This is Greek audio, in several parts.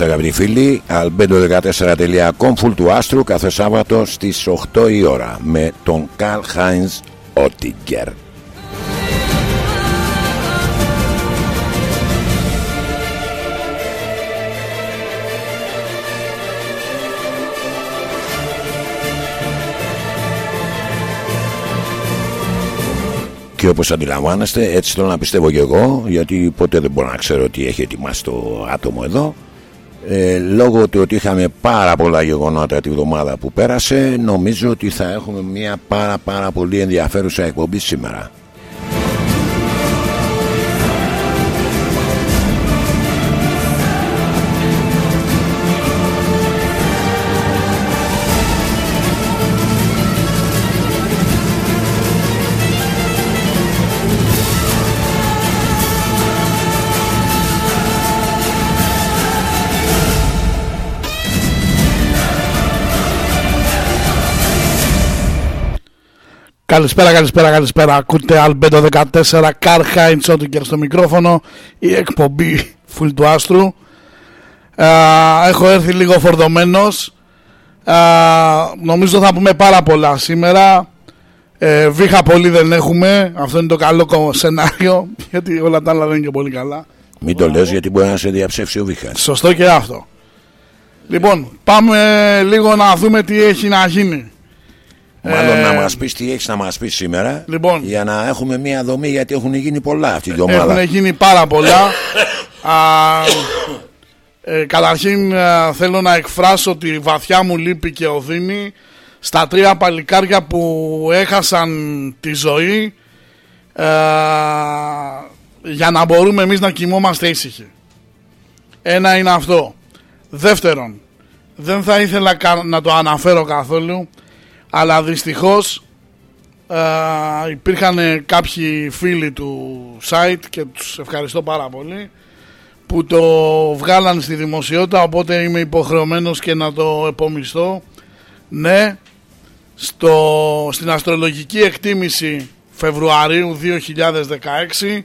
είμαστε αγαπητοί φίλοι albedo14.com full του άστρου κάθε Σάββατο στις 8 η ώρα με τον Καρλ Χάινς Ότιγκερ. Και όπως αντιλαμβάνεστε έτσι θέλω να πιστεύω και εγώ γιατί ποτέ δεν μπορώ να ξέρω τι έχει ετοιμάσει το άτομο εδώ ε, λόγω του ότι είχαμε πάρα πολλά γεγονότα τη βδομάδα που πέρασε νομίζω ότι θα έχουμε μια πάρα πάρα πολύ ενδιαφέρουσα εκπομπή σήμερα Καλησπέρα, καλησπέρα, καλησπέρα. Ακούτε Αλμπέντο 14, Καρχάιν και στο μικρόφωνο. Η εκπομπή Φουλ του Άστρου. έχω έρθει λίγο φορτωμένο. νομίζω θα πούμε πάρα πολλά σήμερα. Ε, βήχα πολύ δεν έχουμε. Αυτό είναι το καλό σενάριο. Γιατί όλα τα άλλα δεν είναι και πολύ καλά. Μην το λες γιατί μπορεί να σε διαψεύσει ο Βήχας. Σωστό και αυτό. Λοιπόν, πάμε λίγο να δούμε τι έχει να γίνει. Μάλλον να ε, μας πεις τι έχεις να μας πεις σήμερα. Λοιπόν, για να έχουμε μια δομή, γιατί έχουν γίνει πολλά αυτή τη εβδομάδα. Έχουν γίνει πάρα πολλά. Α, ε, καταρχήν ε, θέλω να εκφράσω τη βαθιά μου λύπη και οδύνη στα τρία παλικάρια που έχασαν τη ζωή ε, για να μπορούμε εμείς να κοιμόμαστε ήσυχοι. Ένα είναι αυτό. Δεύτερον, δεν θα ήθελα να το αναφέρω καθόλου αλλά δυστυχώς ε, υπήρχαν κάποιοι φίλοι του site και τους ευχαριστώ πάρα πολύ που το βγάλαν στη δημοσιότητα οπότε είμαι υποχρεωμένος και να το επομιστώ. Ναι στο, στην αστρολογική εκτίμηση Φεβρουαρίου 2016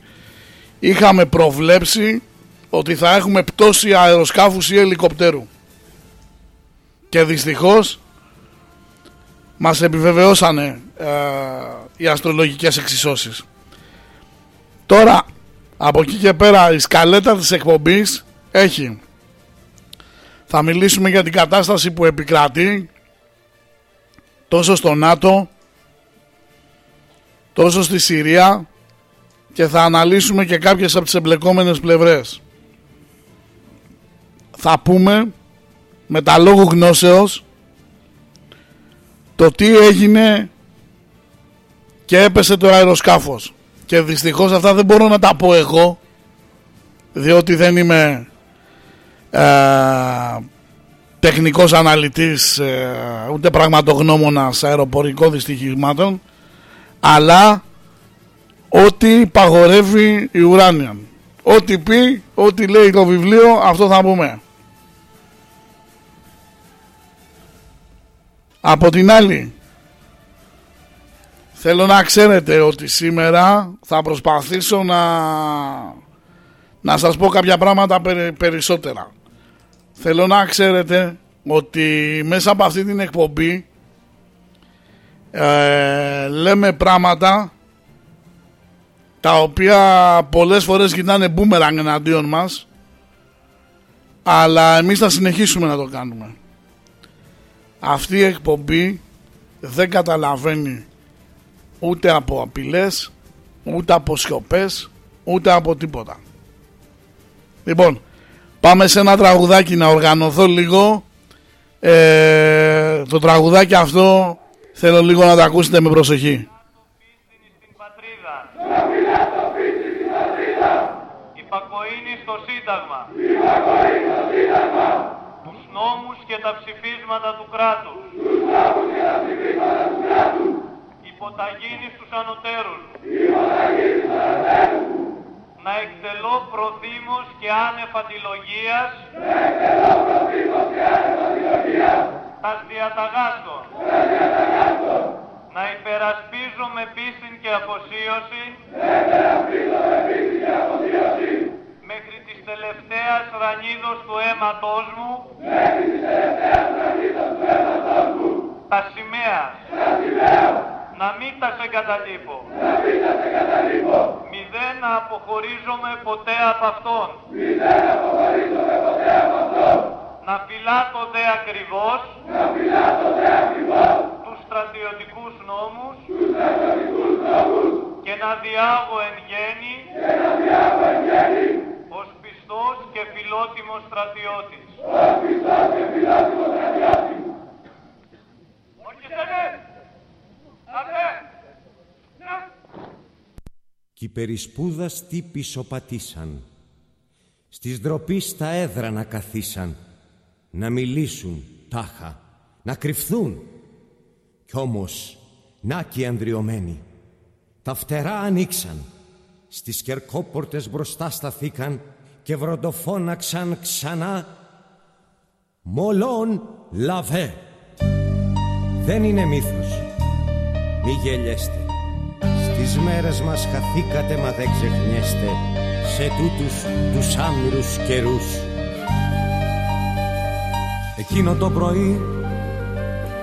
είχαμε προβλέψει ότι θα έχουμε πτώση αεροσκάφους ή ελικοπτέρου και δυστυχώς μας επιβεβαιώσανε ε, οι αστρολογικές εξισώσεις. Τώρα, από εκεί και πέρα, η σκαλέτα της εκπομπής έχει. Θα μιλήσουμε για την κατάσταση που επικρατεί τόσο στο ΝΑΤΟ, τόσο στη Συρία και θα αναλύσουμε και κάποιες από τις εμπλεκόμενες πλευρές. Θα πούμε με τα λόγου γνώσεως το τι έγινε και έπεσε το αεροσκάφος. Και δυστυχώς αυτά δεν μπορώ να τα πω εγώ διότι δεν είμαι ε, τεχνικός αναλυτής ε, ούτε πραγματογνώμονας αεροπορικών δυστυχημάτων αλλά ό,τι παγορεύει η ουράνια ό,τι πει, ό,τι λέει το βιβλίο αυτό θα πούμε Από την άλλη, θέλω να ξέρετε ότι σήμερα θα προσπαθήσω να, να σας πω κάποια πράγματα περισσότερα. Θέλω να ξέρετε ότι μέσα από αυτή την εκπομπή ε, λέμε πράγματα τα οποία πολλές φορές γυρνάνε μπούμεραν εναντίον μας αλλά εμείς θα συνεχίσουμε να το κάνουμε αυτή η εκπομπή δεν καταλαβαίνει ούτε από απειλές ούτε από σιωπές ούτε από τίποτα. Λοιπόν πάμε σε ένα τραγουδάκι να οργανωθώ λίγο. Ε, το τραγουδάκι αυτό θέλω λίγο να το ακούσετε με προσοχή. Υπακοήνει στο Σύνταγμα νόμους και τα ψηφίσματα του κράτους. Τους νόμους και τα ψηφίσματα του κράτους. Υποταγίνει στους ανωτέρους. Υποταγίνει στους ανωτέρους. Να εκτελώ προθήμος και άνευ αντιλογίας. Να εκτελώ προθήμος και άνευ αντιλογίας. Τα διαταγάστο. Τα διαταγάστο. Να υπερασπίζω με πίστη και αφοσίωση. Να υπερασπίζω με πίστη και αφοσίωση. Μέχρι τις τελευταίας ρανίδος του αίματός μου. Τα σημαία. Να μην τα σε εγκαταλείπω. Μηδέν να αποχωρίζομαι ποτέ από αυτόν. Να φυλάτω δε ακριβώς τους στρατιωτικούς νόμους και να διάγω εν γέννη ως πιστός και φιλότιμος στρατιώτης. Ορκιστένε! Άντε! Να! Κι οι περισπούδας τι πισωπατήσαν Στις ντροπής στα έδρανα καθίσαν Να μιλήσουν τάχα Να κρυφθούν Κι όμως να και ανδριωμένοι Τα φτερά ανοίξαν Στις κερκόπορτες μπροστά σταθήκαν Και βροντοφώναξαν ξανά Μολόν λαβέ. Δεν είναι μύθος Μη γελιέστε. Στις μέρες μας χαθήκατε μα δεν ξεχνιέστε Σε τούτους τους άμυρους καιρούς. Εκείνο το πρωί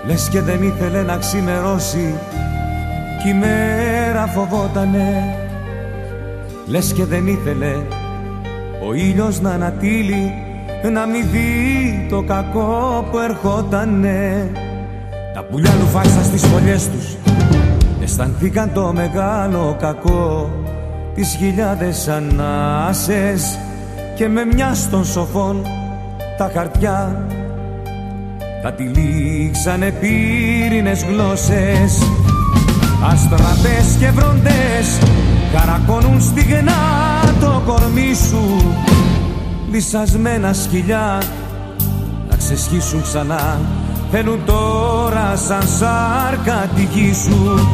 Λες και δεν ήθελε να ξημερώσει Κι η μέρα φοβότανε. Λες και δεν ήθελε Ο ήλιος να ανατείλει Να μην δει το κακό που ερχότανε. Τα πουλιά λουφάξαν στις φωλιές τους Αισθανθήκαν το μεγάλο κακό Τις χιλιάδες ανάσες. Και με μια των σοφών Τα χαρτιά τα τυλίξανε πύρινες γλώσσες. Αστραπές και βροντές Καρακώνουν στιγνά το κορμί σου. Λυσασμένα σκυλιά Να ξεσχίσουν ξανά. Θέλουν τώρα σαν σάρκα τη γη σου.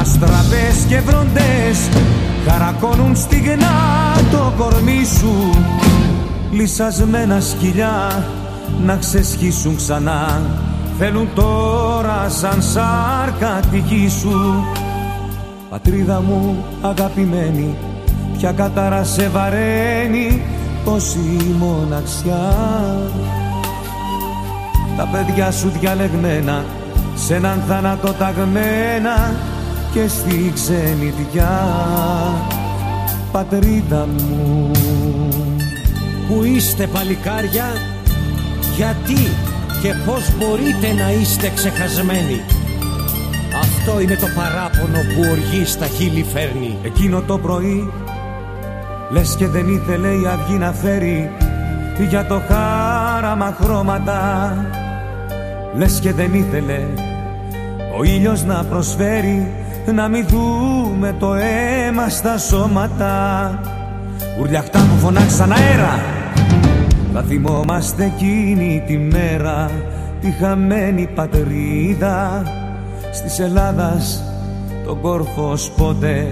Αστραπές και βροντές Χαρακώνουν στιγνά το κορμί σου. Λυσασμένα σκυλιά να ξεσχίσουν ξανά. Θέλουν τώρα σαν σάρκα τη γη σου. Πατρίδα μου αγαπημένη Ποια κατάρα σε βαραίνει Πόση μοναξιά. Τα παιδιά σου διαλεγμένα Σ' έναν θάνατο ταγμένα Και στη ξενιτιά. Πατρίδα μου Πού είστε παλικάρια γιατί και πώς μπορείτε να είστε ξεχασμένοι; Αυτό είναι το παράπονο που οργής στα χείλη φέρνει. Εκείνο το πρωί Λες και δεν ήθελε η αυγή να φέρει Για το χάραμα χρώματα. Λες και δεν ήθελε Ο ήλιος να προσφέρει Να μην δούμε το αίμα στα σώματα. Ουρλιαχτά που φωνάξαν αέρα θα θυμόμαστε εκείνη τη μέρα τη χαμένη πατρίδα. Στις Ελλάδας τον κόρφος ποτέ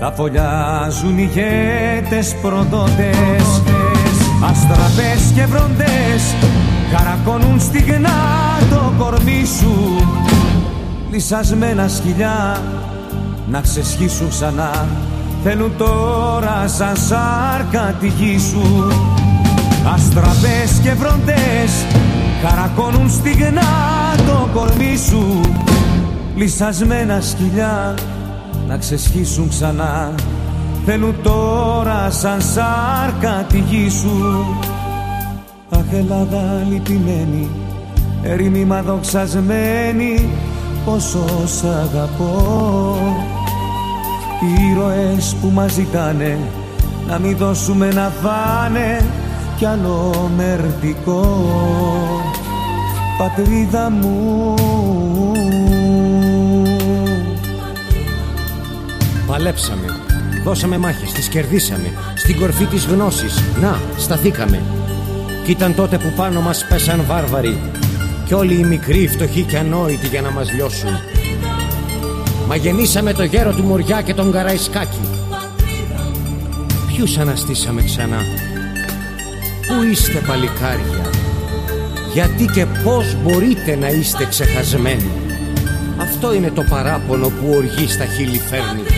θα φωλιάζουν οι γέτες προδότες Αστραπές και βροντές. Καρακώνουν στιγνά το κορμί σου. Λυσασμένα σκυλιά να ξεσχίσουν ξανά. Θέλουν τώρα σαν σάρκα τη γη σου. Αστραπές και βροντές χαρακώνουν στιγνά το κορμί σου. Λυσασμένα σκυλιά να ξεσχίσουν ξανά. Θέλουν τώρα σαν σάρκα τη γη σου. Αχ Ελλάδα λυπημένη ερημίμα δοξασμένη. Πόσο σ' αγαπώ. Οι ήρωες που μας ζητάνε να μην δώσουμε να φάνε κι άλλο μερτικό. Πατρίδα μου Παλέψαμε, δώσαμε μάχες, τις κερδίσαμε. Στην κορφή της γνώσης, να, σταθήκαμε. Κι ήταν τότε που πάνω μας πέσαν βάρβαροι. Κι όλοι οι μικροί, φτωχοί και ανόητοι για να μας λιώσουν. Μα γεννήσαμε το γέρο του Μοριά και τον Καραϊσκάκη. Ποιους αναστήσαμε ξανά; Πού είστε παλικάρια; Γιατί και πώς μπορείτε να είστε ξεχασμένοι; Αυτό είναι το παράπονο που οργή στα χείλη φέρνει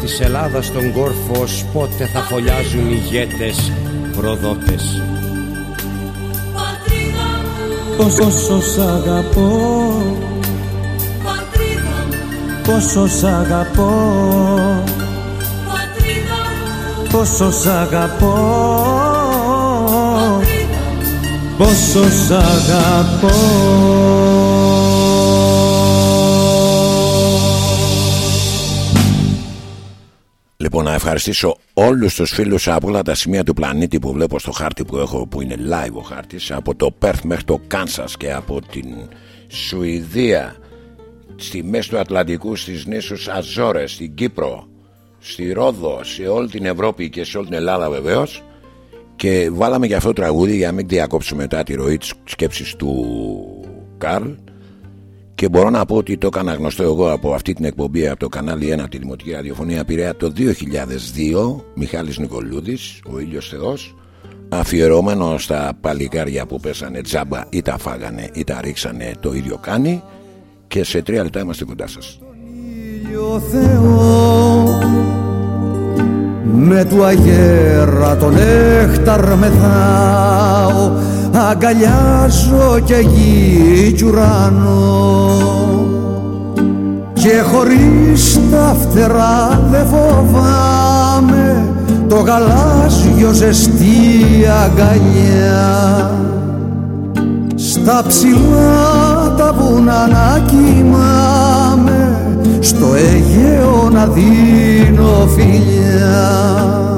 της Ελλάδας στον κόρφο ως πότε θα φωλιάζουν οι ηγέτες προδότες. Πόσο σ' αγαπώ. Πόσο σ' αγαπώ. Πόσο σ' αγαπώ. Πόσο σ' αγαπώ Λοιπόν, να ευχαριστήσω όλους τους φίλους από όλα τα σημεία του πλανήτη που βλέπω στο χάρτη που έχω, που είναι live ο χάρτης, από το Πέρθ μέχρι το Κάνσας και από την Σουηδία, στη μέση του Ατλαντικού, στις νήσους Αζόρες, στην Κύπρο, στη Ρόδο, σε όλη την Ευρώπη και σε όλη την Ελλάδα βεβαίως. Και βάλαμε και αυτό το τραγούδι για να μην διακόψουμε μετά τη ροή της σκέψης του Καρλ και μπορώ να πω ότι το έκανα γνωστό εγώ από αυτή την εκπομπή από το κανάλι 1 τη Δημοτική Ραδιοφωνία. Πειραιά το 2002 Μιχάλης Νικολούδης, ο ήλιος Θεός αφιερωμένο στα παλικάρια που πέσανε τζάμπα ή τα φάγανε ή τα ρίξανε το ίδιο κάνει. Και σε τρία λεπτά είμαστε κοντά σας. Ήλιο Θεός με του αγέρα τον έχταρ μεθάω αγκαλιάζω και γη κι ουρανό και χωρίς τα φτερά δεν φοβάμαι. Το γαλάζιο ζεστή αγκαλιά. Στα ψηλά τα βουνά να κοιμάμαι. Στο Αιγαίο να δίνω φιλιά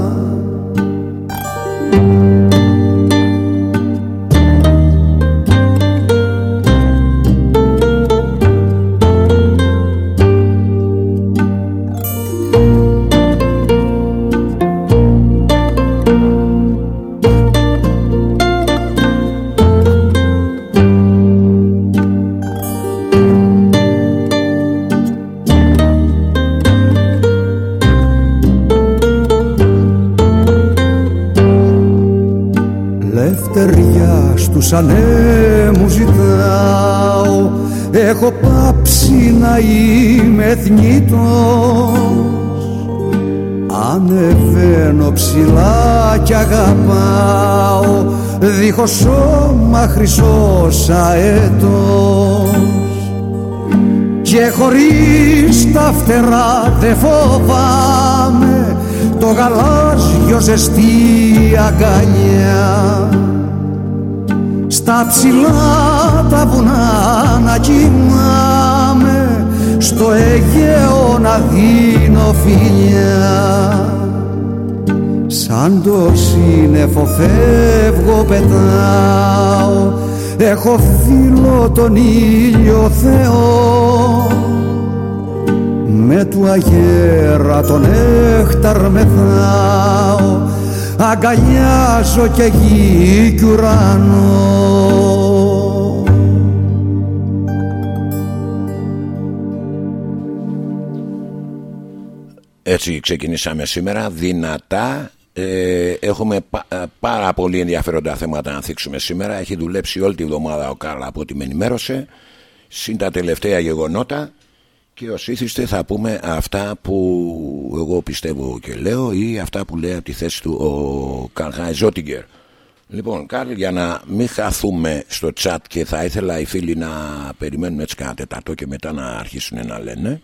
Λευτεριά στους ανέμους ζητάω. Έχω πάψει να είμαι θνητός. Ανεβαίνω ψηλά κι αγαπάω. Δίχως σώμα χρυσός αετός και χωρίς τα φτερά δε φοβάμαι. Το γαλάζιο ζεστή αγκαλιά στα ψηλά τα βουνά να κοιμάμαι στο Αιγαίο να δίνω φιλιά. Σαν το σύννεφο φεύγω πετάω έχω φίλο τον ήλιο Θεό. Με του αγέρα τον έχταρ μεθάω αγκαλιάζω και γη κι ουρανό Έτσι ξεκινήσαμε σήμερα δυνατά. Ε, έχουμε πα- ε, πάρα πολύ ενδιαφέροντα θέματα να θίξουμε σήμερα. Έχει δουλέψει όλη τη βδομάδα ο Κάρλ από ό,τι με ενημέρωσε. Συν τα τελευταία γεγονότα και ως ήθιστε θα πούμε αυτά που εγώ πιστεύω και λέω ή αυτά που λέει από τη θέση του ο Καρλ Ζότιγκερ Λοιπόν, Κάρλ, για να μην χαθούμε στο chat και θα ήθελα οι φίλοι να περιμένουν έτσι κάνα τεταρτό και μετά να αρχίσουν να λένε,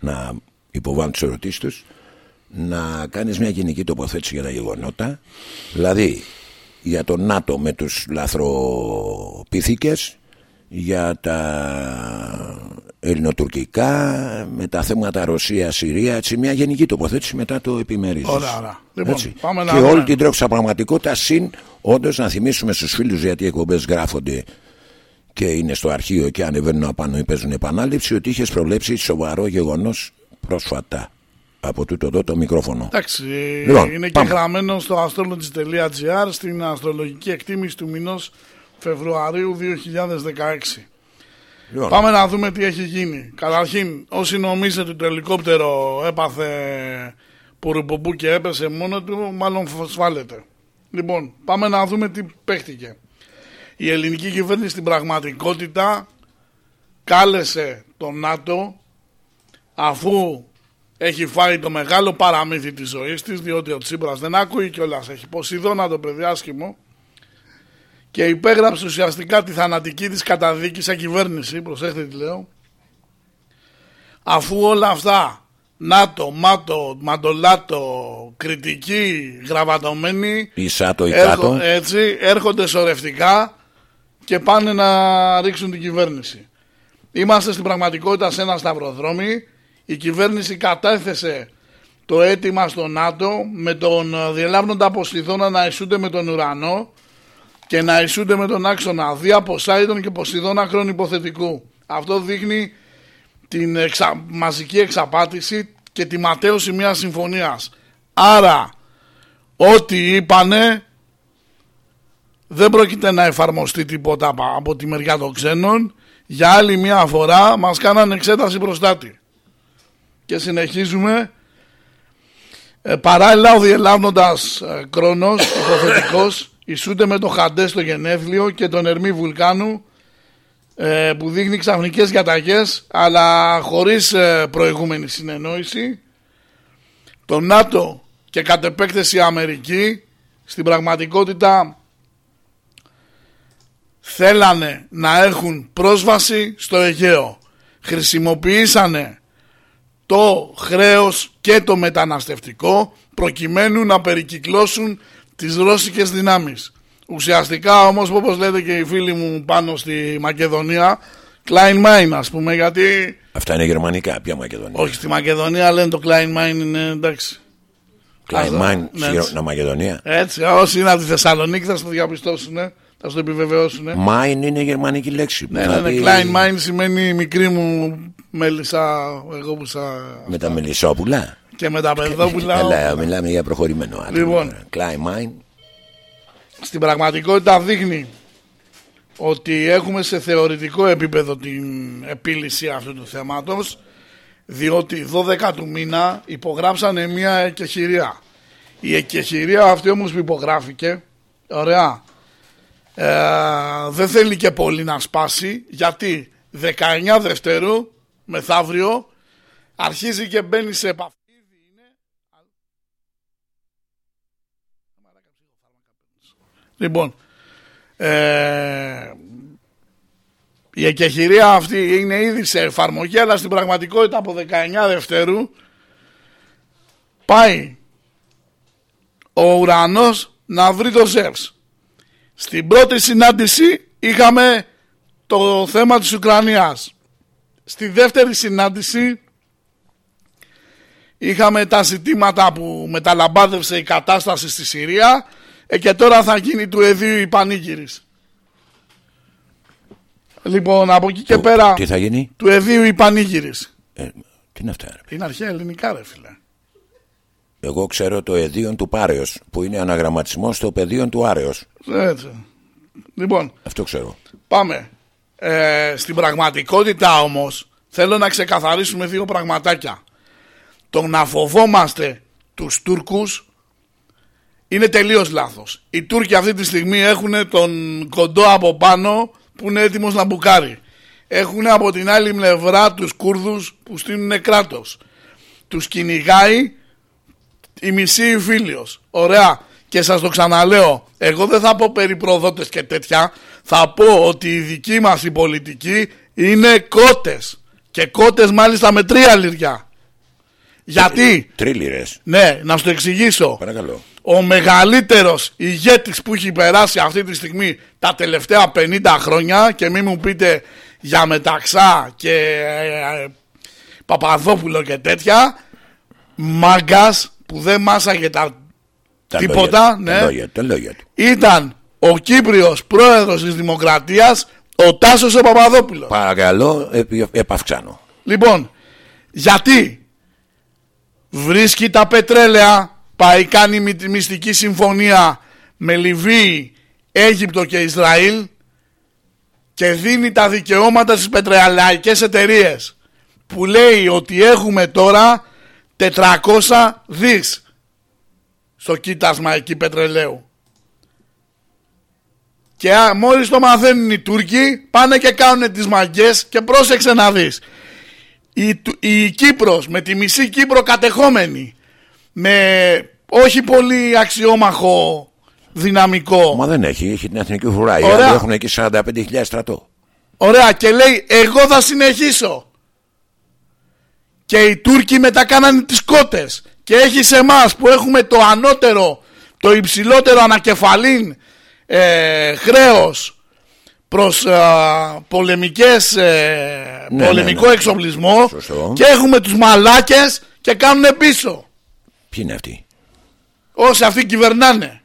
να υποβάλουν τις ερωτήσεις τους, να κάνεις μια γενική τοποθέτηση για τα γεγονότα, δηλαδή για το ΝΑΤΟ με τους λαθροπίθηκες, για τα ελληνοτουρκικά, με τα θέματα Ρωσία-Συρία, έτσι μια γενική τοποθέτηση μετά το επιμερίζεις. Ωραία, ωραία. Λοιπόν, Έτσι. πάμε να και δούμε. όλη την τρέχουσα πραγματικότητα συν όντως να θυμίσουμε στους φίλους γιατί οι εκπομπές γράφονται και είναι στο αρχείο και ανεβαίνουν απάνω ή παίζουν επανάληψη ότι είχες προβλέψει σοβαρό γεγονός πρόσφατα από τούτο εδώ το μικρόφωνο. Εντάξει, Λοιπόν, είναι και πάμε. γραμμένο στο astrology.gr στην αστρολογική εκτίμηση του μηνός Φεβρουαρίου 2016. Λοιπόν, Πάμε να δούμε τι έχει γίνει. Καταρχήν, όσοι νομίζετε ότι το ελικόπτερο έπαθε πουρουπομπού και έπεσε μόνο του, μάλλον σφάλετε. Λοιπόν, πάμε να δούμε τι παίχτηκε. Η ελληνική κυβέρνηση στην πραγματικότητα κάλεσε το ΝΑΤΟ αφού έχει φάει το μεγάλο παραμύθι της ζωής της διότι ο Τσίπρας δεν ακούει κιόλας έχει Ποσειδώνα το παιδί άσχημο και υπέγραψε ουσιαστικά τη θανατική της καταδίκη σε κυβέρνηση προσέχετε τι λέω αφού όλα αυτά ΝΑΤΟ, ΜΑΤΟ, Μαντολάτο, κριτική, γραβατωμένη Ισάτο ή έρχο- κάτω. έτσι, έρχονται σωρευτικά και πάνε να ρίξουν την κυβέρνηση. Είμαστε στην πραγματικότητα σε ένα σταυροδρόμι. Η κυβέρνηση κατέθεσε το αίτημα στο ΝΑΤΟ με τον ε, διελάβνοντα Ποσειδώνα να ισούνται με τον ουρανό και να ισούνται με τον άξονα Δία Ποσάιδων και Ποσειδώνα χρόνο υποθετικού. Αυτό δείχνει την εξα... μαζική εξαπάτηση και τη ματέωση μιας συμφωνίας. Άρα, ό,τι είπανε δεν πρόκειται να εφαρμοστεί τίποτα απα- από τη μεριά των ξένων. Για άλλη μια φορά μας κάνανε εξέταση προστάτη. Και συνεχίζουμε. Ε, παράλληλα ο διελάβνοντας ε, Κρόνος, υποθετικός, ισούται με το Χαντέ στο Γενέθλιο και τον Ερμή Βουλκάνου ε, που δείχνει ξαφνικές διαταγές αλλά χωρίς ε, προηγούμενη συνεννόηση. Το ΝΑΤΟ και κατ' επέκταση η Αμερική στην πραγματικότητα θέλανε να έχουν πρόσβαση στο Αιγαίο. Χρησιμοποιήσανε το χρέος και το μεταναστευτικό προκειμένου να περικυκλώσουν τις ρώσικες δυνάμεις. Ουσιαστικά όμως όπως λέτε και οι φίλοι μου πάνω στη Μακεδονία Klein Mine ας πούμε γιατί Αυτά είναι γερμανικά. Ποια Μακεδονία; όχι στη Μακεδονία λένε το Klein Mine είναι εντάξει Κλαϊμάν, Ναι, έτσι. στην Μακεδονία; έτσι όσοι είναι από τη Θεσσαλονίκη θα στο διαπιστώσουν θα στο επιβεβαιώσουν Μάιν είναι γερμανική λέξη. Ναι, Θα ναι, ναι. πει Klein Mine σημαίνει μικρή μου μέλισσα εγώ που σα... Με τα μελισσόπουλα. Και με τα παιδόπουλα Έλα, μιλάμε για προχωρημένο άτομο. Λοιπόν. Κλάιμάιν. στην πραγματικότητα δείχνει ότι έχουμε σε θεωρητικό επίπεδο την επίλυση αυτού του θέματος διότι 12 του μήνα υπογράψανε μια εκεχηρία. Η εκεχηρία αυτή όμως που υπογράφηκε, ωραία, ε, δεν θέλει και πολύ να σπάσει γιατί 19 Δευτέρου μεθαύριο αρχίζει και μπαίνει σε επαφή. Λοιπόν, ε, η εκεχηρία αυτή είναι ήδη σε εφαρμογή αλλά στην πραγματικότητα από 19 Δευτέρου πάει ο ουρανός να βρει το Ζεύς. Στην πρώτη συνάντηση είχαμε το θέμα της Ουκρανίας. Στη δεύτερη συνάντηση είχαμε τα ζητήματα που μεταλαμπάδευσε η κατάσταση στη Συρία ε, και τώρα θα γίνει του εδίου η πανήγυρης. Λοιπόν, από εκεί και πέρα Τι θα γίνει; του εδίου η πανήγυρης. Ε, τι είναι αυτά. ρε. Είναι αρχαία ελληνικά ρε φίλε. Εγώ ξέρω το εδίον του Πάρεως που είναι αναγραμματισμός στο πεδίο του Άρεως. Έτσι. Λοιπόν, Αυτό ξέρω. Πάμε. Ε, στην πραγματικότητα όμως θέλω να ξεκαθαρίσουμε δύο πραγματάκια. Το να φοβόμαστε τους Τούρκους είναι τελείως λάθος. Οι Τούρκοι αυτή τη στιγμή έχουν τον κοντό από πάνω που είναι έτοιμος να μπουκάρει. Έχουν από την άλλη πλευρά τους Κούρδους που στείλουν κράτος. Τους κυνηγάει η μισή φίλιος. Ωραία. Και σας το ξαναλέω, εγώ δεν θα πω περί προδότες και τέτοια, θα πω ότι η δική μας η πολιτική είναι κότες. Και κότες μάλιστα με τρία λιριά. Γιατί, Τρίλιρες. ναι, να σου το εξηγήσω. Παρακαλώ. Ο μεγαλύτερος ηγέτης που έχει περάσει αυτή τη στιγμή τα τελευταία 50 χρόνια και μην μου πείτε για Μεταξά και ε, ε, Παπαδόπουλο και τέτοια μάγκας που δεν μάσαγε τα Τα Τίποτα, λόγια- ναι. Τα λόγια, τα λόγια του. ήταν ο Κύπριος πρόεδρος της Δημοκρατίας ο Τάσος ο Παπαδόπουλος. Παρακαλώ, επι- επαυξάνω. Λοιπόν, γιατί βρίσκει τα πετρέλαια, πάει κάνει μυ- μυστική συμφωνία με Λιβύη, Αίγυπτο και Ισραήλ και δίνει τα δικαιώματα στις πετρελαϊκές εταιρείες που λέει ότι έχουμε τώρα 400 δις στο κοίτασμα εκεί πετρελαίου. Και α, μόλις το μαθαίνουν οι Τούρκοι πάνε και κάνουν τις μαγκές και πρόσεξε να δεις η, Του- η Κύπρος με τη μισή Κύπρο κατεχόμενη με όχι πολύ αξιόμαχο δυναμικό Μα δεν έχει, έχει την εθνική φρουρά. Οι Ωραία. άλλοι έχουν εκεί 45.000 στρατό. Ωραία και λέει εγώ θα συνεχίσω και οι Τούρκοι μετά κάνανε τις κότες και έχει σε εμάς που έχουμε το ανώτερο το υψηλότερο ανακεφαλήν ε, χρέος προς ε, πολεμικές ε, Ναι, πολεμικό ναι, ναι. εξοπλισμό Σωστό. και έχουμε τους μαλάκες και κάνουν πίσω Ποιοι είναι αυτοί; όσοι αυτοί κυβερνάνε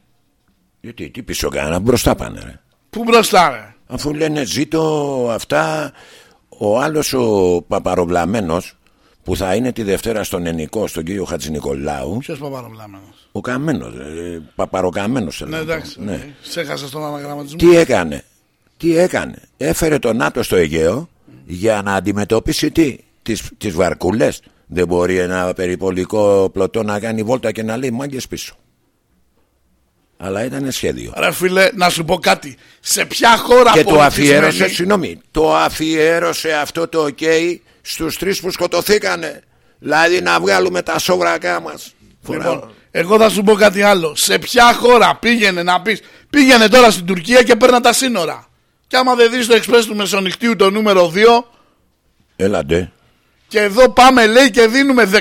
Γιατί, τι πίσω κάνανε, μπροστά πάνε. Ρε. που μπροστά ρε. Αφού λένε ζήτω αυτά, ο άλλος ο παπαροβλαμένος που θα είναι τη Δευτέρα στον Ενικό, στον κύριο Χατζηνικολάου, ποιος παπαροβλάμενος ο Καμένος, ε, παπαροκαμένος. θέλω ναι να πω. εντάξει Ναι. σε έχασα στον αναγραμματισμό Τι έκανε, τι έκανε; Έφερε τον ΝΑΤΟ στο Αιγαίο για να αντιμετωπίσει τι, τις, τις βαρκούλες. Δεν μπορεί ένα περιπολικό πλωτό να κάνει βόλτα και να λέει μάγκες πίσω. Αλλά ήταν σχέδιο. Ρε φίλε, να σου πω κάτι. Σε ποια χώρα Και το πολιτισμένη- αφιέρωσε, συγγνώμη, το αφιέρωσε αυτό το ok στους τρεις που σκοτωθήκανε. Δηλαδή να βγάλουμε τα σόβρακά μας. Λοιπόν, εγώ θα σου πω κάτι άλλο. Σε ποια χώρα πήγαινε να πεις, πήγαινε τώρα στην Τουρκία και παίρνα τα σύνορα. Και άμα δεν δεις το εξπρέσ του Μεσονυχτίου το νούμερο 2, Έλαντε. και εδώ πάμε λέει και δίνουμε 14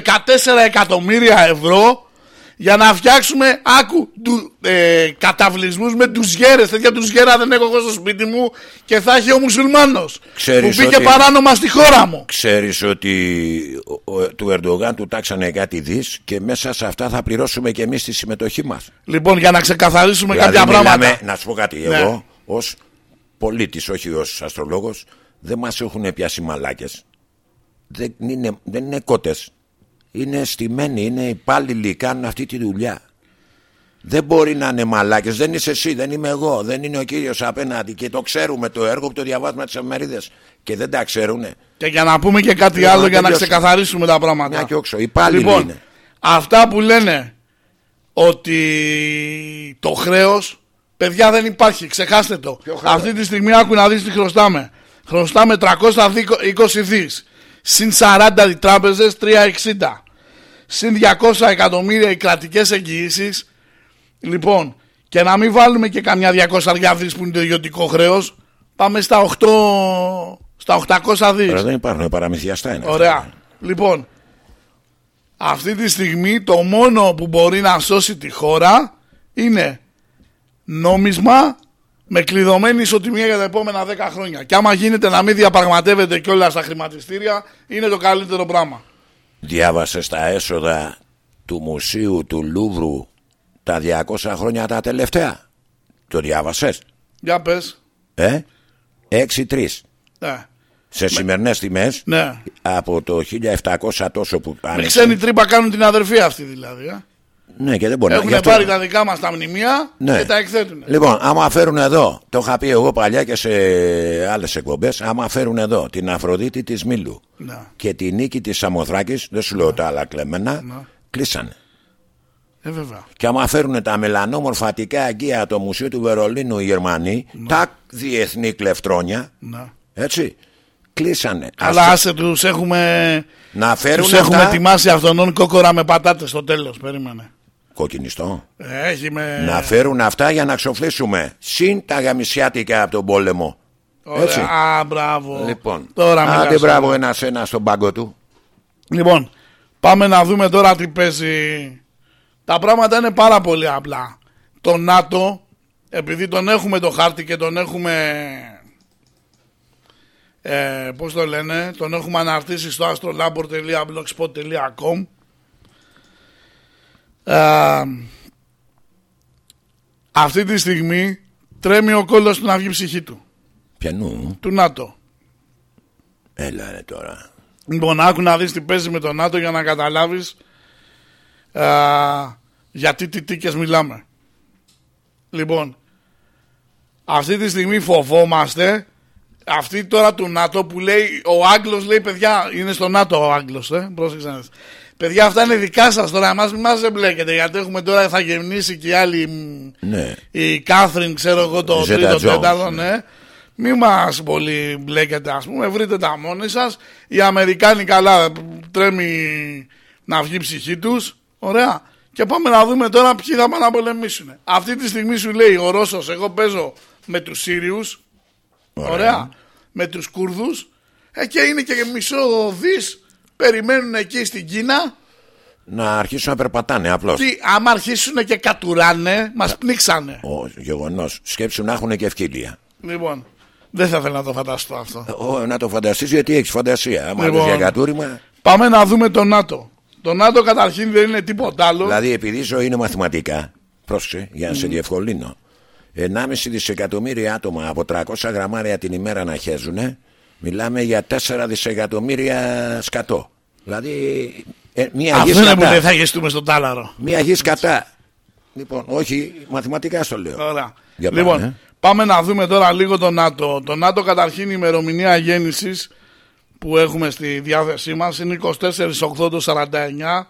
εκατομμύρια ευρώ για να φτιάξουμε άκου του, ε, καταβλισμούς με τους γέρες τέτοια τους γέρα δεν έχω εγώ στο σπίτι μου και θα έχει ο μουσουλμάνος Ξέρεις που μπήκε ότι- παράνομα στη χώρα μου Ξέρεις ότι ο- ο- του Ερντογάν του τάξανε κάτι δις και μέσα σε αυτά θα πληρώσουμε και εμείς τη συμμετοχή μας. λοιπόν για να ξεκαθαρίσουμε Δηλαδή, κάποια πράγματα μιλάμε- να σου πω κάτι, Ναι. εγώ ως πολίτης, όχι ως αστρολόγος, δεν μας έχουν πιάσει μαλάκες. Δεν είναι, δεν είναι κότες. Είναι στημένοι, είναι υπάλληλοι, κάνουν αυτή τη δουλειά. Δεν μπορεί να είναι μαλάκες, δεν είσαι εσύ, δεν είμαι εγώ, δεν είναι ο κύριος απέναντι και το ξέρουμε το έργο που το διαβάζουμε τις εφημερίδες και δεν τα ξέρουνε. Και για να πούμε και κάτι Λοιπόν, άλλο να για να τελειώσουμε. ξεκαθαρίσουμε τα πράγματα. Μια και όξο, υπάλληλοι λοιπόν, είναι. αυτά που λένε ότι το χρέος, παιδιά δεν υπάρχει, ξεχάστε το. χρέος; Αυτή τη στιγμή άκου να δεις τι χρωστάμε. Χρωστάμε 320 δις. Συν 40 οι τράπεζες, 360. Συν 200 εκατομμύρια οι κρατικές εγγυήσεις. Λοιπόν, και να μην βάλουμε και καμιά 200 δις που είναι το ιδιωτικό χρέος, πάμε στα 8, στα 800 δις. Τώρα δεν υπάρχουν, παραμυθιαστά είναι. Ωραία. Λοιπόν, αυτή τη στιγμή το μόνο που μπορεί να σώσει τη χώρα είναι νόμισμα με κλειδωμένη ισοτιμία για τα επόμενα 10 χρόνια. Και άμα γίνεται να μην διαπραγματεύεται κιόλα στα χρηματιστήρια, είναι το καλύτερο πράγμα. Διάβασε τα έσοδα του Μουσείου του Λούβρου τα 200 χρόνια τα τελευταία. Το διάβασες, Για πες. ε; 6-3. Ναι. Σε σημερινές τιμές, ναι. από το 1700 τόσο που Με άνοιξε. ξένη τρύπα κάνουν την αδερφή αυτή δηλαδή. Ε. Ναι, και δεν μπορεί να Έχουν γι' αυτό- πάρει τα δικά μας τα μνημεία Ναι. και τα εκθέτουν. Λοιπόν, άμα φέρουν εδώ, το είχα πει εγώ παλιά και σε άλλες εκπομπές, άμα φέρουν εδώ την Αφροδίτη της Μήλου Ναι. και τη νίκη της Σαμοθράκης, δεν σου λέω τα άλλα κλεμμένα, Ναι. κλείσανε. Ε, βέβαια. Και άμα φέρουν τα μελανόμορφα Αττικά αγκία το Μουσείο του Βερολίνου οι Γερμανοί, τα διεθνή κλεφτρόνια, Ναι. έτσι, κλείσανε. Αλλά Ας- άσε τους έχουμε, να φέρουν τους έχουμε αυτά... ετοιμάσει αυτόν κόκορα με πατάτες στο τέλος. Περίμενε. Κοκκινιστό. Ε, Έχει με... Να φέρουν αυτά για να ξοφλήσουμε. Συν τα γαμισιάτικα από τον πόλεμο. Ωραία. Έτσι. Α, μπράβο. Λοιπόν, Τώρα άντε μιλάς. μπράβο ένας ένας στον πάγκο του. Λοιπόν, πάμε να δούμε τώρα τι παίζει. Τα πράγματα είναι πάρα πολύ απλά. Το ΝΑΤΟ, επειδή τον έχουμε το χάρτη και τον έχουμε... Ε, πώς το λένε, τον έχουμε αναρτήσει στο astrolabor.blogspot.com ε, αυτή τη στιγμή τρέμει ο κόλλος του να βγει η ψυχή του, Πιανού. του ΝΑΤΟ. Έλα ρε τώρα. Λοιπόν, άκου να δεις τι παίζει με τον ΝΑΤΟ για να καταλάβεις α, γιατί τι τίκες μιλάμε. Λοιπόν, αυτή τη στιγμή φοβόμαστε αυτή τώρα του ΝΑΤΟ που λέει ο Άγγλος λέει παιδιά είναι στο ΝΑΤΟ ο Άγγλος ε, πρόσεξε να δεις. Παιδιά αυτά είναι δικά σας τώρα εμάς μην μας εμπλέκετε γιατί έχουμε τώρα θα γεννήσει και η άλλη μ, Ναι. η Κάθριν ξέρω εγώ το Ζέτα τρίτο Τζόνς, τέταρτο ναι. ναι. Μη μας πολύ μπλέκετε ας πούμε, βρείτε τα μόνοι σας. Οι Αμερικάνοι καλά τρέμει να βγει η ψυχή τους. Ωραία. Και πάμε να δούμε τώρα ποιοι θα πάνε να πολεμήσουν. Αυτή τη στιγμή σου λέει ο Ρώσος, εγώ παίζω με τους Σύριους. Ωραία. Με τους Κούρδους. Ε, και είναι και μισό δις. Περιμένουν εκεί στην Κίνα. Να αρχίσουν να περπατάνε απλώς. Τι, άμα αρχίσουν και κατουράνε, μας πνίξανε. Ο γεγονός. Σκέψου να έχουν και ευκαιρία. Λοιπόν, δεν θα ήθελα να το φανταστώ αυτό. Ο, να το φανταστείς γιατί έχεις φαντασία. Άμα Λοιπόν. λοιπόν. για κατούριμα. Πάμε να δούμε το ΝΑΤΟ. Το ΝΑΤΟ καταρχήν δεν είναι τίποτα άλλο. Δηλαδή, επειδή η ζωή είναι μαθηματικά, πρόσεξε για να σε Mm. διευκολύνω. 1,5 δισεκατομμύρια άτομα από 300 γραμμάρια την ημέρα να χέζουν, μιλάμε για 4 δισεκατομμύρια σκατό. Δηλαδή, ε, μία γη Αυτό είναι που σκατά. δεν θα γεστούμε στο τάλαρο. Μία γη σκατά. Λοιπόν, όχι, μαθηματικά στο λέω. Ωραία. Για λοιπόν, πάμε, ε. πάμε να δούμε τώρα λίγο το ΝΑΤΟ. Το ΝΑΤΟ καταρχήν η ημερομηνία γέννησης που έχουμε στη διάθεσή μας είναι 24-8-49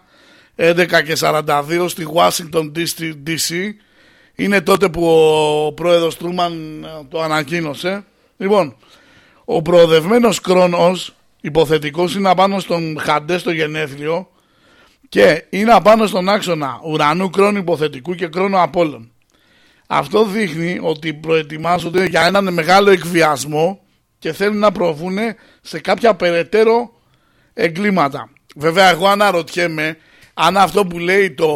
11 και 42 στη Washington DC είναι τότε που ο πρόεδρος Τρούμαν ε, το ανακοίνωσε λοιπόν ο προοδευμένος χρόνος υποθετικός είναι απάνω στον Χαντέ στο γενέθλιο και είναι απάνω στον άξονα ουρανού χρόνου υποθετικού και χρόνου Απόλλων αυτό δείχνει ότι προετοιμάζονται για έναν μεγάλο εκβιασμό και θέλουν να προβούν σε κάποια περαιτέρω εγκλήματα. Βέβαια εγώ αναρωτιέμαι αν αυτό που λέει το,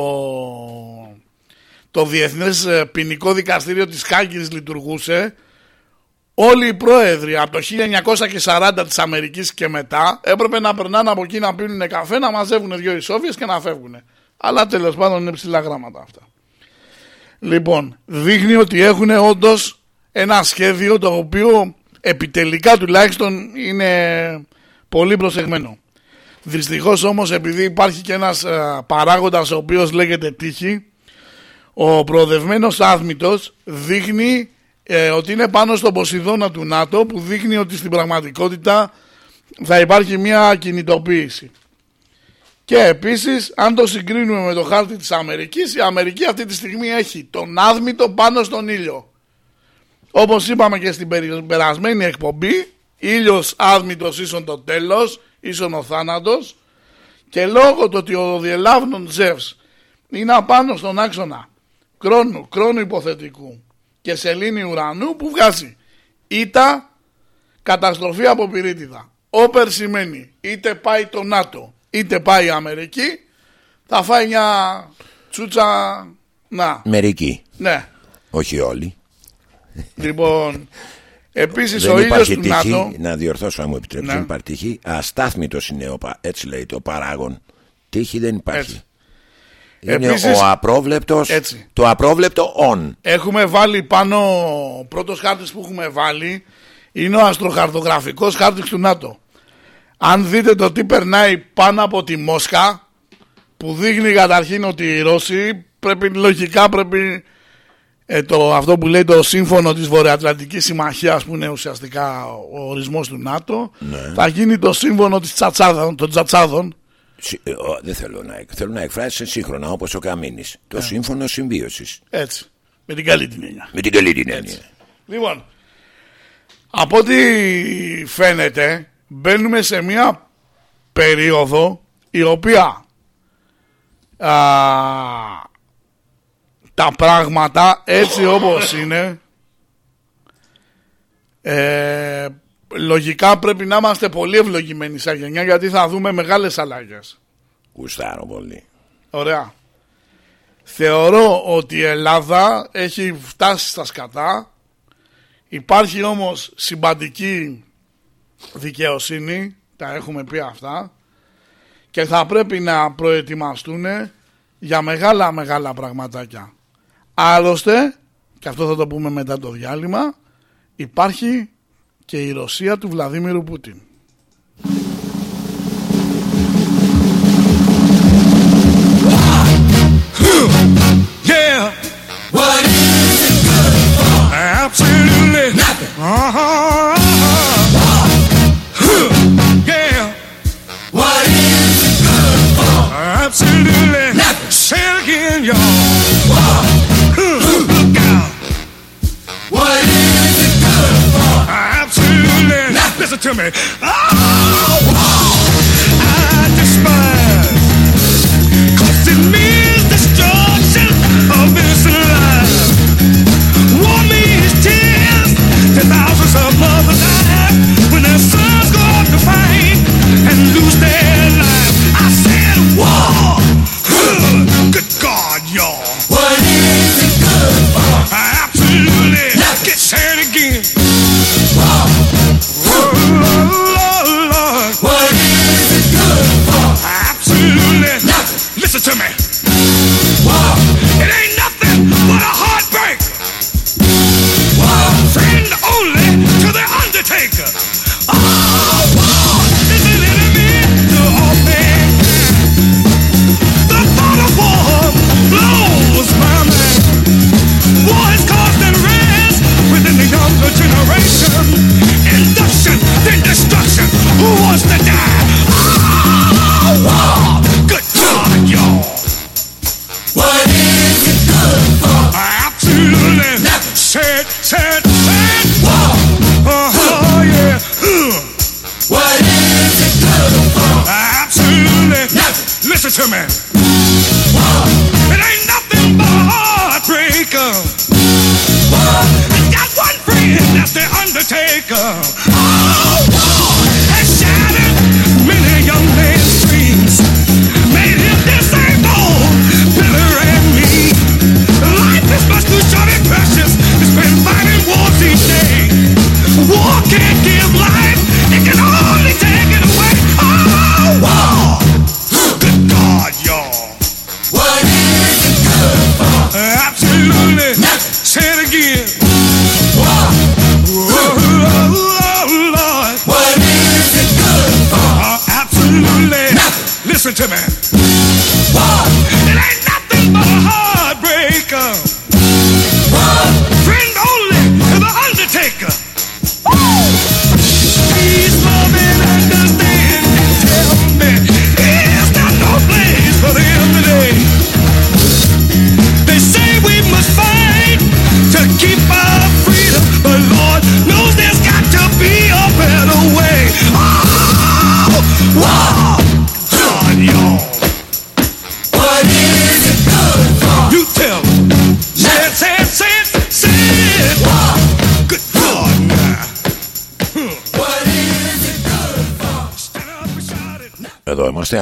το Διεθνές ε, Ποινικό Δικαστήριο της Χάγκης λειτουργούσε όλοι οι πρόεδροι από το 1940 της Αμερικής και μετά έπρεπε να περνάνε από εκεί να πίνουν καφέ, να μαζεύουν δύο ισόβιες και να φεύγουν. Αλλά τέλος πάντων είναι ψηλά γράμματα αυτά. Λοιπόν, δείχνει ότι έχουν όντως ένα σχέδιο το οποίο επιτελικά τουλάχιστον είναι πολύ προσεγμένο. Δυστυχώς όμως επειδή υπάρχει και ένας ε, παράγοντας ο οποίος λέγεται τύχη, ο προοδευμένος άθμητος δείχνει ε, ότι είναι πάνω στον Ποσειδώνα του ΝΑΤΟ που δείχνει ότι στην πραγματικότητα θα υπάρχει μια κινητοποίηση. Και επίσης αν το συγκρίνουμε με το χάρτη της Αμερικής η Αμερική αυτή τη στιγμή έχει τον άδμητο πάνω στον ήλιο. Όπως είπαμε και στην περι- περασμένη εκπομπή ήλιος άδμητος ίσον το τέλος ίσον ο θάνατος και λόγω του ότι ο διελάβνων Ζεύς είναι απάνω στον άξονα κρόνου, κρόνου υποθετικού και σελήνη ουρανού που βγάζει ήττα καταστροφή από πυρίτιδα. Όπερ σημαίνει είτε πάει το ΝΑΤΟ είτε πάει η Αμερική θα φάει μια τσούτσα να Μερικοί. ναι Όχι όλοι. λοιπόν επίσης ο Δεν ήλιος υπάρχει του τύχη, ΝΑΤΟ να διορθώσω αν μου επιτρέψει, Ναι. δεν υπάρχει τύχη. Αστάθμητος είναι ο, πα- έτσι λέει το παράγον. Τύχη δεν υπάρχει. Έτσι. Είναι Επίσης- ο απρόβλεπτος, Έτσι. το απρόβλεπτο on. έχουμε βάλει πάνω ο πρώτος χάρτης που έχουμε βάλει είναι ο αστροχαρτογραφικός χάρτης του ΝΑΤΟ αν δείτε το τι περνάει πάνω από τη Μόσχα που δείχνει καταρχήν ότι οι Ρώσοι πρέπει λογικά πρέπει ε, το, αυτό που λέει το σύμφωνο της Βορειοατλαντικής Συμμαχίας που είναι ουσιαστικά ο ορισμός του ΝΑΤΟ θα γίνει το σύμφωνο της τσατσάδων, των τσατσάδων Συ- ε, ο, δεν θέλω να, εκ- θέλω να εκφράσει σύγχρονα όπως ο Καμίνης. Ναι. Το σύμφωνο συμβίωσης. έτσι με την καλή την έννοια Με την καλή την έννοια. Λοιπόν, από ό,τι φαίνεται μπαίνουμε σε μια περίοδο η οποία α, τα πράγματα έτσι όπως είναι ε, λογικά πρέπει να είμαστε πολύ ευλογημένοι σαν γενιά γιατί θα δούμε μεγάλες αλλαγές. Γουστάρω πολύ. Ωραία. Θεωρώ ότι η Ελλάδα έχει φτάσει στα σκατά. Υπάρχει όμως συμπαντική δικαιοσύνη, τα έχουμε πει αυτά, και θα πρέπει να προετοιμαστούν για μεγάλα μεγάλα πραγματάκια. Άλλωστε, και αυτό θα το πούμε μετά το διάλειμμα, υπάρχει και η Ρωσία του Βλαδίμηρου Πούτιν. Yeah. What is it good for? Absolutely nothing. Uh-huh. Listen to me. Oh, I despise. Cause it means destruction of innocent lives. War means tears to thousands of mothers die when their sons go out to fight and lose their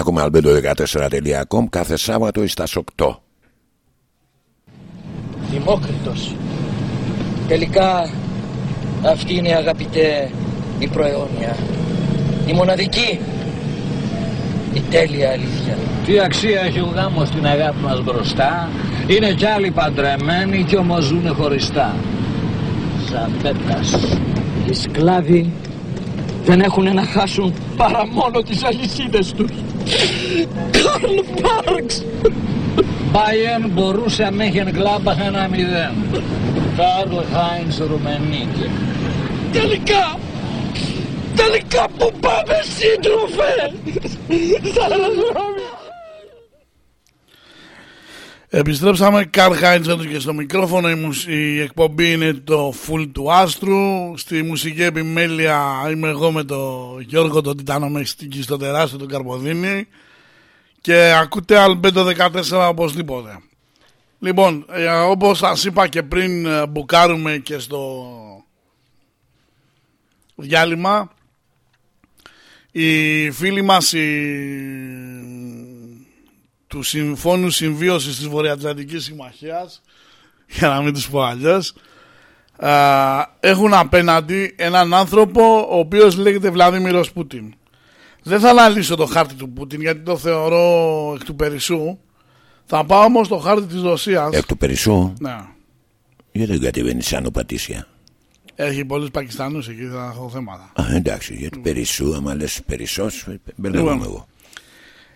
ακούμε albedo14.com κάθε Σάββατο εις τας 8. Δημόκριτος. Τελικά αυτή είναι αγαπητέ η προαιώνια. Η μοναδική. Η τέλεια αλήθεια. Τι αξία έχει ο γάμος στην αγάπη μας μπροστά; Είναι κι άλλοι παντρεμένοι κι όμως ζουνε χωριστά Ζαμπέτας Οι σκλάβοι δεν έχουν να χάσουν παρά μόνο τις αλυσίδες τους. Καρλ Πάρξ. Bayern μπορούσε Μέχεν Γκλάμπαχ ένα μηδέν Καρλ Χάινς Ρουμενίκη Τελικά, τελικά που πάμε σύντροφε. Στα Επιστρέψαμε, Καρλ Χάιντζεν και στο μικρόφωνο. Η, μουσ- η εκπομπή είναι το Full του Άστρου. Στη μουσική επιμέλεια είμαι εγώ με τον Γιώργο τον Τιτανομεστική στο τεράστιο τον Καρποδίνη. Και ακούτε Αλμπέντο 14 οπωσδήποτε. Λοιπόν, ε, όπως σας είπα και πριν ε, μπουκάρουμε και στο διάλειμμα οι φίλοι μας οι του Συμφώνου Συμβίωσης της Βορειοατλαντικής Συμμαχίας για να μην τους πω αλλιώς α, έχουν απέναντι έναν άνθρωπο ο οποίος λέγεται Βλαδίμηρος Πούτιν. Δεν θα αναλύσω το χάρτη του Πούτιν γιατί το θεωρώ εκ του περισσού. Θα πάω όμως στο χάρτη της Ρωσίας. Εκ του περισσού, Ναι. γιατί δεν κατεβαίνεις σαν πατήσια. Έχει πολλούς Πακιστανούς εκεί, θα έχω θέματα. Α, εντάξει, γιατί περισσού, άμα λες περισσός, μπερδεύομαι Λοιπόν. εγώ.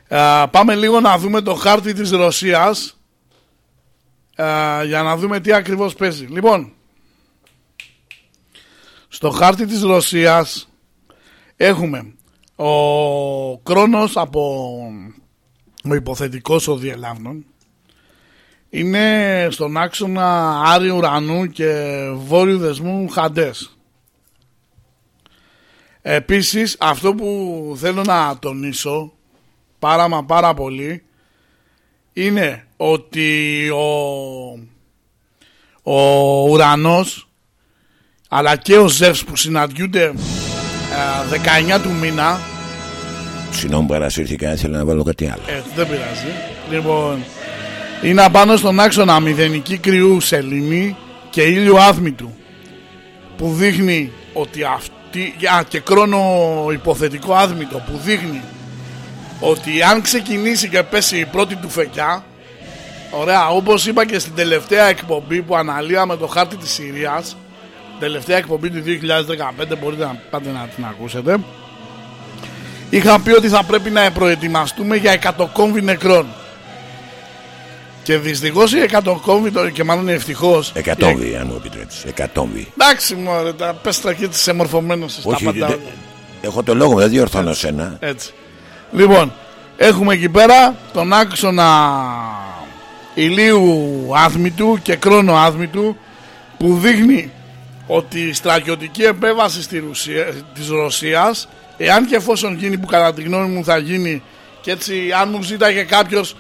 Α, πάμε λίγο να δούμε το χάρτη της Ρωσίας α, για να δούμε τι ακριβώς παίζει. Λοιπόν, στο χάρτη της Ρωσίας έχουμε ο Κρόνος από ο υποθετικός ο Διελάβνων είναι στον άξονα Άριου Ουρανού και Βόρειου Δεσμού Χαντές. Επίσης αυτό που θέλω να τονίσω πάρα μα πάρα πολύ είναι ότι ο, ο ουρανός αλλά και ο Ζεύς που συναντιούνται ε, 19 του μήνα Συγγνώμη που παρασύρθηκα, ήθελα να βάλω κάτι άλλο. ε, δεν πειράζει λοιπόν είναι απάνω στον άξονα μηδενική κρυού σελήνη και ήλιο άθμητου που δείχνει ότι αυτή α, και κρόνο υποθετικό άθμητο που δείχνει ότι αν ξεκινήσει και πέσει η πρώτη του φεκιά ωραία όπως είπα και στην τελευταία εκπομπή που αναλύαμε το χάρτη της Συρίας τελευταία εκπομπή του 2015 μπορείτε να πάτε να την ακούσετε είχα πει ότι θα πρέπει να προετοιμαστούμε για εκατοκόμβη νεκρών και δυστυχώς η εκατοκόμβη, το- και μάλλον ευτυχώς. Εκατόμβη, αν μου επιτρέψει. Εκατόμβη. Εντάξει, μωρέ, τα πες και τη εμορφωμένο στα Όχι, πάντα. δεν- έχω το λόγο μου, δεν διορθώνω σένα. Έτσι. Λοιπόν, έχουμε εκεί πέρα τον άξονα ηλίου άθμητου και κρόνο άθμητου που δείχνει ότι η στρατιωτική επέμβαση στη Ρουσία, της Ρωσίας εάν και εφόσον γίνει που κατά τη γνώμη μου θα γίνει και έτσι αν μου ζήταγε κάποιος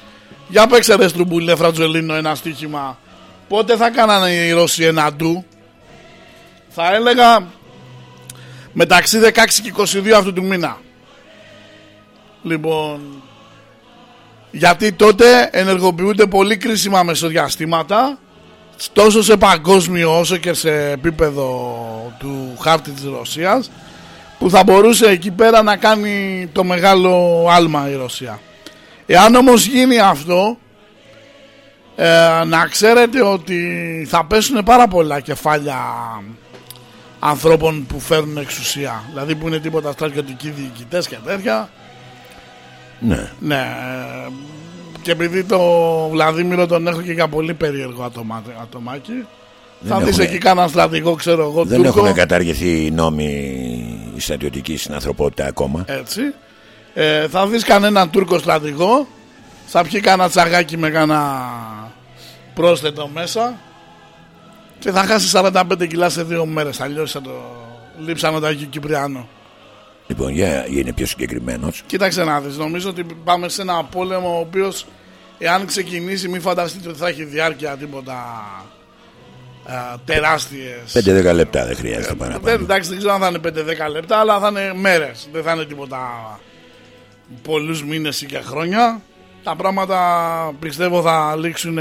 για παίξε ρε στρουμπουλέ Φρατζολίνο ένα στοίχημα πότε θα κάνανε οι Ρώσοι ένα ντου; Θα έλεγα μεταξύ 16 και 22 αυτού του μήνα Λοιπόν, γιατί τότε ενεργοποιούνται πολύ κρίσιμα μεσοδιαστήματα τόσο σε παγκόσμιο όσο και σε επίπεδο του χάρτη της Ρωσίας που θα μπορούσε εκεί πέρα να κάνει το μεγάλο άλμα η Ρωσία. Εάν όμως γίνει αυτό ε, να ξέρετε ότι θα πέσουν πάρα πολλά κεφάλια ανθρώπων που φέρνουν εξουσία δηλαδή που είναι τίποτα στρατιωτικοί διοικητές και τέτοια Ναι. ναι. ε, Και επειδή το Βλαδίμηρο τον έχω και για πολύ περίεργο ατομα- ατομάκι. Δεν θα δεις έχουνε- εκεί κανένα στρατηγό, ξέρω εγώ, Δεν Τούρκο. έχουν καταργηθεί οι νόμοι οι στρατιωτικοί στην ανθρωπότητα ακόμα. Έτσι. Ε, θα δεις κανέναν Τούρκο στρατηγό. Θα πιει κανένα τσαγάκι με κανένα πρόσθετο μέσα. Και θα χάσει 45 κιλά σε δύο μέρες. Αλλιώς θα το λείψανε το Αγίου Κυπριάνο. Λοιπόν, για είναι πιο συγκεκριμένος. Κοίταξε να δεις, νομίζω ότι πάμε σε ένα πόλεμο ο οποίος εάν ξεκινήσει μην φανταστείτε ότι θα έχει διάρκεια τίποτα α, τεράστιες. 5-10 λεπτά δεν χρειάζεται δεν, παραπάνω. εντάξει δεν ξέρω αν θα είναι 5-10 λεπτά αλλά θα είναι μέρες. Δεν θα είναι τίποτα πολλούς μήνες ή και χρόνια. Τα πράγματα πιστεύω θα λήξουν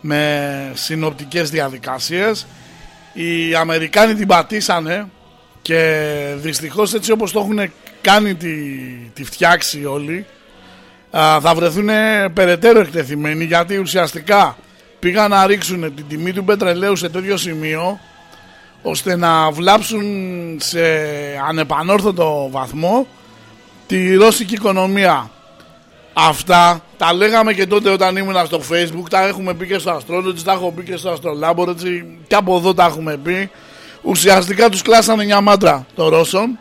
με συνοπτικές διαδικασίες. Οι Αμερικάνοι την πατήσανε και δυστυχώς έτσι όπως το έχουν κάνει τη, τη φτιάξει όλοι α, θα βρεθούν περαιτέρω εκτεθειμένοι γιατί ουσιαστικά πήγαν να ρίξουν την τιμή του πετρελαίου σε τέτοιο σημείο ώστε να βλάψουν σε ανεπανόρθωτο βαθμό τη ρώσικη οικονομία. Αυτά τα λέγαμε και τότε όταν ήμουν στο facebook, τα έχουμε πει και στο Astrology, τα έχω πει και στο Astrolabor, έτσι, και από εδώ τα έχουμε πει. Ουσιαστικά τους κλάσανε μια μάντρα των Ρώσων.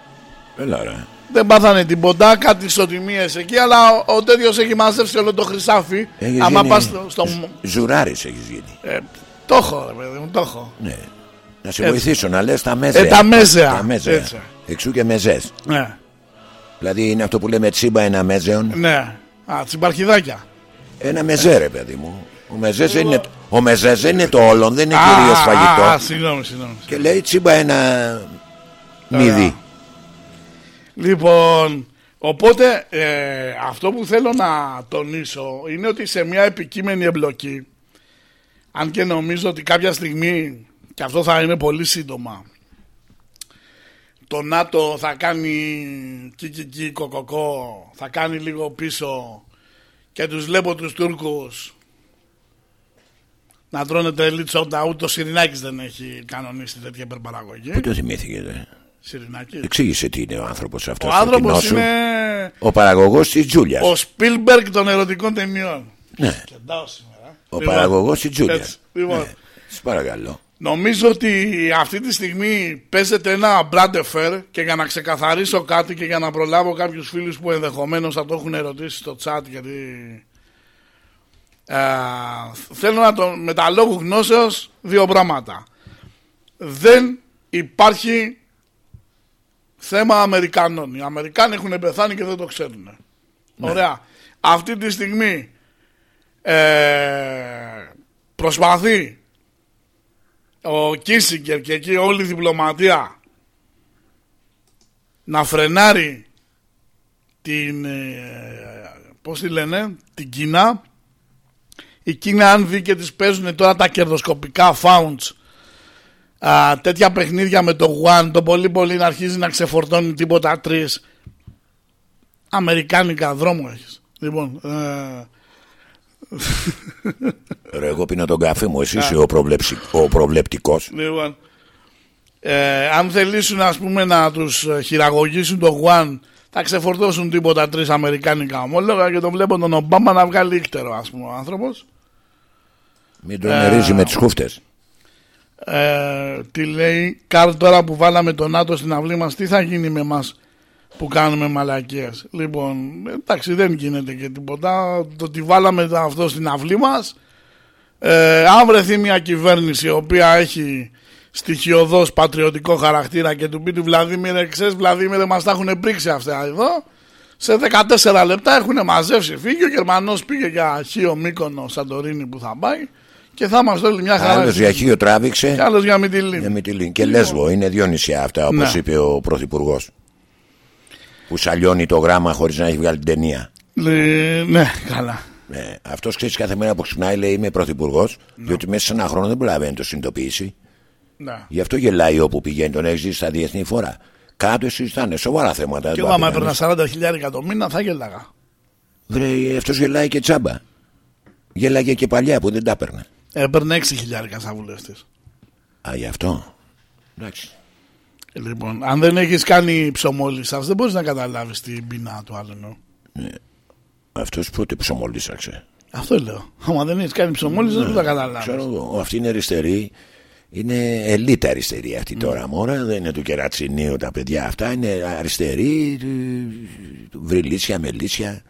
Έλα ρε. Δεν πάθανε τίποτα, κάτι ισοτιμίες εκεί, αλλά ο, ο τέτοιος έχει μαζέψει όλο το χρυσάφι. Έχεις Άμα γίνει πας στο... στο Ζουράρης έχεις γίνει. ε, το έχω, ρε παιδί μου, το έχω. Ναι. Να σε Έτσι. βοηθήσω να λες τα μέζεα. Ε, τα μέζεα. Τα μέζεα. Έτσι. Εξού και μεζές. Ναι, Δηλαδή είναι αυτό που λέμε τσίμπα ένα μέζεον. ναι. Α, τσιμπαρχιδάκια. Ένα μεζέ ρε παιδί μου. Ο μεζές δεν είναι, ο μεζές δεν είναι το όλον, δεν είναι κυρίως Α, φαγητό. Α, α, συγγνώμη, συγγνώμη. Και λέει τσίμπα ένα μύδι. Λοιπόν, οπότε ε, αυτό που θέλω να τονίσω είναι ότι σε μια επικείμενη εμπλοκή, αν και νομίζω ότι κάποια στιγμή, και αυτό θα είναι πολύ σύντομα, το ΝΑΤΟ θα κάνει κικικί κοκοκό, θα κάνει λίγο πίσω και τους βλέπω τους Τούρκους να τρώνε τρελή τσόντα, ούτε ο Σιρινάκης δεν έχει κανονίσει τέτοια υπερπαραγωγή. Πού το θυμήθηκε. Σιρινάκης. Εξήγησε τι είναι ο άνθρωπος αυτός. Ο στο κοινό άνθρωπος σου. είναι Ο παραγωγός της Τζούλιας. ο Σπίλμπεργκ των ερωτικών ταινιών. Ναι. Κεντάω σήμερα. Ο Λοιπόν, παραγωγός της Τζούλιας. έτσι, Λοιπόν, Ναι. Σας παρακαλώ. νομίζω ότι αυτή τη στιγμή παίζεται ένα brand affair και για να ξεκαθαρίσω κάτι και για να προλάβω κάποιους φίλους που ενδεχομένως θα το έχουν ερωτήσει στο chat γιατί ε, θέλω να το με τα λόγου γνώσεως δύο πράγματα. Δεν υπάρχει θέμα Αμερικανών. Οι Αμερικάνοι έχουν πεθάνει και δεν το ξέρουν. Ωραία. Αυτή τη στιγμή ε, προσπαθεί ο Κίσιγκερ και εκεί όλη η διπλωματία να φρενάρει την ε, πώς τη λένε την Κίνα η Κίνα αν δει και τις παίζουν τώρα τα κερδοσκοπικά founds α, τέτοια παιχνίδια με το One το πολύ πολύ να αρχίζει να ξεφορτώνει τίποτα τρεις Αμερικάνικα δρόμο έχεις λοιπόν ε, Ρε, εγώ πίνω τον καφέ μου, εσύ είσαι ο, προβλεψι... ο προβλεπτικός. Λοιπόν, ε, αν θελήσουν ας πούμε να τους ε, χειραγωγήσουν το One θα ξεφορτώσουν τίποτα τρεις αμερικάνικα ομόλογα και τον βλέπω τον Ομπάμα να βγάλει ύκτερο ας πούμε ο άνθρωπος. Μην τον μερίζει με τις χούφτες. Ε, τι λέει Καρλ τώρα που βάλαμε τον ΝΑΤΟ στην αυλή μας τι θα γίνει με μας που κάνουμε μαλακίες; Λοιπόν εντάξει δεν γίνεται και τίποτα. Το ότι βάλαμε αυτό στην αυλή μας ε, αν βρεθεί μια κυβέρνηση η οποία έχει στοιχειοδός πατριωτικό χαρακτήρα και του πει του Βλαδίμηρε ξέρεις Βλαδίμηρε μας τα έχουν πρίξει αυτά εδώ σε 14 λεπτά έχουν μαζεύσει φύγει ο Γερμανός πήγε για Χίο Μύκονο Σαντορίνη που θα πάει και θα είμαστε όλοι μια χαρά Άλλος για Χίο τράβηξε. και άλλος για Μυτιλίνη Για Μυτιλίνη. Και Λέσβο, είναι δύο νησιά αυτά, όπως Ναι. είπε ο Πρωθυπουργός. Που σαλιώνει το γράμμα χωρίς να έχει βγάλει την ταινία. Ε, ναι καλά Ναι. Αυτός ξέρεις κάθε μέρα που ξυπνάει λέει Είμαι Πρωθυπουργός, διότι μέσα σε ένα χρόνο δεν προλαβαίνει να το συνειδητοποιήσει. ναι. Γι' αυτό γελάει όπου πηγαίνει, τον έχεις ζήσει στα διεθνή φορά. Κάτω συζητάνε σοβαρά θέματα. και δεν εγώ άμα το έπαιρνα 40 χιλιάρικα το μήνα θα γέλαγα Βρε, αυτός γελάει και τσάμπα. Γέλαγε και παλιά που δεν τα έπαιρνε. Έπαιρνε 6 χιλιάρικα σαν βουλευτής Α, γι' αυτό. Εντάξει. Λοιπόν, αν δεν έχεις κάνει ψωμόλισσα, δεν μπορείς να καταλάβεις την πείνα του άλλου. Αυτός πότε ψωμολίσαξε. Αυτό λέω. Άμα δεν έχεις κάνει ψωμόλισσα, δεν θα καταλάβεις. Ξέρω εγώ, αυτή είναι αριστερή. Είναι ελίτα αριστερή αυτή τώρα μόρα. Δεν είναι του κερατσινίου τα παιδιά αυτά. Είναι αριστερή, του- του- βρυλίσια, μελίσια.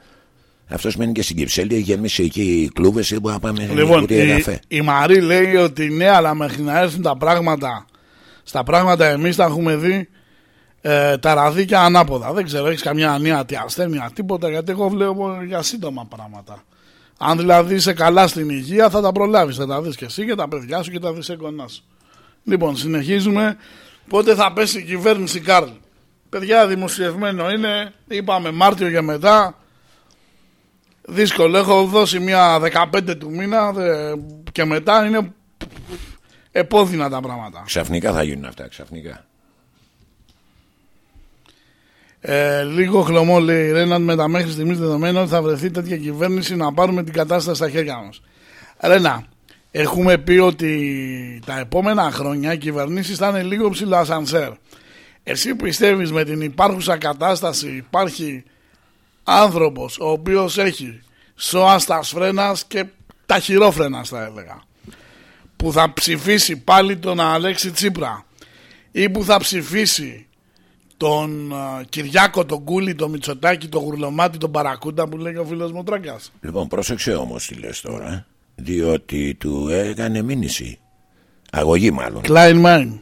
Αυτός μένει και στην Κυψέλη. Έχει γεμίσει εκεί κλούβες που να πάμε Λοιπόν, κουτία η, καφέ. η Μαρή λέει ότι ναι, αλλά μέχρι να έρθουν τα πράγματα, στα πράγματα εμείς τα έχουμε δει ε, τα ραδίκια ανάποδα. Δεν ξέρω, έχεις καμιά ανίατη ασθένεια, τίποτα, γιατί εγώ βλέπω για σύντομα πράγματα. Αν δηλαδή είσαι καλά στην υγεία θα τα προλάβεις, θα τα δεις και εσύ και τα παιδιά σου και τα δισέγγονά σου. Λοιπόν, συνεχίζουμε. Πότε θα πέσει η κυβέρνηση Κάρλ. Παιδιά, δημοσιευμένο είναι, είπαμε Μάρτιο και μετά. Δύσκολο, έχω δώσει μια 15 του μήνα δε- και μετά είναι επώδυνα τα πράγματα. Ξαφνικά θα γίνουν αυτά, ξαφνικά. Ε, λίγο χλωμό λέει η Ρέναντ με τα μέχρι στιγμής δεδομένα ότι θα βρεθεί τέτοια κυβέρνηση να πάρουμε την κατάσταση στα χέρια μας. Ρένα, έχουμε πει ότι τα επόμενα χρόνια οι κυβερνήσεις θα είναι λίγο ψηλό ασανσέρ. Εσύ πιστεύεις με την υπάρχουσα κατάσταση υπάρχει άνθρωπος ο οποίος έχει σώα στα φρένας και ταχυρόφρενας θα έλεγα που θα ψηφίσει πάλι τον Αλέξη Τσίπρα ή που θα ψηφίσει τον α, Κυριάκο, τον Κούλι, τον Μητσοτάκη, τον Γουρλωμάτι, τον Παρακούντα που λέει ο φίλος μου Τράγκας. Λοιπόν, πρόσεξε όμως τι λες τώρα. ε. Διότι του έκανε μήνυση. Αγωγή μάλλον. Klein Mine.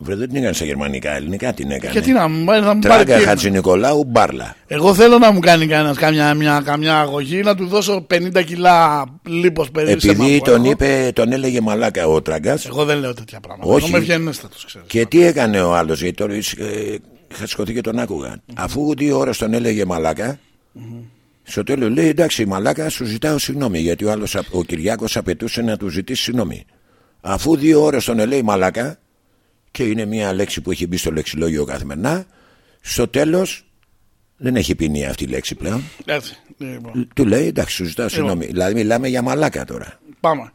Βρε, δεν την έκανε στα γερμανικά, ελληνικά την έκανε. Γιατί να μου, πάρει- να μου πάρει Τράγκα τι- Χατζη Νικολάου Μπάρλα. Εγώ θέλω να μου κάνει κανένας καμιά, μια, καμιά αγωγή να του δώσω 50 κιλά λίπος περίπου. Επειδή τον είπε, τον έλεγε μαλάκα ο Τράγκας. Εγώ δεν λέω τέτοια πράγματα. Όχι. Εγώ με ευγενέστατος, ξέρεις. Και τι έκανε ο άλλος, γιατί τώρα ε, είχα σηκωθεί και τον άκουγα. Αφού δύο ώρε τον έλεγε μαλάκα, στο τέλος λέει εντάξει, μαλάκα, σου ζητάω συγγνώμη. Γιατί ο άλλος, ο Κυριάκος απαιτούσε να του ζητήσει συγγνώμη. Αφού δύο ώρες τον λέει μαλάκα, και είναι μια λέξη που έχει μπει στο λεξιλόγιο καθημερινά, στο τέλος δεν έχει ποινή αυτή η λέξη πλέον. Έτσι. Λοιπόν, Του λέει εντάξει, σου ζητάω συγγνώμη. Δηλαδή μιλάμε για μαλάκα τώρα. πάμε.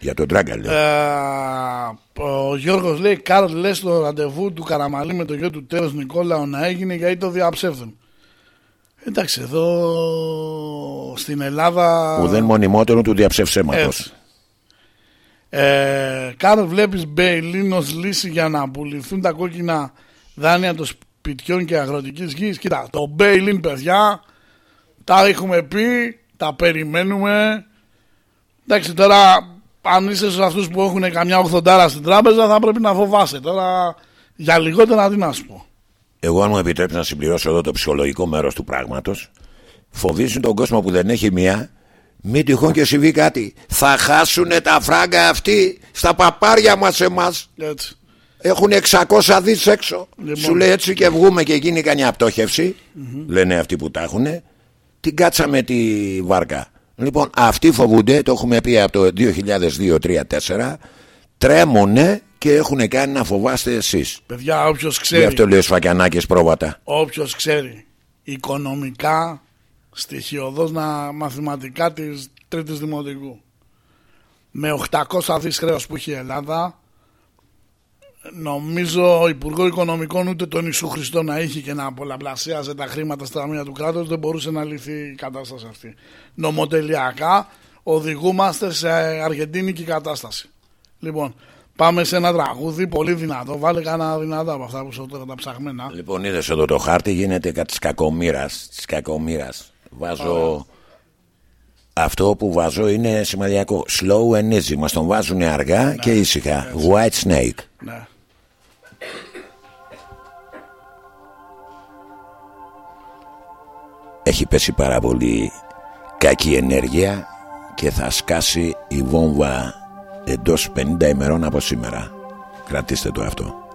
Για τον Τράγκα λέω. Ε, ο Γιώργος λέει Καρλ λες το ραντεβού του Καραμαλή με το γιο του Τέρος Νικόλαο να έγινε γιατί το διαψεύδουν. Εντάξει εδώ στην Ελλάδα Ουδέν μονιμότερο του διαψευσέματος. Έτσι. Ε, Καρλ βλέπεις Μπέιλιν ως λύση για να πουληθούν τα κόκκινα δάνεια των σπιτιών και αγροτικής γης. Κοίτα, το Μπέιλιν παιδιά τα έχουμε πει, τα περιμένουμε. Εντάξει τώρα αν είσαι σε αυτούς που έχουν καμιά οχθοντάρα στην τράπεζα θα πρέπει να φοβάσαι. Τώρα για λιγότερα τι να σου πω. εγώ αν μου επιτρέψει να συμπληρώσω εδώ το ψυχολογικό μέρος του πράγματος φοβίζουν τον κόσμο που δεν έχει μία μην τυχόν και συμβεί κάτι. Θα χάσουν τα φράγκα αυτοί στα παπάρια μας εμάς. Έτσι. έχουν 600 δις έξω. Λοιπόν. σου λέει έτσι και βγούμε και γίνει κανένα πτώχευση λένε αυτοί που τα έχουν την κάτσαμε τη βάρκα. Λοιπόν αυτοί φοβούνται το έχουμε πει από το 2002-2003-2004 τρέμουνε και έχουν κάνει να φοβάστε εσείς. Παιδιά, όποιος Γι' ξέρει, αυτό λέει ο Σφακιανάκης πρόβατα. Όποιος ξέρει. Οικονομικά, στοιχειοδός να μαθηματικά της τρίτης δημοτικού με 800 δις χρέος που έχει η Ελλάδα νομίζω ο Υπουργός Οικονομικών ούτε τον Ιησού Χριστό να είχε και να πολλαπλασίαζε τα χρήματα στα ταμεία του κράτους δεν μπορούσε να λυθεί η κατάσταση αυτή. Νομοτελειακά οδηγούμαστε σε αργεντίνικη κατάσταση. Λοιπόν, πάμε σε ένα τραγούδι πολύ δυνατό. Βάλε κανένα δυνατό από αυτά που σου τώρα τα ψαχμένα. Λοιπόν είδες εδώ το χάρτη γίνεται κάτι της κακομήρας Της κακομήρας Βάζω Αυτό που βάζω είναι σημαντικό Slow and easy Μας τον βάζουν αργά και ήσυχα White Snake Ναι. Έχει πέσει πάρα πολύ κακή ενέργεια και θα σκάσει η βόμβα εντός 50 ημερών από σήμερα. Κρατήστε το αυτό.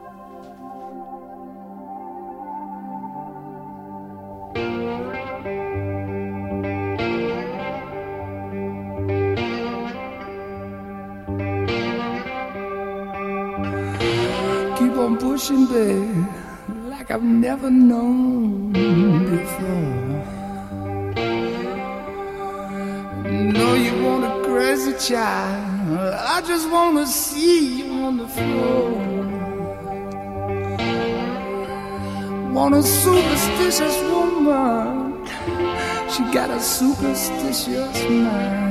On pushing, babe, like I've never known before. No, you want a crazy child. I just want to see you on the floor. Want a superstitious woman. She got a superstitious mind.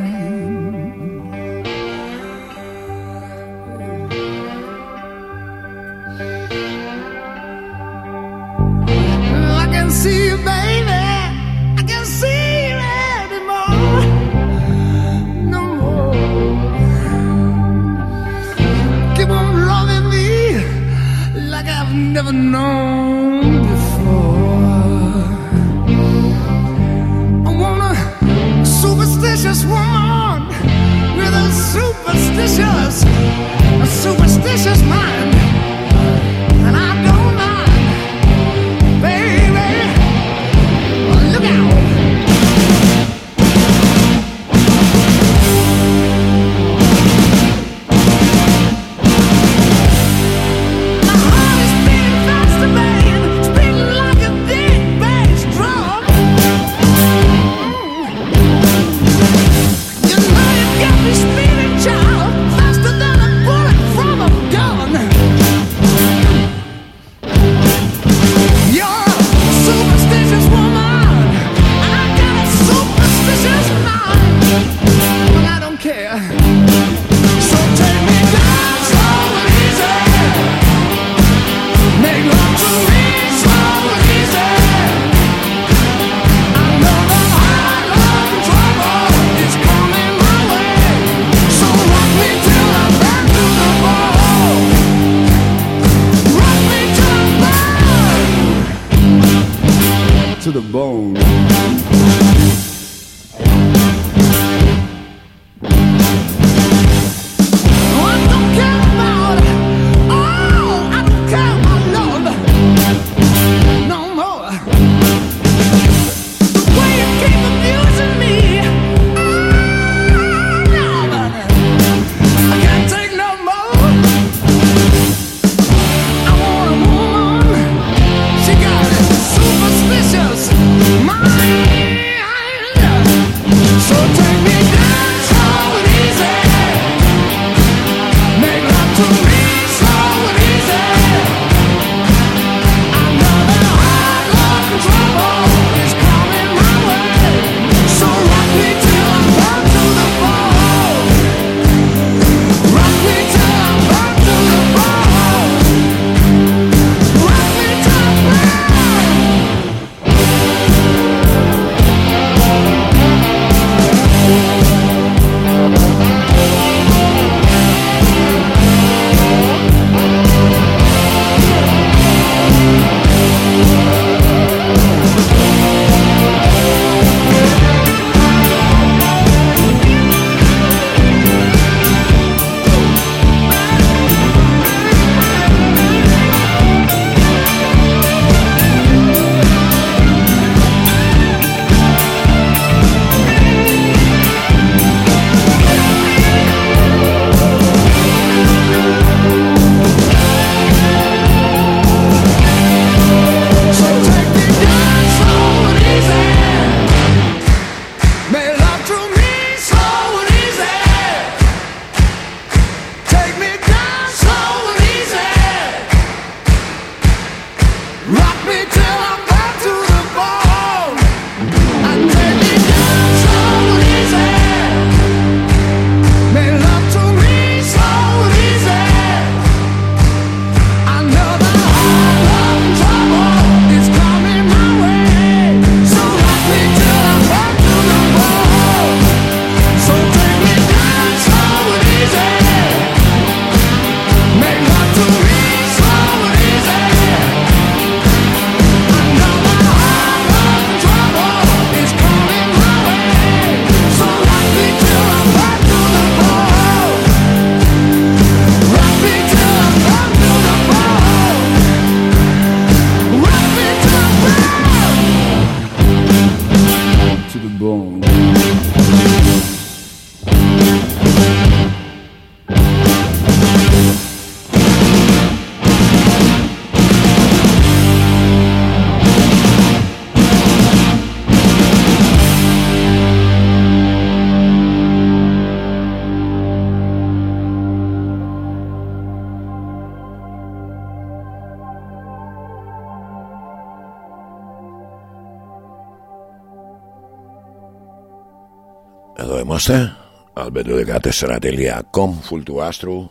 albedo14.com Full του άστρου.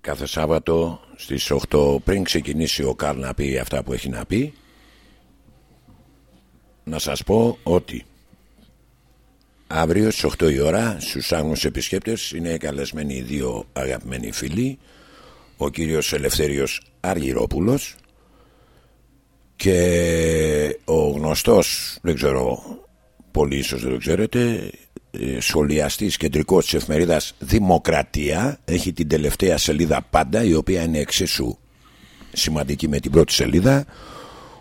Κάθε Σάββατο στις 8 πριν ξεκινήσει ο Καρλ να πει αυτά που έχει να πει Να σας πω ότι Αύριο στις 8 η ώρα στους άγνους επισκέπτες είναι καλεσμένοι οι δύο αγαπημένοι φίλοι Ο κύριος Ελευθέριος Αργυρόπουλος και ο γνωστός, δεν ξέρω, πολύ ίσως δεν το ξέρετε, ε, σχολιαστής κεντρικός της εφημερίδας Δημοκρατία έχει την τελευταία σελίδα πάντα η οποία είναι εξίσου σημαντική με την πρώτη σελίδα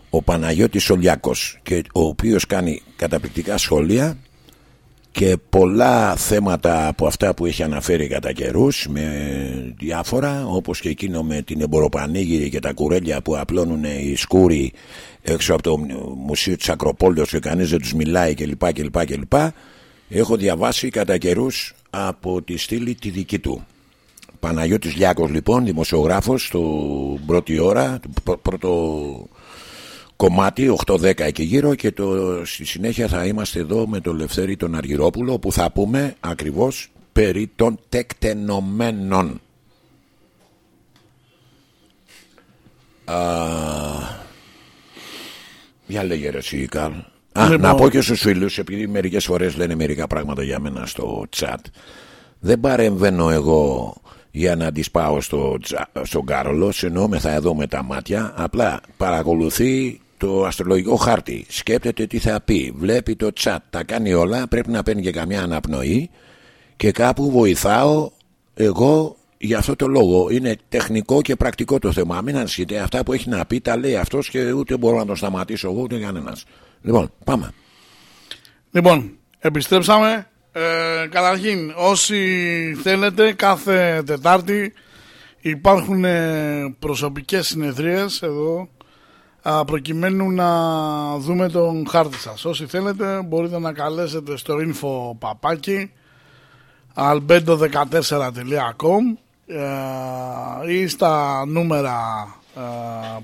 ο Παναγιώτης Ολιάκος και ο οποίος κάνει καταπληκτικά σχόλια και πολλά θέματα από αυτά που έχει αναφέρει κατά καιρούς με διάφορα όπως και εκείνο με την εμποροπανήγυρη και τα κουρέλια που απλώνουν οι σκούροι έξω από το Μουσείο της Ακροπόλεως και κανείς δεν τους μιλάει κλπ. κλπ, κλπ. Έχω διαβάσει κατά καιρούς από τη στήλη τη δική του. Παναγιώτης Λιάκος λοιπόν, δημοσιογράφος, στο πρώτη ώρα, το πρώτο κομμάτι 8-10 εκεί γύρω και το, στη συνέχεια θα είμαστε εδώ με τον Λευθέρη τον Αργυρόπουλο που θα πούμε ακριβώς περί των τεκτενομένων. Α, για λέγε ρε εσύ Καρλ. Α, Λοιπόν. να πω και στους φίλους επειδή μερικές φορές λένε μερικά πράγματα για μένα στο chat δεν παρεμβαίνω εγώ για να τις πάω στο, τσα- στον Κάρολο συνόμεθα εδώ με τα μάτια απλά παρακολουθεί το αστρολογικό χάρτη. Σκέπτεται τι θα πει. Βλέπει το chat τα κάνει όλα πρέπει να παίρνει και καμιά αναπνοή και κάπου βοηθάω εγώ για αυτό το λόγο. Είναι τεχνικό και πρακτικό το θέμα. Μην ανησυχείτε αυτά που έχει να πει τα λέει αυτός και ούτε μπορώ να τον σταματήσω εγώ ούτε κανένας λοιπόν πάμε Λοιπόν, επιστρέψαμε. Ε, καταρχήν, όσοι θέλετε, κάθε Τετάρτη υπάρχουν ε, προσωπικές συνεδρίες εδώ α, προκειμένου να δούμε τον χάρτη σας. Όσοι θέλετε μπορείτε να καλέσετε στο info παπάκι albedo14.com ε, ή στα νούμερα ε,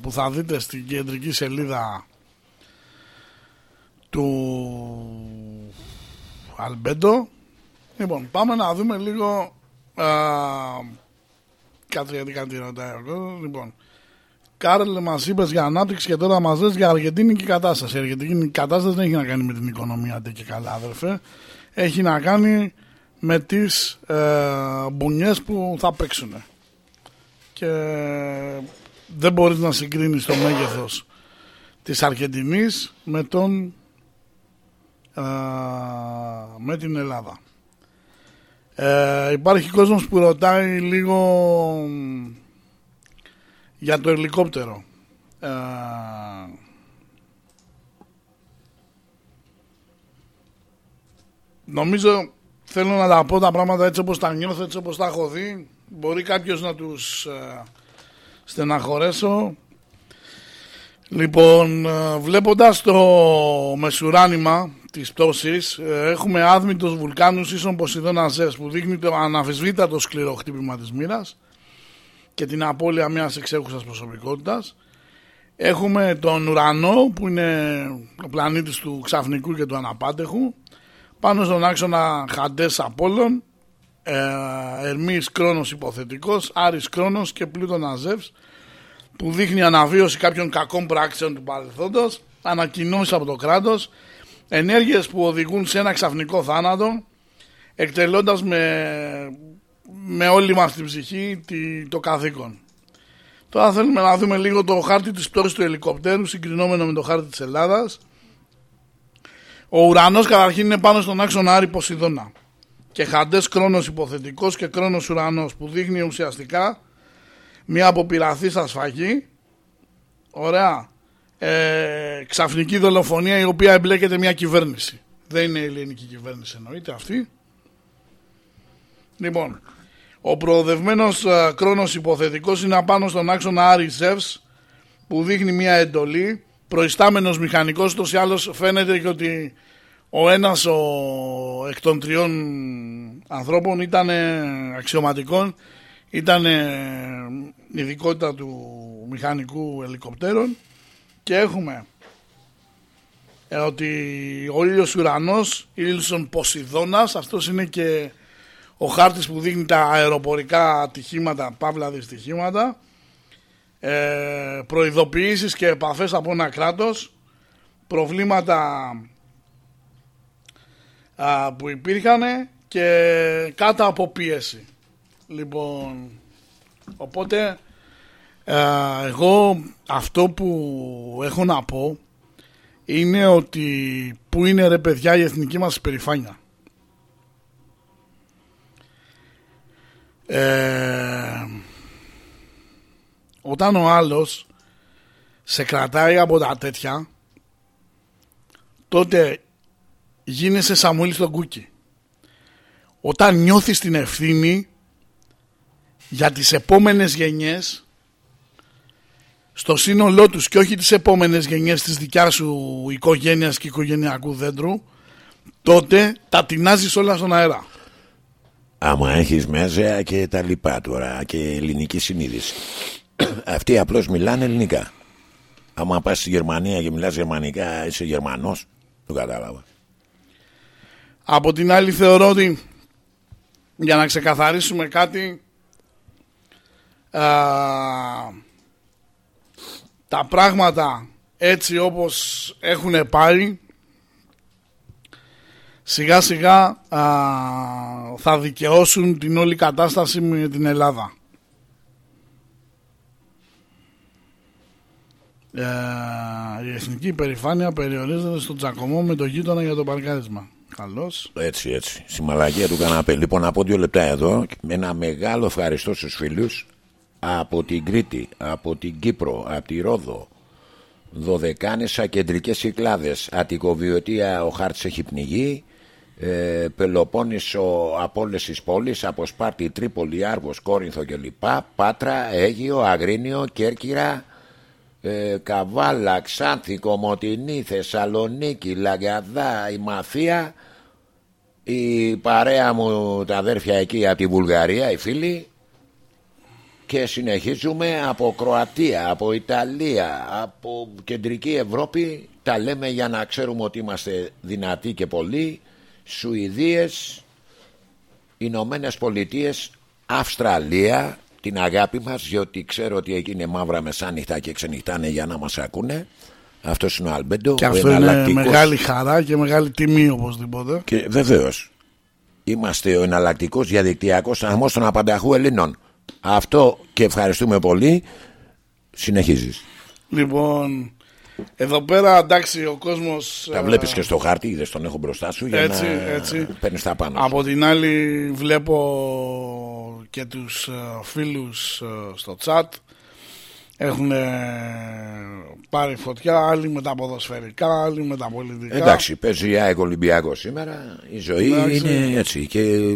που θα δείτε στην κεντρική σελίδα του Αλμπέντο. Λοιπόν, πάμε να δούμε λίγο. Α, κάτσε γιατί κάτι ρωτάει ο κόσμος. Λοιπόν, Κάρλ, μας είπες για ανάπτυξη και τώρα μας λες για αργεντίνικη κατάσταση. Η αργεντίνικη κατάσταση δεν έχει να κάνει με την οικονομία αντί και καλά, αδερφέ. Έχει να κάνει με τις ε, μπουνιές που θα παίξουν. Και δεν μπορείς να συγκρίνεις το μέγεθος της Αργεντινής με τον α, με την Ελλάδα. Ε, υπάρχει κόσμος που ρωτάει λίγο μ, για το ελικόπτερο. Ε, νομίζω θέλω να τα πω τα πράγματα έτσι όπως τα νιώθω, έτσι όπως τα έχω δει. Μπορεί κάποιος να τους ε, στεναχωρέσω. Λοιπόν, ε, βλέποντας το μεσουράνημα της πτώσης, ε, έχουμε άδμητος βουλκάνους ίσον Ποσειδώνα Ζες που δείχνει το αναφεσβήτατο σκληρό χτύπημα της μοίρας και την απώλεια μιας εξέχουσας προσωπικότητας. Έχουμε τον ουρανό που είναι ο πλανήτης του ξαφνικού και του αναπάντεχου. Πάνω στον άξονα Χαντές Απόλλων, ε, Ερμής Κρόνος υποθετικός, Άρης Κρόνος και Πλούτονα Ζεύς που δείχνει αναβίωση κάποιων κακών πράξεων του παρελθόντος, ανακοινώσεις από το κράτος, ενέργειες που οδηγούν σε ένα ξαφνικό θάνατο, εκτελώντας με, με όλη μας την ψυχή τη- το καθήκον. Τώρα θέλουμε να δούμε λίγο το χάρτη της πτώσης του ελικοπτέρου συγκρινόμενο με το χάρτη της Ελλάδας. Ο ουρανός καταρχήν είναι πάνω στον άξονα Άρη Ποσειδώνα και χαντές κρόνος υποθετικός και κρόνος ουρανός που δείχνει ουσιαστικά μια αποπειραθή σφαγή ωραία ε, ξαφνική δολοφονία η οποία εμπλέκεται μια κυβέρνηση. Δεν είναι η ελληνική κυβέρνηση εννοείται αυτή. Λοιπόν ο προοδευμένος ε, κρόνος υποθετικός είναι απάνω στον άξονα Άρη Ζεύς που δείχνει μια εντολή. Προϊστάμενος μηχανικός ούτως ή άλλως φαίνεται και ότι ο ένας ο, εκ των τριών ανθρώπων ήταν αξιωματικών ήταν η ειδικότητα του μηχανικού ελικοπτέρων και έχουμε ε, ότι ο ήλιος ουρανός, ήλιος Ποσειδώνας, αυτός είναι και ο χάρτης που δείχνει τα αεροπορικά ατυχήματα, παύλα δυστυχήματα, ε, προειδοποιήσεις και επαφές από ένα κράτος, προβλήματα α, που υπήρχαν και κάτω από πίεση. Λοιπόν, οπότε α, εγώ αυτό που έχω να πω είναι ότι που είναι ρε παιδιά η εθνική μας υπερηφάνεια. Ε, όταν ο άλλος σε κρατάει από τα τέτοια τότε γίνεσαι Σαμουήλ στον κούκι. Όταν νιώθεις την ευθύνη για τις επόμενες γενιές στο σύνολό τους και όχι τις επόμενες γενιές της δικιάς σου οικογένειας και οικογενειακού δέντρου τότε τα τεινάζεις όλα στον αέρα. Άμα έχεις μέσα και τα λοιπά τώρα και ελληνική συνείδηση. Αυτοί απλώς μιλάνε ελληνικά. Άμα πας στη Γερμανία και μιλάς γερμανικά είσαι Γερμανός. Το κατάλαβα. Από την άλλη θεωρώ ότι για να ξεκαθαρίσουμε κάτι α, τα πράγματα έτσι όπως έχουν πάει σιγά σιγά α, θα δικαιώσουν την όλη κατάσταση με την Ελλάδα. Ε, η εθνική υπερηφάνεια περιορίζεται στον τσακωμό με το γείτονα για το παρκάρισμα. Καλώς. Έτσι, έτσι. Στη μαλακία του καναπέ. Λοιπόν, από δύο λεπτά εδώ, με ένα μεγάλο ευχαριστώ στους φίλους από την Κρήτη, από την Κύπρο, από τη Ρόδο, Δωδεκάνησα, κεντρικές Κυκλάδες, Αττικοβιωτία, ο χάρτης έχει πνιγεί, ε, Πελοπόννησο από όλες τις πόλεις, από Σπάρτη, Τρίπολη, Άρβος, Κόρινθο κλπ. Πάτρα, Αίγιο, Αγρίνιο, Κέρκυρα, ε, Καβάλα, Ξάνθη, Κομωτινή, Θεσσαλονίκη, Λαγκαδά, η Μαθία, η παρέα μου τα αδέρφια εκεί από τη Βουλγαρία, οι φίλοι και συνεχίζουμε από Κροατία, από Ιταλία, από Κεντρική Ευρώπη τα λέμε για να ξέρουμε ότι είμαστε δυνατοί και πολλοί Σουηδίες, Ηνωμένες Πολιτείες, Αυστραλία την αγάπη μας διότι ξέρω ότι εκεί είναι μαύρα μεσάνυχτα και ξενυχτάνε για να μας ακούνε αυτός είναι ο Αλμπέντο Και ο αυτό είναι εναλλακτικός. μεγάλη χαρά και μεγάλη τιμή οπωσδήποτε. Και βεβαίως. Είμαστε ο εναλλακτικός διαδικτυακός σταθμό των απανταχού Ελλήνων. Αυτό και ευχαριστούμε πολύ. Συνεχίζεις. Λοιπόν, εδώ πέρα εντάξει ο κόσμος... Τα ε, βλέπεις και στο χάρτη, είδες τον έχω μπροστά σου για Έτσι, να έτσι. παίρνεις τα πάνω. Από την άλλη βλέπω και τους ε, φίλους ε, στο chat έχουν ε, πάρει φωτιά άλλοι με τα ποδοσφαιρικά άλλοι με τα πολιτικά Εντάξει, παίζει η ΑΕΚ Ολυμπιακό σήμερα. Η ζωή Εντάξει. είναι έτσι. Και ε,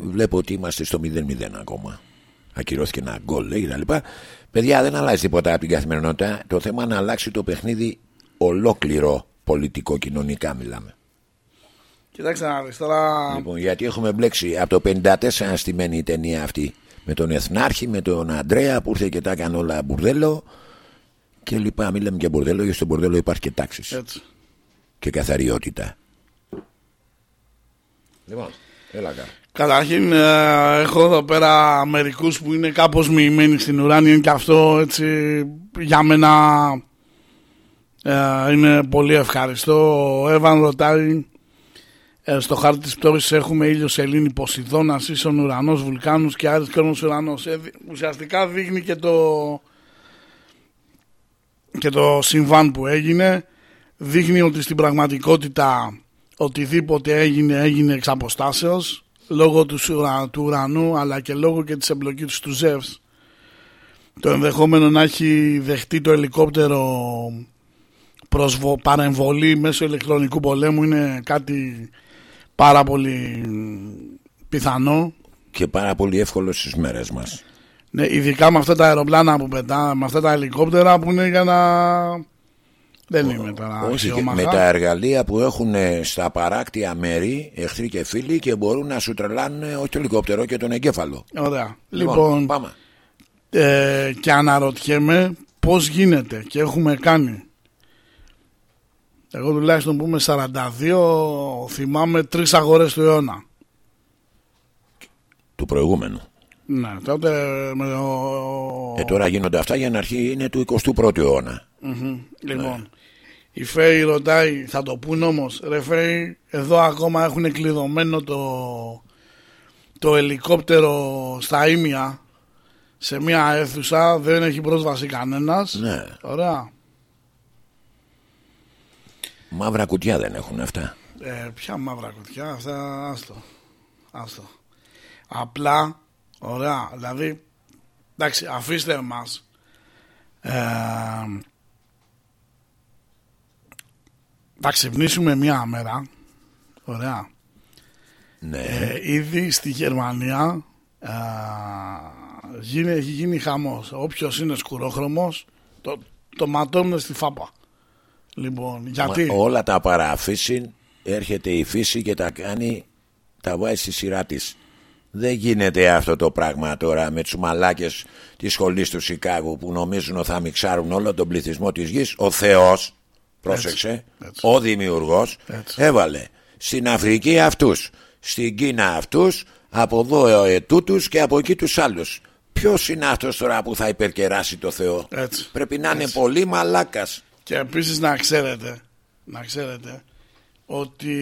βλέπω ότι είμαστε στο 0-0 ακόμα. Ακυρώθηκε ένα γκολ, λέει κτλ. Παιδιά, δεν αλλάζει τίποτα από την καθημερινότητα. Το θέμα είναι να αλλάξει το παιχνίδι ολόκληρο πολιτικό-κοινωνικά μιλάμε. Κοιτάξτε να δεις τώρα Λοιπόν, γιατί έχουμε μπλέξει από το 54 στημένη η ταινία αυτή με τον Εθνάρχη, με τον Αντρέα που ήρθε και τα έκανε όλα μπουρδέλο και λοιπά. Μην λέμε και μπουρδέλο, γιατί στο μπουρδέλο υπάρχει και τάξη έτσι. και καθαριότητα. Λοιπόν, έλα κάτω. Καταρχήν ε, έχω εδώ πέρα μερικούς που είναι κάπως μοιημένοι στην ουράνια και αυτό έτσι για μένα ε, είναι πολύ ευχαριστώ. Ο Εύαν ρωτάει ε, στο χάρτη της πτώχης έχουμε ήλιο σελήνη Ποσειδώνας, ίσον ουρανός, βουλκάνους και άρης κρόνος ουρανός. Ε, δι- ουσιαστικά δείχνει και το, και το συμβάν που έγινε. Δείχνει ότι στην πραγματικότητα οτιδήποτε έγινε έγινε εξ αποστάσεως λόγω του, σουρα- του ουρανού αλλά και λόγω και της εμπλοκής τους Ζεύς. Το ενδεχόμενο να έχει δεχτεί το ελικόπτερο προσβο, παρεμβολή μέσω ηλεκτρονικού πολέμου είναι κάτι πάρα πολύ πιθανό. Και πάρα πολύ εύκολο στις μέρες μας. Ναι, ειδικά με αυτά τα αεροπλάνα που πετά, με αυτά τα ελικόπτερα που είναι για να... Δεν είμαι τώρα Όχι, και αξιόμαχα. με τα εργαλεία που έχουν στα παράκτια μέρη, εχθροί και φίλοι, και μπορούν να σου τρελάνουν όχι το ελικόπτερο και τον εγκέφαλο. Ωραία. Λοιπόν, Λοιπόν, πάμε. ε, και αναρωτιέμαι πώς γίνεται και έχουμε κάνει Εγώ τουλάχιστον που είμαι 42 θυμάμαι τρεις αγορές του αιώνα. Του προηγούμενου. Ναι, τότε με ο... Ε, τώρα γίνονται αυτά για να αρχίσει είναι του 21ου αιώνα. Μμμ. Λοιπόν, η Φέη ρωτάει, θα το πούν όμως, ρε Φέη, εδώ ακόμα έχουν κλειδωμένο το, το ελικόπτερο στα Ήμια σε μια αίθουσα, δεν έχει πρόσβαση κανένας. Ναι. Ωραία. Μαύρα κουτιά δεν έχουν αυτά. Ε, ποια μαύρα κουτιά, αυτά άστο. άστο. Απλά, ωραία, δηλαδή, εντάξει, αφήστε μας. Ε, θα ξυπνήσουμε μία μέρα, ωραία. Ναι. Ε, ήδη στη Γερμανία ε, γίνει, έχει γίνει χαμός. Όποιος είναι σκουρόχρωμος, το, το ματώνουν στη φάπα. Λοιπόν, γιατί... Μα όλα τα παραφύσιν έρχεται η φύση και τα κάνει, τα βάζει στη σειρά της. Δεν γίνεται αυτό το πράγμα τώρα με τους μαλάκες της σχολής του Σικάγου που νομίζουν ότι θα μιξάρουν όλο τον πληθυσμό της γης. Ο Θεός, πρόσεξε, ο δημιουργός έβαλε στην Αφρική αυτούς, στην Κίνα αυτούς, από εδώ ετούτους και από εκεί τους άλλους. Ποιος είναι αυτός τώρα που θα υπερκεράσει το Θεό; Έτσι. Πρέπει να είναι Έτσι. πολύ μαλάκας. Και επίσης να ξέρετε, να ξέρετε ότι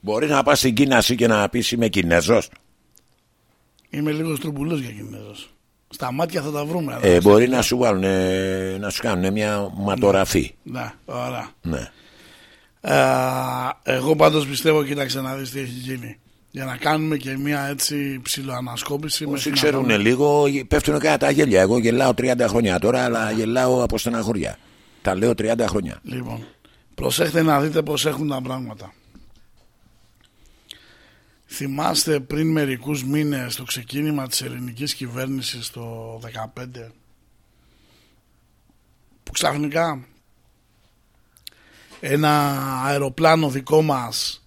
Μπορεί να πας στην Κίνα εσύ και να πεις είμαι Κινέζος. είμαι λίγο στρουμπουλός για Κινέζος. Στα μάτια θα τα βρούμε. αλλά Ε, στα μπορεί χέρια- να σου βάλουν, ε, να σου κάνουν μια ματοραφή. Ναι, ωραία. Ναι. Ε, εγώ πάντως πιστεύω, κοίταξε να δεις τι έχει γίνει. Για να κάνουμε και μια έτσι ψηλοανασκόπηση. Όσοι μέχρι να ξέρουν δούμε. λίγο, πέφτουν κατά τα γέλια. Εγώ γελάω 30 χρόνια τώρα, αλλά γελάω από στεναχωριά. Τα λέω 30 χρόνια. Λοιπόν, προσέχτε να δείτε πως έχουν τα πράγματα. Θυμάστε πριν μερικούς μήνες το ξεκίνημα της ελληνικής κυβέρνησης το 2015 που ξαφνικά ένα αεροπλάνο δικό μας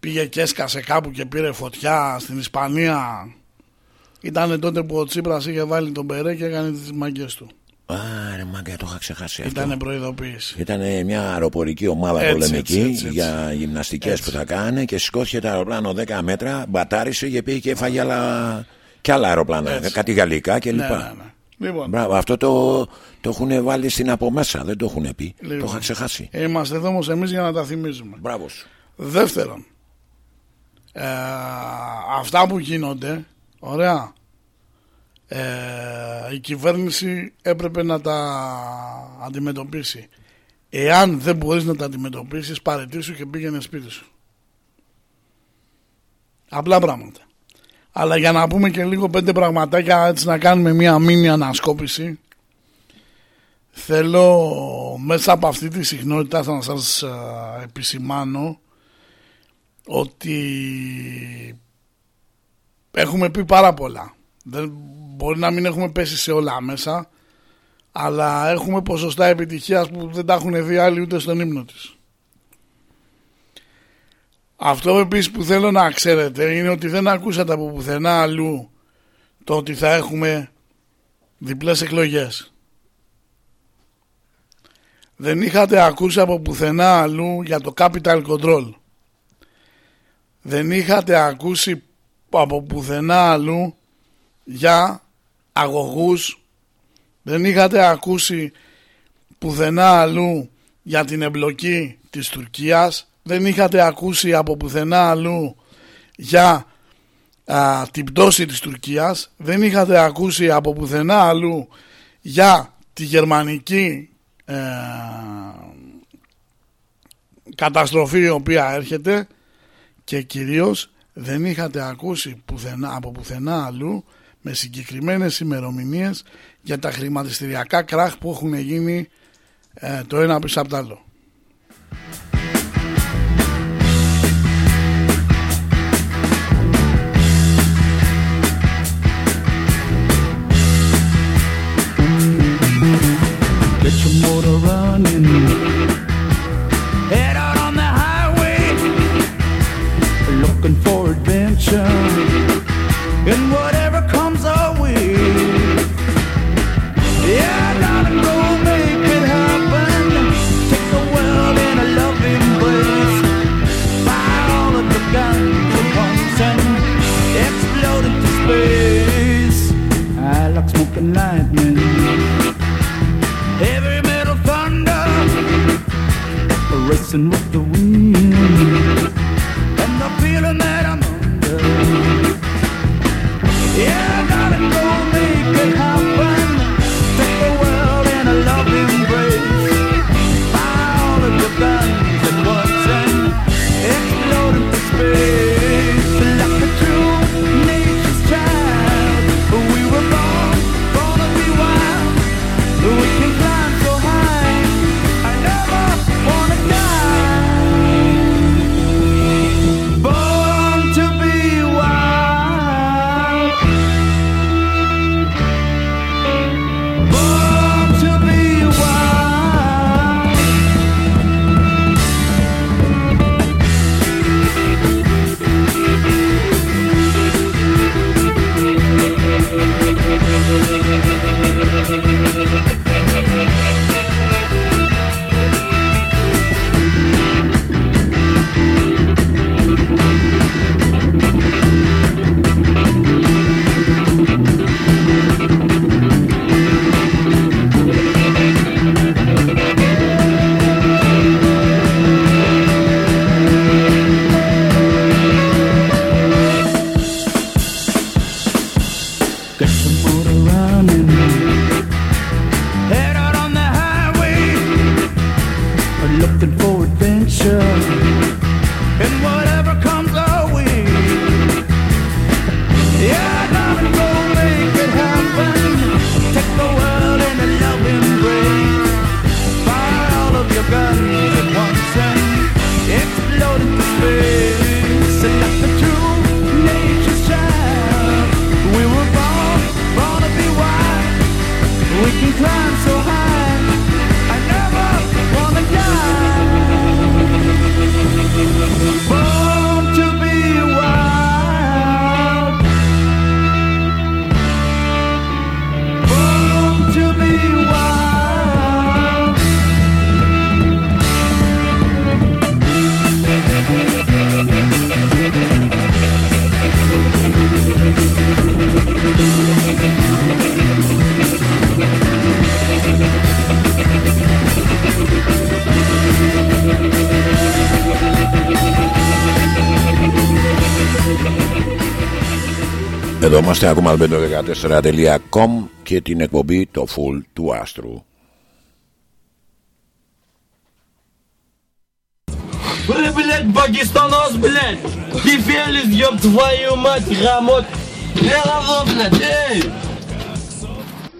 πήγε και έσκασε κάπου και πήρε φωτιά στην Ισπανία ήταν τότε που ο Τσίπρας είχε βάλει τον Περέ και έκανε τις μαγκές του. Άρε μάγκα, το είχα ξεχάσει αυτό. Ήταν προειδοποίηση. Ήταν μια αεροπορική ομάδα Έτσι, πολεμική έτσι, έτσι, έτσι. για γυμναστικές Έτσι. που θα κάνε και σηκώθηκε το αεροπλάνο 10 μέτρα, μπατάρισε και πήγε και έφαγε άλλα, και άλλα αεροπλάνα. Έτσι. Κάτι γαλλικά κλπ. Ναι, ναι, ναι. Λοιπόν, Μπράβο, αυτό το, το έχουν βάλει στην από μέσα, δεν το έχουν πει. Λοιπόν. Το είχα ξεχάσει. Είμαστε εδώ όμως εμείς για να τα θυμίζουμε. Μπράβο σου. Δεύτερον, ε, αυτά που γίνονται, ωραία, ε, η κυβέρνηση έπρεπε να τα αντιμετωπίσει. Εάν δεν μπορείς να τα αντιμετωπίσεις, παρετήσου και πήγαινε σπίτι σου. Απλά πράγματα. Αλλά για να πούμε και λίγο πέντε πραγματάκια, έτσι να κάνουμε μία μήνυ ανασκόπηση, θέλω μέσα από αυτή τη συχνότητα να σας ε, επισημάνω ότι έχουμε πει πάρα πολλά. Δεν, μπορεί να μην έχουμε πέσει σε όλα μέσα, αλλά έχουμε ποσοστά επιτυχίας που δεν τα έχουν δει άλλοι ούτε στον ύμνο της. Αυτό επίσης που θέλω να ξέρετε είναι ότι δεν ακούσατε από πουθενά αλλού το ότι θα έχουμε διπλές εκλογές. Δεν είχατε ακούσει από πουθενά αλλού για το capital control. Δεν είχατε ακούσει από πουθενά αλλού για αγωγούς. Δεν είχατε ακούσει πουθενά αλλού για την εμπλοκή της Τουρκίας. Δεν είχατε ακούσει από πουθενά αλλού για α, την πτώση της Τουρκίας. Δεν είχατε ακούσει από πουθενά αλλού για τη γερμανική ε, καταστροφή η οποία έρχεται και κυρίως δεν είχατε ακούσει πουθενά, από πουθενά αλλού με συγκεκριμένες ημερομηνίες για τα χρηματιστηριακά κράχ που έχουν γίνει ε, το ένα πίσω από το άλλο. είμαστε ακόμα albedo14.com και την εκπομπή το full του άστρου. Вы, блядь, Пакистанос, блядь! Кефелис, ёб твою мать, гамот! Έλα блядь, эй!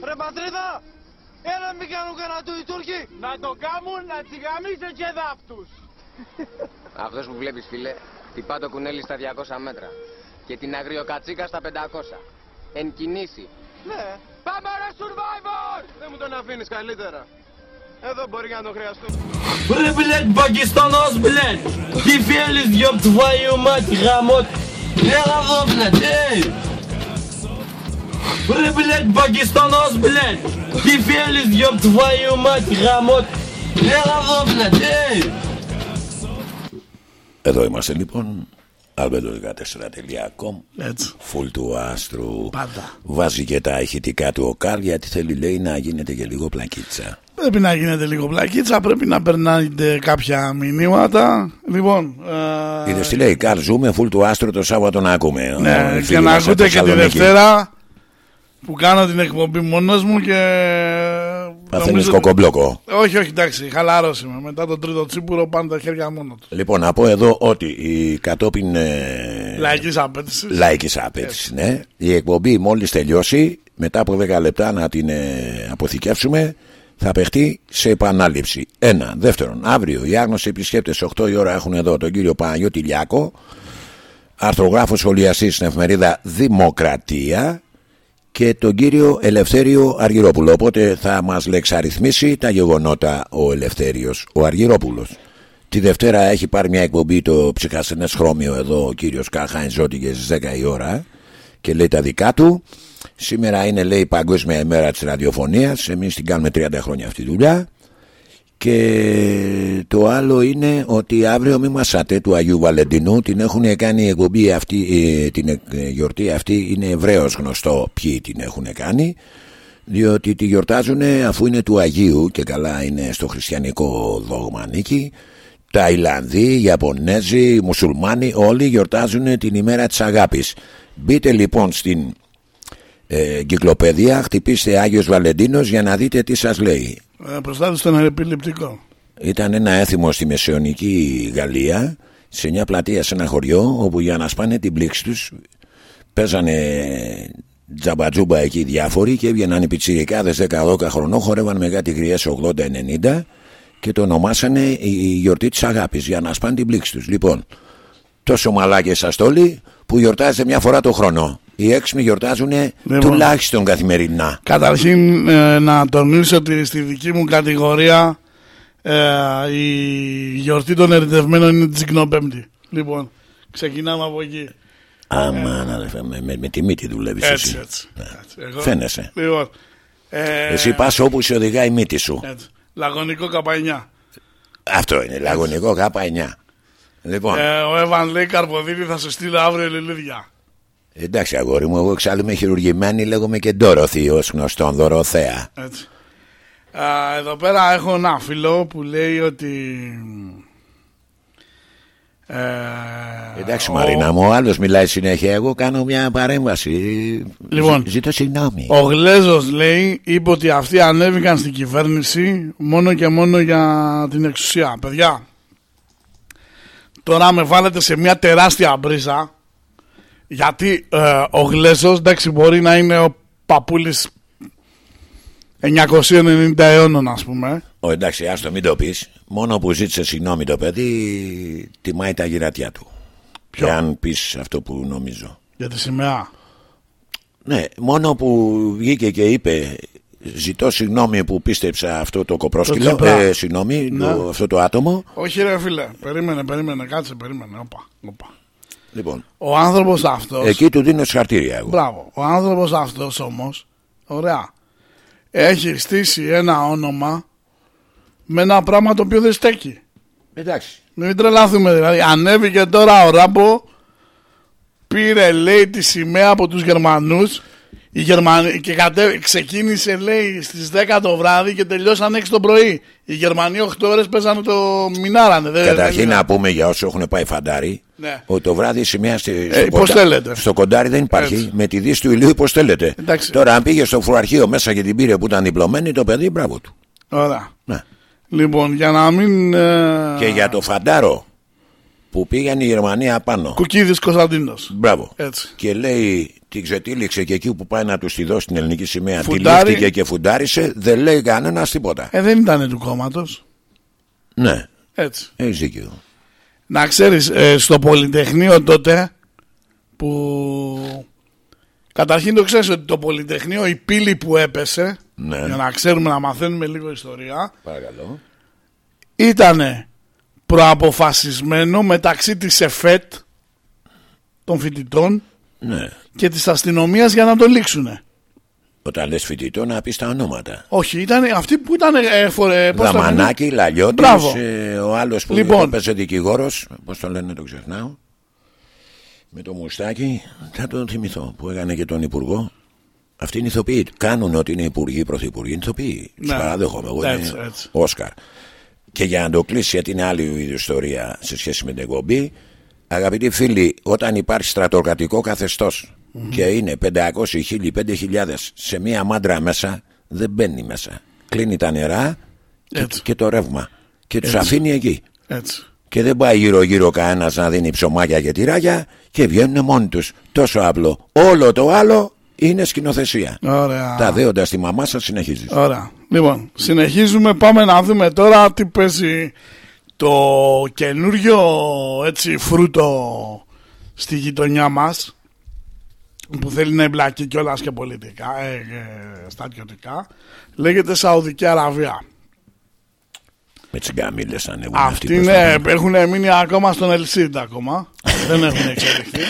Ρε πατρίδα, έλα μην κάνουν κανένα του οι Τούρκοι. Να το κάνουν να τσιγαμίσουν και δάφτους. Αυτό που βλέπει, φίλε, τυπά το κουνέλι στα 200 μέτρα. Και την αγριοκατσίκα στα 500. Εν κινήσει. Ναι. Πάμε ρε Survivor! Δεν μου τον αφήνεις καλύτερα. Εδώ μπορεί να το χρειαστούν. Вы, блядь, Пакистанос, блядь! Кефелис, ёб твою мать, гамот! Έλα блядь, эй! Вы, блядь, Пакистанос, блядь! Кефелис, ёб твою мать, гамот! Έλα блядь, эй! Εδώ είμαστε λοιπόν albedo14.com Έτσι. Φουλ του άστρου Πάντα. Βάζει και τα ηχητικά του ο Καρ γιατί θέλει λέει να γίνεται και λίγο πλακίτσα Πρέπει να γίνεται λίγο πλακίτσα, πρέπει να περνάτε κάποια μηνύματα. Λοιπόν, ε, Είδες τι λέει Καρ ζούμε φουλ του άστρου το Σάββατο να ακούμε ναι, Ο και φίλος να μας από ακούτε και τη Θεσσαλονίκη. Δευτέρα που κάνω την εκπομπή μόνος μου και... Παθαίνεις νομίζω- κοκομπλόκο; Όχι, όχι, εντάξει, χαλάρος είμαι. Μετά τον τρίτο τσίπουρο πάνε τα χέρια μόνο τους. Λοιπόν να πω εδώ ότι η κατόπιν ε, Λαϊκής απέτησης. Λαϊκής απέτησης, ναι. Η εκπομπή μόλις τελειώσει, μετά από 10 λεπτά να την ε, αποθηκεύσουμε, θα παιχτεί σε επανάληψη. Ένα. Δεύτερον, αύριο οι άγνωστοι επισκέπτες 8 η ώρα έχουν εδώ τον κύριο Παναγιώτη Λιάκο, αρθρογράφος σχολιαστής στην εφημερίδα Δημοκρατία και τον κύριο Ελευθέριο Αργυρόπουλο. Οπότε θα μας λεξαριθμίσει τα γεγονότα ο Ελευθέριος ο Αργυρόπουλος. Τη Δευτέρα έχει πάρει μια εκπομπή το ψυχασθενές χρώμιο εδώ ο κύριος Καχάιν Ζώτηγες στις 10 η ώρα και λέει τα δικά του. Σήμερα είναι λέει η παγκόσμια ημέρα της ραδιοφωνίας. Εμείς την κάνουμε 30 χρόνια αυτή τη δουλειά. Και το άλλο είναι ότι αύριο μη μασάτε του Αγίου Βαλεντινού την έχουν κάνει η εκπομπή αυτή, ε, την ε, γιορτή αυτή είναι ευρέως γνωστό ποιοι την έχουν κάνει διότι τη γιορτάζουν αφού είναι του Αγίου και καλά είναι στο χριστιανικό δόγμα νίκη Ταϊλανδοί, Ιαπωνέζοι, Μουσουλμάνοι όλοι γιορτάζουν την ημέρα της αγάπης. Μπείτε λοιπόν στην ε, κυκλοπαίδεια, χτυπήστε Άγιος Βαλεντίνος για να δείτε τι σας λέει. Ε, Προστάτη στον επιληπτικό. Ήταν ένα έθιμο στη μεσαιωνική Γαλλία, σε μια πλατεία σε ένα χωριό, όπου για να σπάνε την πλήξη τους παίζανε τζαμπατζούμπα εκεί διάφοροι και έβγαιναν οι πιτσιρικάδες 10-12 χρονών, χορεύαν με κάτι γριές 80-90 και το ονομάσανε η γιορτή της αγάπης για να σπάνε την πλήξη τους. Λοιπόν, τόσο μαλάκες αστόλοι που γιορτάζεται μια φορά το χρόνο. Οι έξυπνοι γιορτάζουν τουλάχιστον καθημερινά. Καταρχήν ε, να τονίσω ότι στη δική μου κατηγορία ε, η γιορτή των ερωτευμένων είναι την Τσικνοπέμπτη. Λοιπόν, ξεκινάμε από εκεί. Άμα, αδερφέ, με, με, με τη μύτη δουλεύεις Ε. Έτσι, εσύ. έτσι. Ναι. έτσι. Εγώ- Φαίνεσαι. Λοιπόν, ε, Εσύ πας όπου σε οδηγάει η μύτη σου. έτσι. Λαγωνικό καπανιά. Αυτό είναι, λαγωνικό κάπα 9. Λοιπόν, Ε, ο Εύαν λέει Καρποδίλη θα σε στείλω αύριο λιλίδια. Εντάξει αγόρι μου, εγώ εξάλλου είμαι χειρουργημένη, λέγομαι και Ντόροθι ως γνωστόν Δωροθέα. Έτσι. Α, εδώ πέρα έχω ένα φίλο που λέει ότι. Ε, Εντάξει ο- Μαρίνα μου, ο άλλος μιλάει συνέχεια, εγώ κάνω μια παρέμβαση. Λοιπόν, Ζ- ζητώ συγγνώμη. Ο Γλέζος λέει είπε ότι αυτοί ανέβηκαν στην κυβέρνηση μόνο και μόνο για την εξουσία. Παιδιά, τώρα με βάλετε σε μια τεράστια μπρίζα γιατί ε, ο Γλέζος εντάξει μπορεί να είναι ο παππούλης 990 αιώνων ας πούμε Ο, εντάξει, άστο μην το πεις. Μόνο που ζήτησε συγγνώμη το παιδί, τιμάει τα γυρατιά του. Ποιο; Και αν πεις αυτό που νομίζω. για τη σημαία. Ναι, μόνο που βγήκε και είπε ζητώ συγγνώμη που πίστεψα αυτό το κοπρόσκυλο, Τσίπρα. ε, συγγνώμη, Ναι. το- αυτό το άτομο. Όχι ρε φίλε, περίμενε, περίμενε, κάτσε, περίμενε. Όπα, όπα. Λοιπόν, Ο άνθρωπος αυτός... εκεί του δίνω συγχαρτήρια εγώ. Μπράβο. Ο άνθρωπος αυτός όμως, ωραία, έχει στήσει ένα όνομα με ένα πράγμα το οποίο δεν στέκει. Εντάξει. Μην τρελάθουμε δηλαδή. Ανέβηκε τώρα ο Ράμπο, πήρε λέει τη σημαία από τους Γερμανούς οι Γερμανοί, και κατέ, ξεκίνησε λέει στις 10 το βράδυ και τελειώσαν 6 το πρωί. Οι Γερμανοί 8 ώρες παίζανε το μινάρανε. Δεν, Καταρχήν δεν- να πούμε για όσοι έχουν πάει φαντάρι Ναι. ότι το βράδυ η σημαία στη, στο, Ε, υποστέλλεται. στο κοντάρι δεν υπάρχει. Έτσι. Με τη δύση του ηλίου υποστέλλεται. Εντάξει. Τώρα, αν πήγε στο φρουαρχείο μέσα και την πήρε που ήταν διπλωμένη, το παιδί μπράβο του. Ωραία. Ναι. Λοιπόν, για να μην... Ε... Και για το φαντάρο που πήγαν η Γερμανία πάνω. Κουκίδης Κωνσταντίνος. Μπράβο. Έτσι. Και λέει, την ξετύλιξε και εκεί που πάει να τους τη δώσει την ελληνική σημαία. Φουντάρι. Τη λήφθηκε και φουντάρισε. Δεν λέει κανένας τίποτα. Ε, δεν ήταν του κόμματος. Ναι, Έτσι. έχει δίκιο. Να ξέρεις, ε, στο Πολυτεχνείο τότε που... Καταρχήν το ξέρεις ότι το Πολυτεχνείο, η πύλη που έπεσε, Ναι. για να ξέρουμε να μαθαίνουμε λίγο ιστορία, Παρακαλώ. ήταν προαποφασισμένο μεταξύ της ΕΦΕΤ των φοιτητών Ναι. και της αστυνομίας για να το λήξουνε. Όταν λες φοιτητό να πεις τα ονόματα. Όχι, ήταν αυτοί που ήταν. Ε, φορε, πώς το λένε; Δαμανάκη, Λαλιώτης, Μπράβο. ε, ο άλλος που Λοιπόν. έπαιζε δικηγόρος, πώς το λένε το ξεχνάω, με το μουστάκι, θα τον θυμηθώ, που έκανε και τον υπουργό. Αυτοί είναι ηθοποιοί. Κάνουν ότι είναι υπουργοί, πρωθυπουργοί, είναι ηθοποιοί. Τους Ναι. παραδέχομαι. Εγώ Έτσι, είμαι έτσι. Όσκαρ. Και για να το κλείσει, γιατί είναι άλλη είδου ιστορία σε σχέση με την εκπομπή, αγαπητοί φίλοι, όταν υπάρχει στρατοκρατικό καθεστώς και είναι 500, 1000, 5000 σε μία μάντρα μέσα, δεν μπαίνει μέσα. Κλείνει τα νερά και, Έτσι. και το ρεύμα. Και τους Έτσι. αφήνει εκεί. Έτσι. Και δεν πάει γύρω-γύρω κανένας να δίνει ψωμάκια και τυράκια και βγαίνουν μόνοι τους. Τόσο απλό. Όλο το άλλο είναι σκηνοθεσία. Ωραία. Τα δέοντα στη μαμά σας συνεχίζεις. Ωραία. Λοιπόν, συνεχίζουμε. Πάμε να δούμε τώρα τι παίζει το καινούριο έτσι φρούτο στη γειτονιά μας που θέλει να εμπλακεί κιόλας και πολιτικά, ε, ε, στατιωτικά. Λέγεται Σαουδική Αραβία. Με τσιγκαμίλες ανέβουν Αυτοί προς τα είναι, πάνω. έχουν μείνει ακόμα στον Ελσίντα ακόμα. Δεν έχουν εξελιχθεί.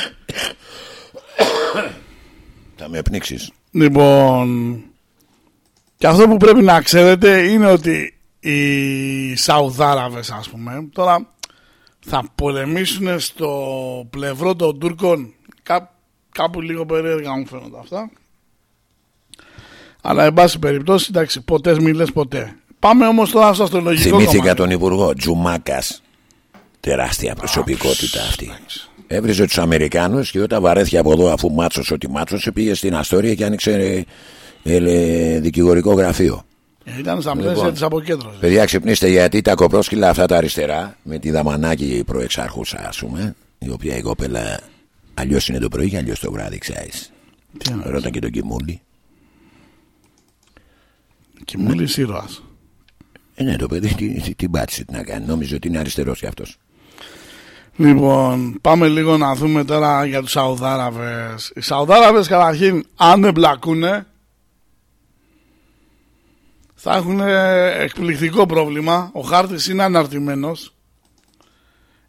Θα με πνίξεις. Λοιπόν, και αυτό που πρέπει να ξέρετε είναι ότι οι Σαουδάραβες ας πούμε τώρα θα πολεμήσουν στο πλευρό των Τούρκων Κά, κάπου λίγο περίεργα μου φαίνονται αυτά αλλά εν πάση περιπτώσει εντάξει ποτέ μη λες ποτέ πάμε όμως τώρα στο αστρολογικό Θυμήθηκα κομμάτι. τον Υπουργό Τζουμάκας. Τεράστια προσωπικότητα αυτή. Έβριζε τους Αμερικάνους και όταν βαρέθηκε από εδώ, αφού μάτσωσε ότι μάτσωσε, πήγε στην Αστόρια και άνοιξε ε, ε, δικηγορικό γραφείο. Ε, Ήταν στα Λοιπόν. πλαίσια της αποκέντρωσης. Παιδιά, ξυπνήστε γιατί τα κοπρόσκυλα αυτά τα αριστερά με τη δαμανάκη προεξάρχουσα, ας πούμε, η οποία η κοπέλα αλλιώς είναι το πρωί και αλλιώς το βράδυ, ξέρεις. Τι εννοείς; Ρώτα και τον Κιμούλη. Και μου λέει ήρωας. Ε, ναι, το παιδί τι- τι- την πάτησε τι να κάνει. Νόμιζε ότι είναι αριστερός κι αυτός. Λοιπόν, πάμε λίγο να δούμε τώρα για τους Σαουδάραβες. Οι Σαουδάραβες καταρχήν, αν εμπλακούνε, θα έχουν εκπληκτικό πρόβλημα. Ο χάρτης είναι αναρτημένος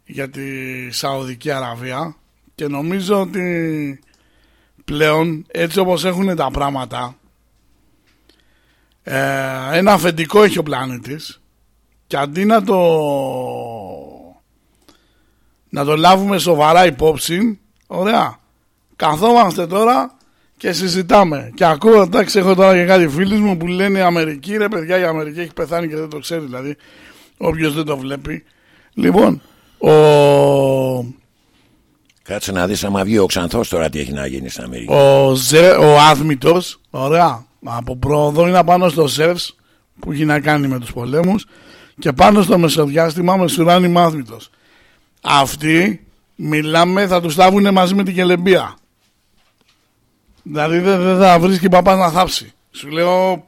για τη Σαουδική Αραβία και νομίζω ότι πλέον έτσι όπως έχουν τα πράγματα ε, ένα αφεντικό έχει ο πλανήτης και αντί να το να το λάβουμε σοβαρά υπόψη. Ωραία. Καθόμαστε τώρα και συζητάμε. Και ακούω, εντάξει, έχω τώρα και κάτι φίλοι μου που λένε Αμερική, ρε παιδιά, η Αμερική έχει πεθάνει και δεν το ξέρει, δηλαδή. Όποιος δεν το βλέπει. Λοιπόν, ο. Κάτσε να δεις άμα βγει ο Ξανθός τώρα τι έχει να γίνει στην Αμερική. Ο, Ζε, ο Άθμητος, ωραία, από προοδόινα πάνω στο ΣΕΒΣ που έχει να κάνει με τους πολέμους και πάνω στο μεσοδιάστημα με Σουράνι Μάθμητος. Αυτοί μιλάμε θα τους λάβουν μαζί με την κελεμπία. Δηλαδή δεν δεν θα βρεις και παπάς να θάψει. Σου λέω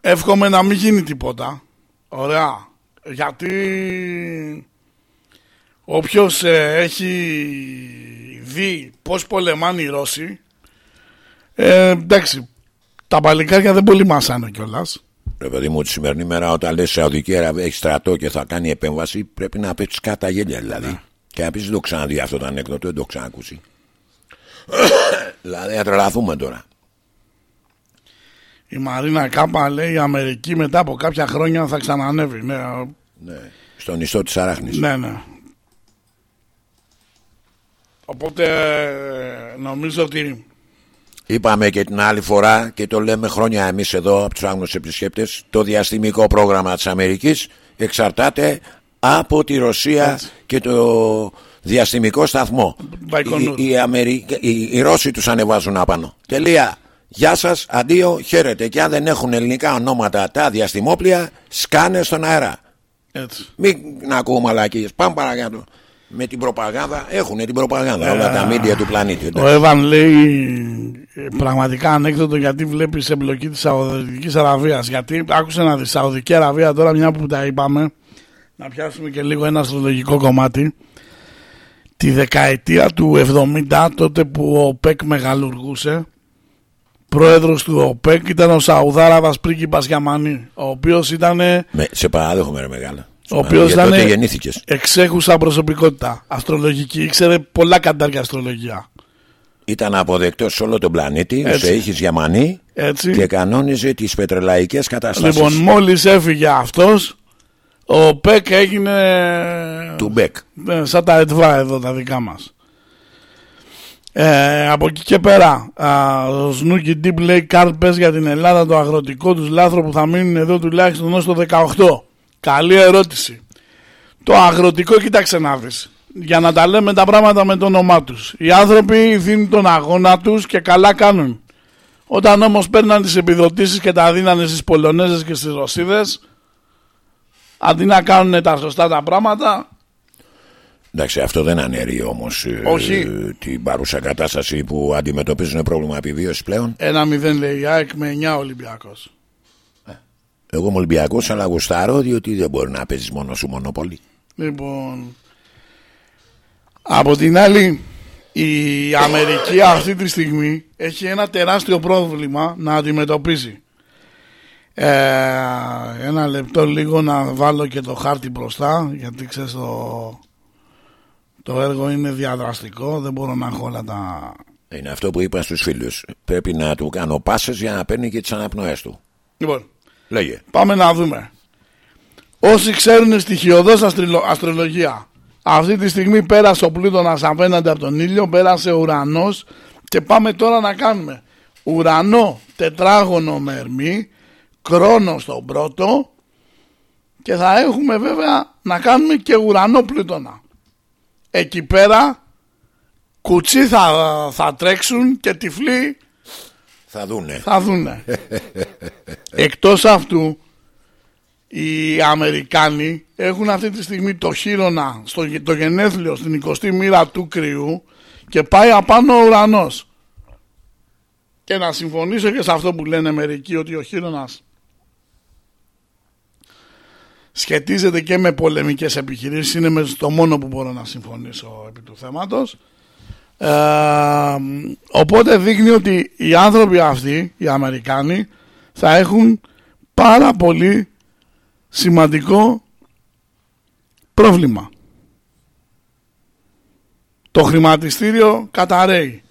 εύχομαι να μην γίνει τίποτα. Ωραία. Γιατί όποιος ε, έχει δει πώς πολεμάνε οι Ρώσοι ε, εντάξει τα παλικάρια δεν πολύ μασάνε κιόλας. Ρε παιδί μου, τη σημερινή μέρα όταν λες Σαουδική Αραβία έχει στρατό και θα κάνει επέμβαση, πρέπει να πέσει κάτω τα γέλια δηλαδή. Και να πεις δεν το ξαναδεί αυτό το ανέκδοτο, δεν το ξανακούσει. δηλαδή να τρελαθούμε τώρα. Η Μαρίνα Κάπα λέει η Αμερική μετά από κάποια χρόνια θα ξανανεύει. Ναι, Ναι. Στον ιστό της Αράχνης. ναι. ναι. Οπότε ε, νομίζω ότι Είπαμε και την άλλη φορά και το λέμε χρόνια εμείς εδώ από τους άγνωστους επισκέπτες το διαστημικό πρόγραμμα της Αμερικής εξαρτάται από τη Ρωσία και το διαστημικό σταθμό. Μπαϊκονούρ. Οι, οι, Αμερι- οι, οι Ρώσοι τους ανεβάζουν απάνω. Τελεία. Γεια σας, αντίο, χαίρετε. Και αν δεν έχουν ελληνικά ονόματα τα διαστημόπλια, σκάνε στον αέρα. έτσι. Μην να ακούω μαλακίες. Πάμε παρακάτω. Με την προπαγάνδα, έχουν την προπαγάνδα όλα τα μίντια του πλανήτη. Ο Εύαν λέει ε, πραγματικά ανέκδοτο γιατί βλέπεις εμπλοκή της Σαουδικής Αραβίας. Γιατί άκουσε να δεις Σαουδική Αραβία τώρα μια που τα είπαμε να πιάσουμε και λίγο ένα αστρολογικό κομμάτι. Τη δεκαετία του 70 τότε που ο ΟΠΕΚ μεγαλουργούσε πρόεδρος του ΟΠΕΚ ήταν ο Σαουδάραβας πρίγκιπας Γιαμανή ο οποίος ήταν Με, σε παράδεχομαι ρε μεγάλα. Ο οποίος Γιατί τότε ήταν γεννήθηκες. εξέχουσα προσωπικότητα αστρολογική ήξερε πολλά καντάρια αστρολογία Ήταν αποδεκτός σε όλο τον πλανήτη, Έτσι. σε ήχης Γιαμανή Έτσι. και κανόνιζε τις πετρελαϊκές καταστάσεις Λοιπόν, μόλις έφυγε αυτός, ο Πεκ έγινε του Μπέκ. ε, σαν τα ΕΤΒΑ εδώ τα δικά μας. Ε, από εκεί και πέρα, α, ο Σνούκι Ντίπ λέει Καρλ πες για την Ελλάδα το αγροτικό τους λάθρο που θα μείνουν εδώ τουλάχιστον ως το 18. Καλή ερώτηση. Το αγροτικό, κοίταξε να δεις. Για να τα λέμε τα πράγματα με το όνομά τους. Οι άνθρωποι δίνουν τον αγώνα τους και καλά κάνουν. Όταν όμως παίρναν τις επιδοτήσεις και τα δίνανε στις Πολωνέζες και στις Ρωσίδες, αντί να κάνουν τα σωστά τα πράγματα, Εντάξει, αυτό δεν αναιρεί όμως Όχι. την παρούσα κατάσταση που αντιμετωπίζουν πρόβλημα επιβίωσης πλέον. ένα μηδέν λέει η ΑΕΚ με 9 Ολυμπιακός. Εγώ είμαι Ολυμπιακός, αλλά γουστάρω διότι δεν μπορεί να παίζεις μόνο σου μονοπολί. Λοιπόν, από την άλλη, η Αμερική αυτή τη στιγμή έχει ένα τεράστιο πρόβλημα να αντιμετωπίσει. Ε, ένα λεπτό λίγο να βάλω και το χάρτη μπροστά, γιατί ξέρεις το, το έργο είναι διαδραστικό, δεν μπορώ να έχω όλα τα... Είναι αυτό που είπα στους φίλους. Πρέπει να του κάνω πάσες για να παίρνει και τις αναπνοές του. Λοιπόν, Λέγε. Πάμε να δούμε. Όσοι ξέρουν στοιχειοδός αστριλο- αστρολογία. Αυτή τη στιγμή πέρασε ο πλούτονας απέναντι από τον ήλιο, πέρασε ο ουρανός και πάμε τώρα να κάνουμε ουρανό τετράγωνο με ερμή, κρόνος στον πρώτο, και θα έχουμε βέβαια να κάνουμε και ουρανό πλούτονα. Εκεί πέρα κουτσί θα, θα τρέξουν και τυφλοί Θα δούνε. θα δούνε. Εκτός αυτού οι Αμερικάνοι έχουν αυτή τη στιγμή το χείρονα στο γε- το γενέθλιο στην 20η μοίρα του κρυού και πάει απάνω ο ουρανός. Και να συμφωνήσω και σε αυτό που λένε μερικοί ότι ο χείρονας σχετίζεται και με πολεμικές επιχειρήσεις είναι με το μόνο που μπορώ να συμφωνήσω επί του θέματος ε, οπότε δείχνει ότι οι άνθρωποι αυτοί οι Αμερικάνοι θα έχουν πάρα πολύ σημαντικό πρόβλημα. Το χρηματιστήριο καταραίει.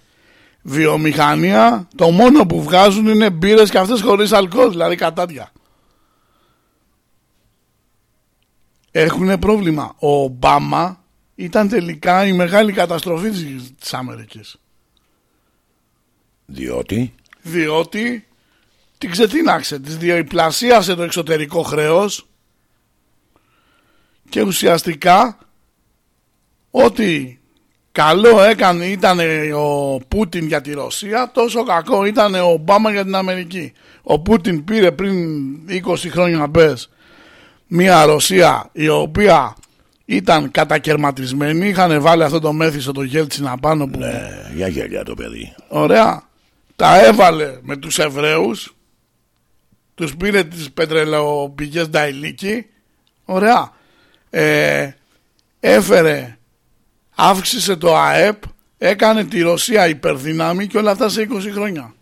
Βιομηχανία το μόνο που βγάζουν είναι μπύρες και αυτές χωρίς αλκοόλ δηλαδή κατάδια έχουν πρόβλημα. Ο Ομπάμα ήταν τελικά η μεγάλη καταστροφή της- της Αμερικής. Διότι; Διότι την ξετίναξε, της διπλασίασε το εξωτερικό χρέος και ουσιαστικά ό,τι καλό έκανε ήταν ο Πούτιν για τη Ρωσία τόσο κακό ήταν ο Ομπάμα για την Αμερική. Ο Πούτιν πήρε πριν 20 χρόνια μπες μια Ρωσία η οποία ήταν κατακαιρματισμένη είχαν βάλει αυτό το μέθησο το Γέλτσιν απάνω που ναι, για γέλια το παιδί. Ωραία. Τα έβαλε με τους Εβραίους. Τους πήρε τις πετρελαιοπηγές Νταϊλίκη. Ωραία. Ε, έφερε, αύξησε το ΑΕΠ, έκανε τη Ρωσία υπερδυνάμει και όλα αυτά σε 20 χρόνια.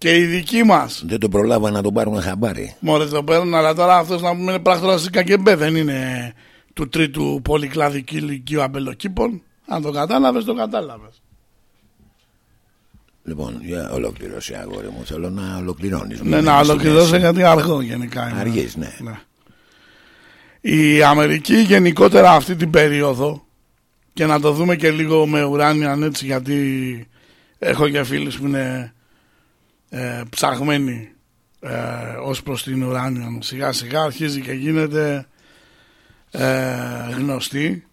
Και οι δικοί μας, Δεν τον προλάβα να τον πάρουμε χαμπάρι. μόλι το παίρνουν, αλλά τώρα αυτός να πούμε είναι πράκτορας της ΚΑΚΕΜΠΕ, δεν είναι του τρίτου πολυκλαδικού ηλικίου αμπελοκήπων. Αν το κατάλαβες, το κατάλαβες. Λοιπόν, για ολοκληρώσει αγόρι μου. Θέλω να ολοκληρώνεις. Ναι, να ολοκληρώσω γιατί αργό γενικά είναι. Αργείς, ναι. Η Αμερική γενικότερα αυτή την περίοδο και να το δούμε και λίγο με ουράνια έτσι γιατί έχω και φίλους που είναι ε, ψαγμένοι ε, ως προς την ουράνια σιγά σιγά αρχίζει και γίνεται ε, γνωστή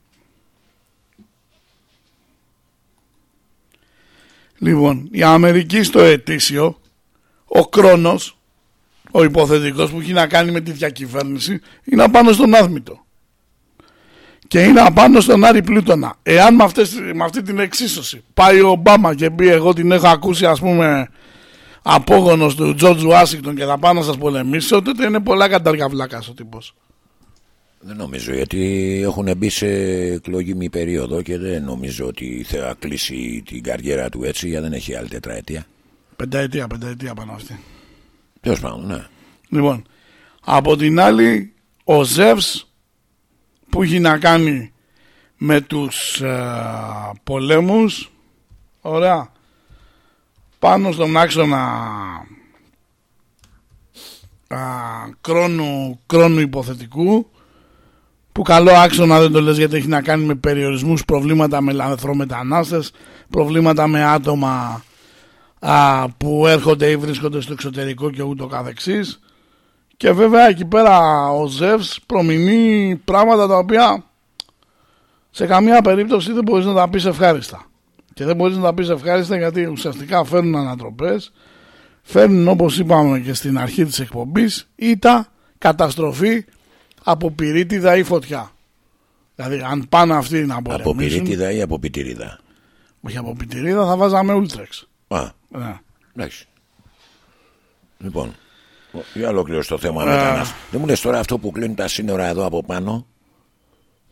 Λοιπόν, η Αμερική στο ετήσιο, ο Κρόνος, ο υποθετικός που έχει να κάνει με τη διακυβέρνηση, είναι απάνω στον Άδμητο. Και είναι απάνω στον Άρη Πλούτονα. Εάν με, αυτές, με αυτή την εξίσωση πάει ο Ομπάμα και πει εγώ την έχω ακούσει ας πούμε απόγονος του Τζορτζ Ουάσιγκτον και θα πάω να σας πολεμήσω, τότε είναι πολλά καταργαβλάκας ο τύπος. Δεν νομίζω γιατί έχουν μπει σε εκλογήμη περίοδο και δεν νομίζω ότι θα κλείσει την καριέρα του έτσι γιατί δεν έχει άλλη τετραετία. Πενταετία, πενταετία πάνω αυτή. Τέλος πάντων, ναι. Λοιπόν, από την άλλη, ο Ζεύς που έχει να κάνει με τους ε, πολέμους, ωραία, πάνω στον άξονα α, κρόνου, κρόνου υποθετικού, που καλό άξονα δεν το λες γιατί έχει να κάνει με περιορισμούς, προβλήματα με λαθρομετανάστες, προβλήματα με άτομα α, που έρχονται ή βρίσκονται στο εξωτερικό και ούτω καθεξής. Και βέβαια εκεί πέρα ο Ζεύς προμηνεί πράγματα τα οποία σε καμία περίπτωση δεν μπορείς να τα πεις ευχάριστα και δεν μπορείς να τα πεις ευχάριστα γιατί ουσιαστικά φέρνουν ανατροπές φέρνουν όπως είπαμε και στην αρχή της εκπομπής ήττα καταστροφή από πυρίτιδα ή φωτιά δηλαδή αν πάνε αυτοί να Από πολεμήσουν πυρίτιδα ή από πιτηρίδα; όχι από πιτηρίδα θα βάζαμε ούλτρεξ Α, ναι. εντάξει. Λοιπόν, για ολοκλήρωση το θέμα Α. μετανάστες. Δεν μου λες τώρα αυτό που κλείνουν τα σύνορα εδώ από πάνω;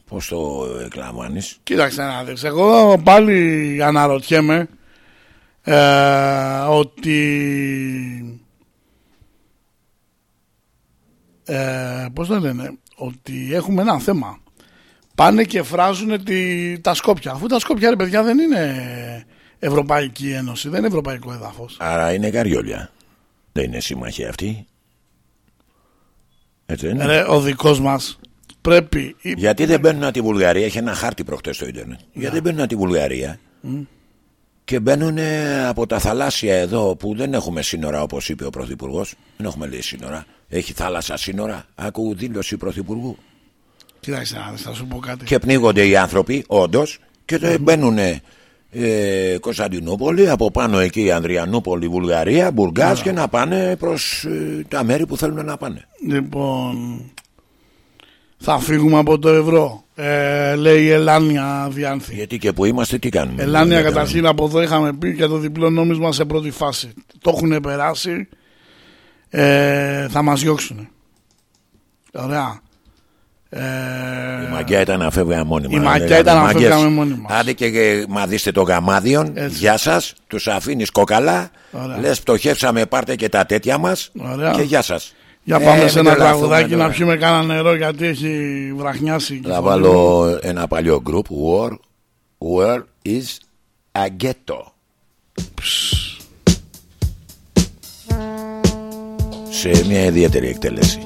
Πώς το εκλαμβάνεις; Κοίταξε να δεις, εγώ πάλι αναρωτιέμαι ε, ότι ε, πώς το λένε, ότι έχουμε ένα θέμα. Πάνε και φράζουν τη, τα Σκόπια. Αφού τα Σκόπια, ρε παιδιά, δεν είναι Ευρωπαϊκή Ένωση, δεν είναι Ευρωπαϊκό έδαφος. Άρα είναι καριόλια. Δεν είναι σύμμαχοι αυτοί. Έτσι δεν είναι. Ρε, ο δικός μας πρέπει... Γιατί δεν μπαίνουν από τη Βουλγαρία, έχει ένα χάρτη προχτές στο ίντερνετ. Γιατί δεν μπαίνουν από τη Βουλγαρία Μμ. και μπαίνουν από τα θαλάσσια εδώ που δεν έχουμε σύνορα όπως είπε ο Πρωθυπουργός. Δεν έχουμε λέει σύνορα. Έχει θάλασσα σύνορα. Άκου δήλωση Πρωθυπουργού. Κοίταξε να δεις, θα σου πω κάτι. Και πνίγονται οι άνθρωποι, όντως, και ε, μπαίνουν ε, Κωνσταντινούπολη, από πάνω εκεί Ανδριανούπολη, Βουλγαρία, Μπουργκάς και να πάνε προς ε, τα μέρη που θέλουν να πάνε. Λοιπόν, θα φύγουμε από το ευρώ. Ε, λέει η Ελάνια Διάνθη. Γιατί και που είμαστε, τι κάνουμε; Ελάνια Δεν καταρχήν από εδώ είχαμε πει και το διπλό νόμισμα σε πρώτη φάση. Το έχουν περάσει. Ε, θα μας διώξουν. Ωραία. Ε, Η μαγιά ήταν να φεύγαμε μόνοι Η μας. μαγιά Λέγανε, ήταν να «Μάγκες, φεύγαμε μόνοι μας». Άντε και ε, μαδίστε το γαμάδιον. Γεια σας. Τους αφήνεις κοκαλά. Ωραία. Λες πτωχεύσαμε, πάρτε και τα τέτοια μας. Ωραία. Και γεια σας. Για πάμε Ε, σε μην ένα τρελαθούμε τραγουδάκι να τώρα. πιούμε κάνα νερό γιατί έχει βραχνιάσει. η Θα κυφωνία. βάλω ένα παλιό group War, War is a ghetto Σε μια ιδιαίτερη εκτέλεση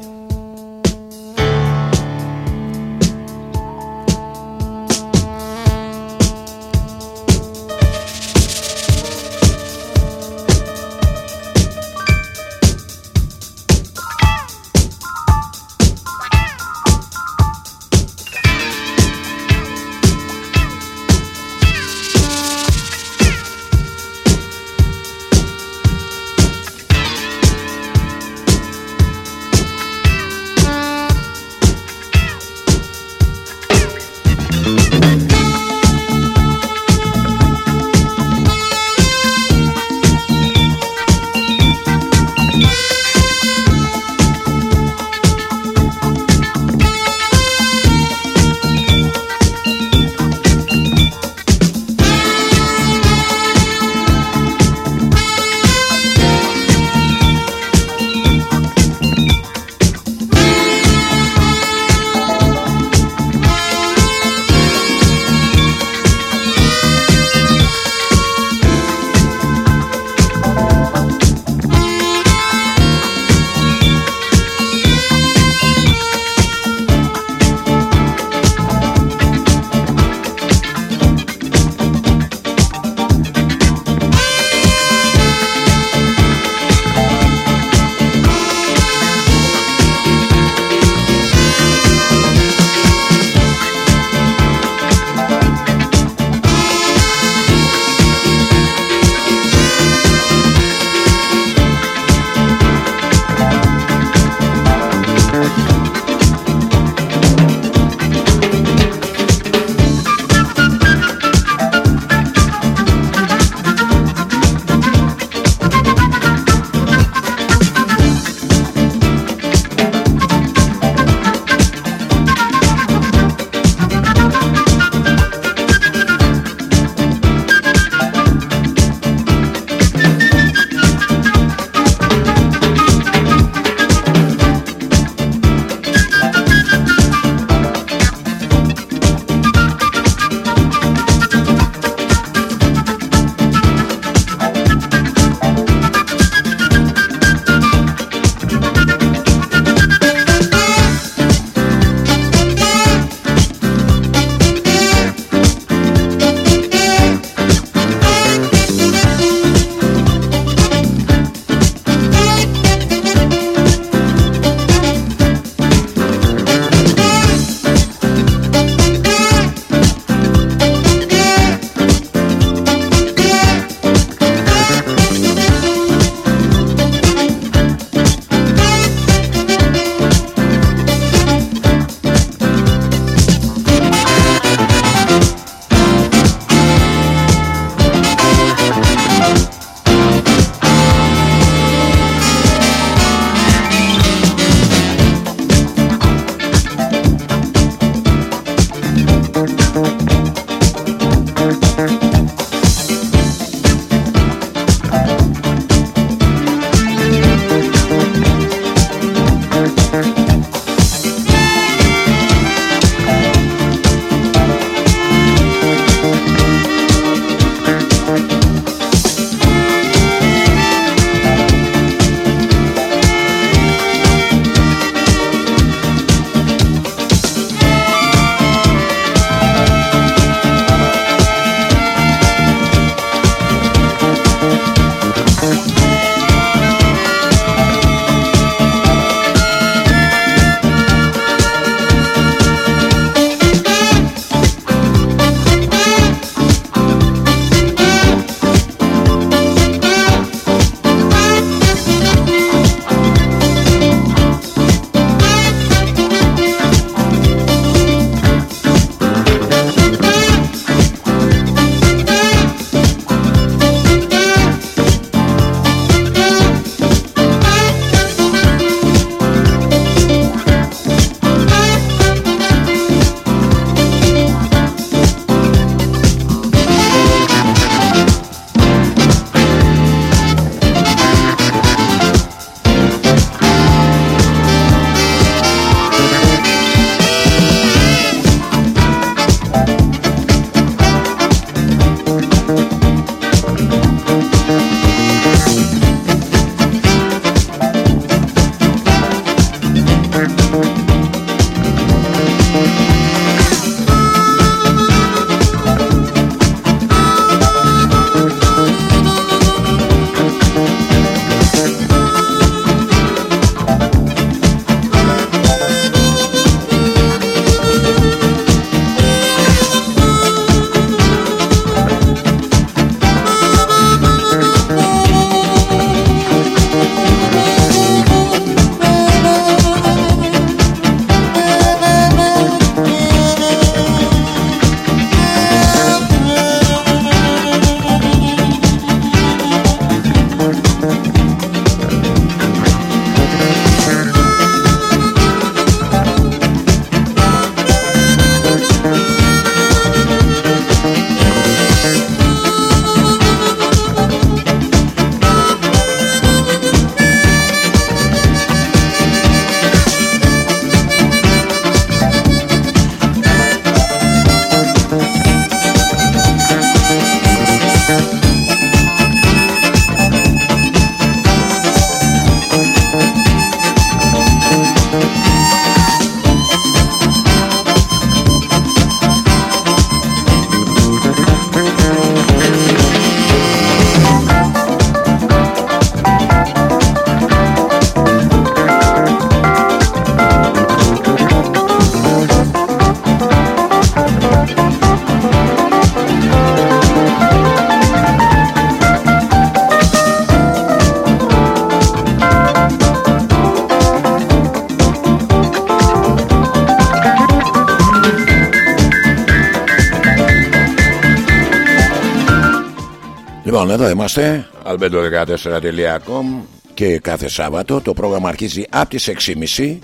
εδώ είμαστε, albedo14.com και κάθε Σάββατο το πρόγραμμα αρχίζει από τις 6.30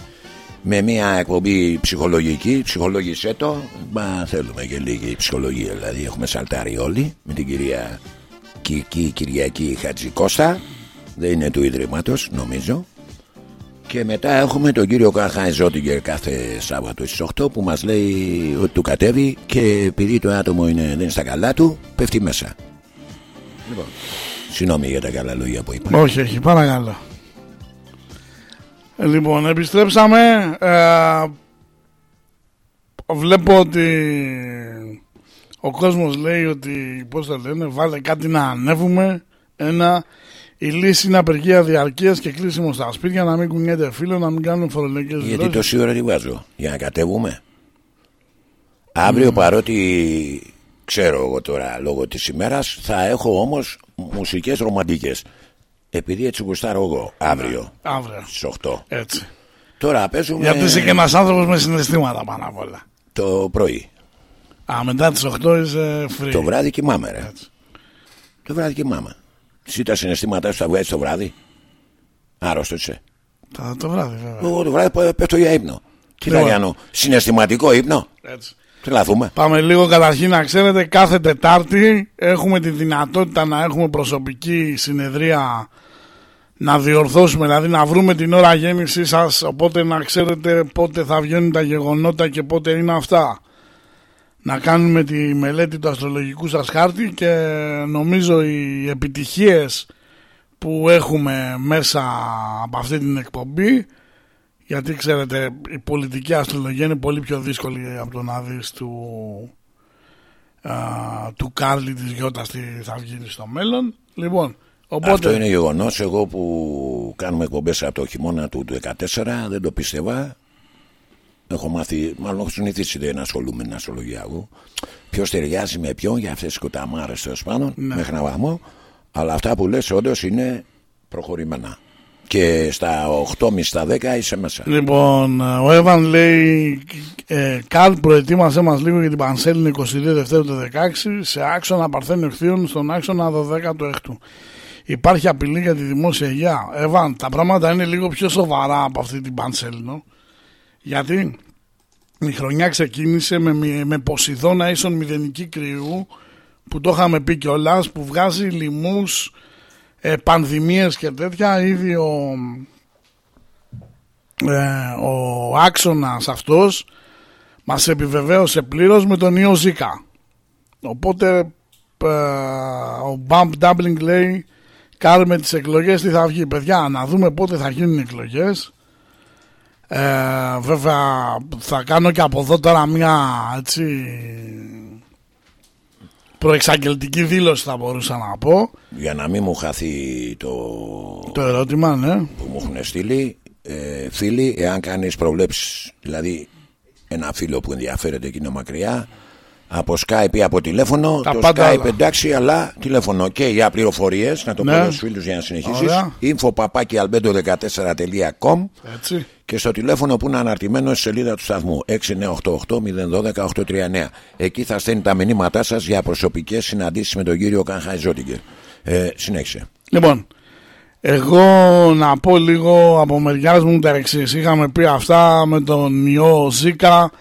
με μια εκπομπή ψυχολογική, ψυχολόγησέ το, μα θέλουμε και λίγη ψυχολογία, δηλαδή έχουμε σαλτάρει όλοι με την κυρία Κική Κυριακή Χατζικώστα, δεν είναι του Ιδρύματος νομίζω. Και μετά έχουμε τον κύριο Καχάη Ζότιγκερ κάθε Σάββατο στις 8 που μας λέει ότι του κατέβει και επειδή το άτομο είναι, δεν είναι στα καλά του, πέφτει μέσα. Λοιπόν, συγγνώμη για τα καλά λόγια που είπα. Όχι, όχι, παρακαλώ. Ε, Λοιπόν, επιστρέψαμε. Ε, βλέπω ότι ο κόσμος λέει ότι, πώς το λένε, βάλε κάτι να ανέβουμε. Ένα, η λύση είναι απεργία διαρκείας και κλείσιμο στα σπίτια, να μην κουνιέται φίλο, να μην κάνουν φορολογικές Γιατί δηλώσεις. τόση ώρα τη βάζω, για να κατέβουμε. Αύριο παρότι ξέρω εγώ τώρα λόγω της ημέρας θα έχω όμως μουσικές ρομαντικές. Επειδή έτσι γουστάρω εγώ αύριο Αύριο. στις 8. Έτσι. Τώρα παίζουμε Γιατί είσαι και ένας άνθρωπος με συναισθήματα πάνω απ' όλα. το πρωί. Α, μετά τις 8 είσαι free. Το βράδυ κοιμάμαι ρε. Το βράδυ κοιμάμαι. Εσύ τα συναισθήματά σου τα βγάζεις το βράδυ; Άρρωστος είσαι. Το, το βράδυ βέβαια. Εγώ το βράδυ πέ- πέφτω για ύπνο. Τι θα Λοιπόν. κάνω, συναισθηματικό ύπνο; Έτσι. Τρελαθούμε. Πάμε λίγο καταρχήν να ξέρετε κάθε Τετάρτη έχουμε τη δυνατότητα να έχουμε προσωπική συνεδρία να διορθώσουμε, δηλαδή να βρούμε την ώρα γέννησή σας οπότε να ξέρετε πότε θα βγαίνουν τα γεγονότα και πότε είναι αυτά. Να κάνουμε τη μελέτη του αστρολογικού σας χάρτη και νομίζω οι επιτυχίες που έχουμε μέσα από αυτή την εκπομπή γιατί ξέρετε η πολιτική αστρολογία είναι πολύ πιο δύσκολη από το να δεις του, α, του Κάρλι της Γιώτας τι θα βγει στο μέλλον. Λοιπόν, οπότε Αυτό είναι γεγονός. Εγώ που κάνουμε εκπομπές από το χειμώνα του 2014 δεν το πίστευα. Έχω μάθει, μάλλον έχω συνηθίσει δεν ασχολούμαι με την αστρολογία εγώ. Ποιος ταιριάζει με ποιον για αυτές τις κοταμάρε τέλος πάντων Ναι. μέχρι έναν βαθμό. Αλλά αυτά που λες όντως είναι προχωρημένα. Και στα 8,5 στα 10 είσαι μέσα. Λοιπόν, ο Εύαν λέει ε, Καλ προετοίμασέ μας λίγο για την Πανσέλινη 22 Δευτέρου του 16 σε άξονα Παρθένου Εχθείων στον άξονα 12 του Εκτού. Υπάρχει απειλή για τη δημόσια υγεία. Εύαν, τα πράγματα είναι λίγο πιο σοβαρά από αυτή την Πανσέλινο. Γιατί η χρονιά ξεκίνησε με, μη- με Ποσειδώνα ίσον μηδενική κρυού που το είχαμε πει κιόλας, που βγάζει λοιμούς, ε, πανδημίες και τέτοια. Ήδη ο, ε, ο άξονας αυτός μας επιβεβαίωσε πλήρως με τον ιό Ζήκα. Οπότε ε, ο Bump Doubling λέει κάνουμε τις εκλογές τι θα βγει. Παιδιά να δούμε πότε θα γίνουν οι εκλογές. Ε, βέβαια θα κάνω και από εδώ τώρα μια έτσι προεξαγγελτική δήλωση θα μπορούσα να πω. Για να μην μου χαθεί το, Το ερώτημα ναι. που μου έχουν στείλει, ε, φίλοι, εάν κάνεις προβλέψεις, δηλαδή ένα φίλο που ενδιαφέρεται και είναι μακριά, από Skype ή από τηλέφωνο, Τα το πάντα Skype όλα. εντάξει, αλλά τηλέφωνο και για πληροφορίες, να το Ναι. πω στου φίλους για να συνεχίσεις. Ωραία. info albedo14.com Έτσι. και στο τηλέφωνο που είναι αναρτημένο στη σελίδα του σταθμού 6988-012-839. Εκεί θα στέλνει τα μηνύματά σας για προσωπικές συναντήσεις με τον κύριο Κανχάη Ζότιγκερ. Ε, συνέχισε. Λοιπόν, εγώ να πω λίγο από μεριάς μου τα εξής. Είχαμε πει αυτά με τον ιό Ζήκα,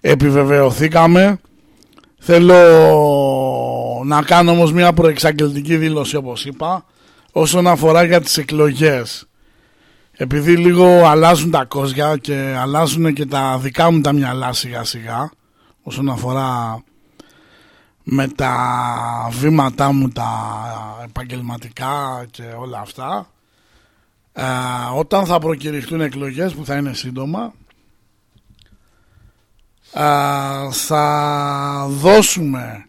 επιβεβαιωθήκαμε. Θέλω να κάνω όμως μια προεξαγγελτική δήλωση όπως είπα όσον αφορά για τις εκλογές. Επειδή λίγο αλλάζουν τα κόζια και αλλάζουν και τα δικά μου τα μυαλά σιγά σιγά όσον αφορά με τα βήματά μου τα επαγγελματικά και όλα αυτά ε, όταν θα προκηρυχτούν εκλογές που θα είναι σύντομα ε, θα δώσουμε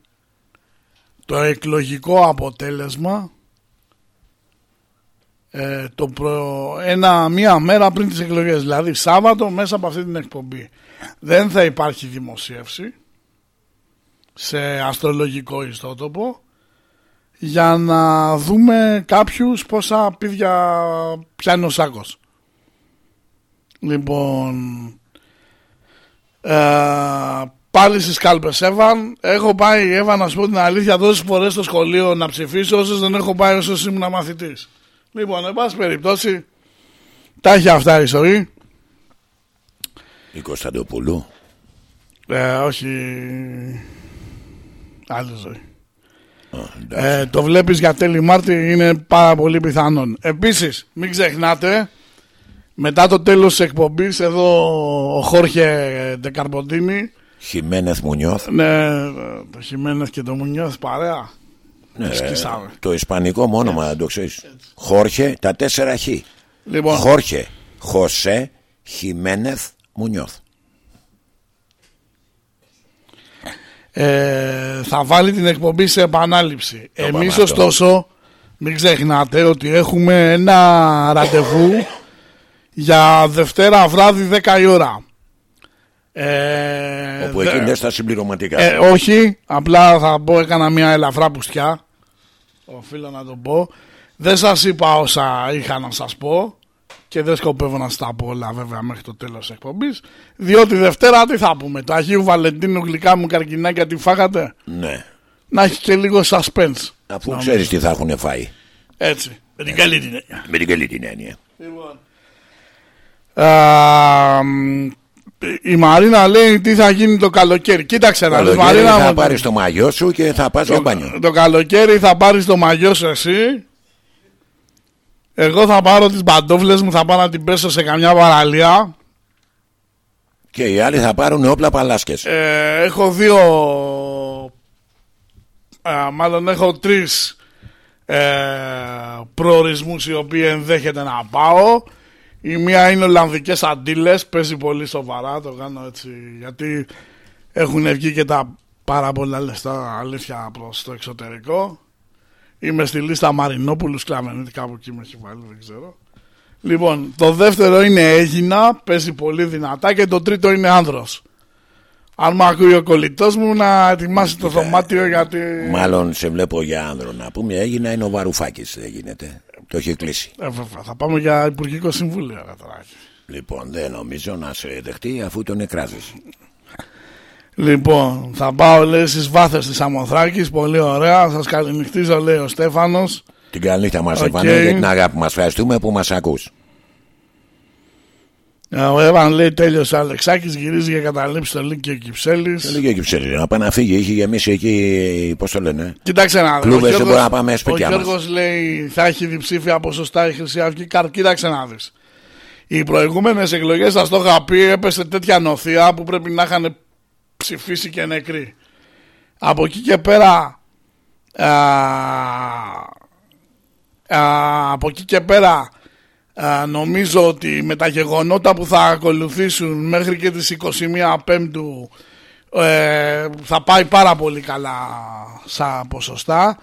το εκλογικό αποτέλεσμα ε, το προ... ένα, μία μέρα πριν τις εκλογές δηλαδή Σάββατο μέσα από αυτή την εκπομπή δεν θα υπάρχει δημοσίευση σε αστρολογικό ιστότοπο για να δούμε κάποιους πόσα πίδια πιάνει ο σάκος. Λοιπόν, ε, Πάλι στις κάλπες Εύαν. Έχω πάει, Εύαν, να σου πω την αλήθεια, τόσες φορές στο σχολείο να ψηφίσω, όσες δεν έχω πάει όσο ήμουν μαθητής. Λοιπόν, εν πάση περιπτώσει, τα έχει αυτά η ζωή. Η Κωνσταντοπούλου. Ε, όχι. Άλλη ζωή. Ε, το βλέπεις για τέλη Μάρτη είναι πάρα πολύ πιθανόν. Επίσης, μην ξεχνάτε, μετά το τέλος της εκπομπής, εδώ ο Χόρχε Ντεκαρποντίνη, Χιμένεθ Μουνιώθ. ναι, το Χιμένες και το Μουνιώθ παρέα, Ναι, τους σκίσαμε. το ισπανικό μου όνομα, να το ξέρεις. Χόρχε, τα τέσσερα χ. Λοιπόν. Χόρχε, Χωσέ, Χιμένεθ Μουνιώθ. ε, θα βάλει την εκπομπή σε επανάληψη. Το Εμείς πάμε ωστόσο μην ξεχνάτε ότι έχουμε ένα ραντεβού για Δευτέρα βράδυ 10 η ώρα. Ε, Όπου δε- εκεί λες τα συμπληρωματικά. ε, όχι, απλά θα πω έκανα μια ελαφρά πουστιά. Οφείλω να το πω. Δεν σας είπα όσα είχα να σας πω και δεν σκοπεύω να σας τα πω όλα βέβαια μέχρι το τέλος της εκπομπής διότι Δευτέρα τι θα πούμε το Αγίου Βαλεντίνου γλυκά μου καρκινάκια τι φάγατε; Ναι. να έχει και λίγο suspense Αφού Να ξέρεις τι θα έχουν φάει. έτσι με την καλή την έννοια Με την καλή την έννοια. Α, μ, η Μαρίνα λέει τι θα γίνει το καλοκαίρι κοίταξε να δεις Καλοκαίρι Μαρίνα θα μου, πάρεις το μαγιό σου και θα πας για μπάνιο. Το καλοκαίρι θα πάρεις το μαγιό σου εσύ Εγώ θα πάρω τις παντόφλες μου Θα πάω να την πέσω σε καμιά παραλία Και οι άλλοι θα πάρουν όπλα παλάσκες. ε, Έχω δύο ε, Μάλλον έχω τρεις ε, Προορισμούς Οι οποίοι ενδέχεται να πάω Η μία είναι Ολλανδικές αντίλες Παίζει πολύ σοβαρά Το κάνω έτσι Γιατί έχουν βγει και τα πάρα πολλά λεφτά Αλήθεια προς το εξωτερικό Είμαι στη λίστα Μαρινόπουλους Σκλαβενίτη κάπου εκεί με έχει βάλει δεν ξέρω Λοιπόν το δεύτερο είναι Έγινα Παίζει πολύ δυνατά Και το τρίτο είναι Άνδρος Αν μου ακούει ο κολλητός μου να ετοιμάσει το δωμάτιο γιατί Μάλλον σε βλέπω για άνδρο να πούμε. Έγινα είναι ο Βαρουφάκης. Δεν γίνεται. Το έχει κλείσει. ε, βέβαια, θα πάμε για Υπουργικό Συμβούλιο ρε, τώρα. Λοιπόν, δεν νομίζω να σε δεχτεί αφού τον εκράζεις. Λοιπόν, θα πάω λέει στις βάθες της Αμοθράκης Πολύ ωραία, σας καληνυχτίζω λέει ο Στέφανος Την καλή νύχτα μας, Οκ. Στέφανε, για την αγάπη μας. Ευχαριστούμε που μας ακούς. Ε, Ο Εύαν λέει τέλειωσε ο Αλεξάκης Γυρίζει για καταλήψεις το Λύκειο Κυψέλης Δεν λέγε και ψέλη, να πάει να φύγει. Είχε γεμίσει εκεί, πώς το λένε. Κοίταξε να δεις, Κλούβες, ο δεν Γιώργος- μπορούμε να πάμε σπίτια Ο μας. Γιώργος λέει θα έχει διψήφια ποσοστά η Χρυσή Αυγή Καρ, Κοίταξε να δεις Οι προηγούμενες εκλογές σας το είχα πει έπεσε τέτοια νοθεία που πρέπει να είχαν ψηφίσει και νεκροί Από εκεί και πέρα α, α, από εκεί και πέρα α, νομίζω ότι με τα γεγονότα που θα ακολουθήσουν μέχρι και τις 21 Πέμπτου ε, θα πάει πάρα πολύ καλά σαν ποσοστά.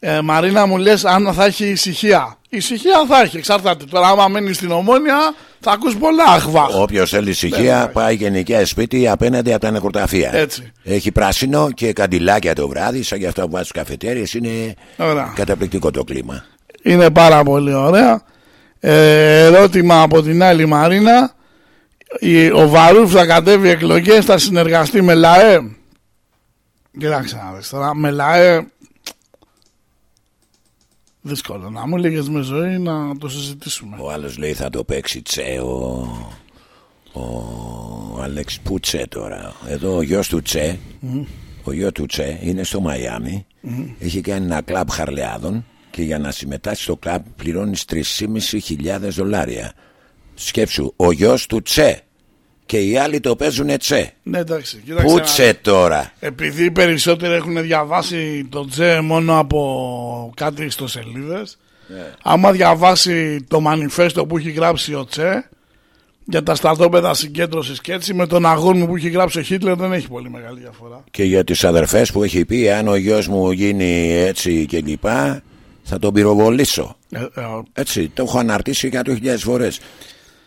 Ε, Μαρίνα μου λες αν θα έχει ησυχία. Ησυχία θα έχει, εξαρτάται. Τώρα άμα μένεις στην ομόνια θα ακούς πολλά αχβάχ. Όποιος θέλει ησυχία πάει και νοικιάζει σπίτι απέναντι από τα νεκροταφεία. Έτσι. Έχει πράσινο και καντιλάκια το βράδυ, σαν για αυτά που βάζεις στου καφετέρειες. Είναι Ωραία. καταπληκτικό το κλίμα. Είναι πάρα πολύ ωραία. Ε, ερώτημα από την άλλη Μαρίνα. Η- Ο Βαρούφ θα κατέβει εκλογές, θα συνεργαστεί με ΛΑΕ; Κοιτάξτε να δεις τώρα, με ΛΑΕ δύσκολο. Να μου λέγες με ζωή να το συζητήσουμε. Ο άλλος λέει θα το παίξει τσε ο, ο Άλεξ που τσε τώρα; Εδώ ο γιος του τσε, Μμμ. ο γιος του τσε είναι στο Μαϊάμι. Μμμ. Έχει κάνει ένα κλαμπ χαρλεάδων και για να συμμετάσχει στο κλαμπ πληρώνεις 3.500 δολάρια. Σκέψου, ο γιος του τσε και οι άλλοι το παίζουν τσε. Ναι, εντάξει. κοίταξε Πού να τσε τώρα; Επειδή οι περισσότεροι έχουν διαβάσει το τζε μόνο από κάτι ιστοσελίδες Ναι. άμα διαβάσει το μανιφέστο που έχει γράψει ο Τσε για τα στρατόπεδα συγκέντρωσης και έτσι με τον αγώνα που έχει γράψει ο Χίτλερ δεν έχει πολύ μεγάλη διαφορά. Και για τις αδερφές που έχει πει αν ο γιος μου γίνει έτσι και λοιπά θα τον πυροβολήσω. Ε, ε, Έτσι, το έχω αναρτήσει 100.000 φορές.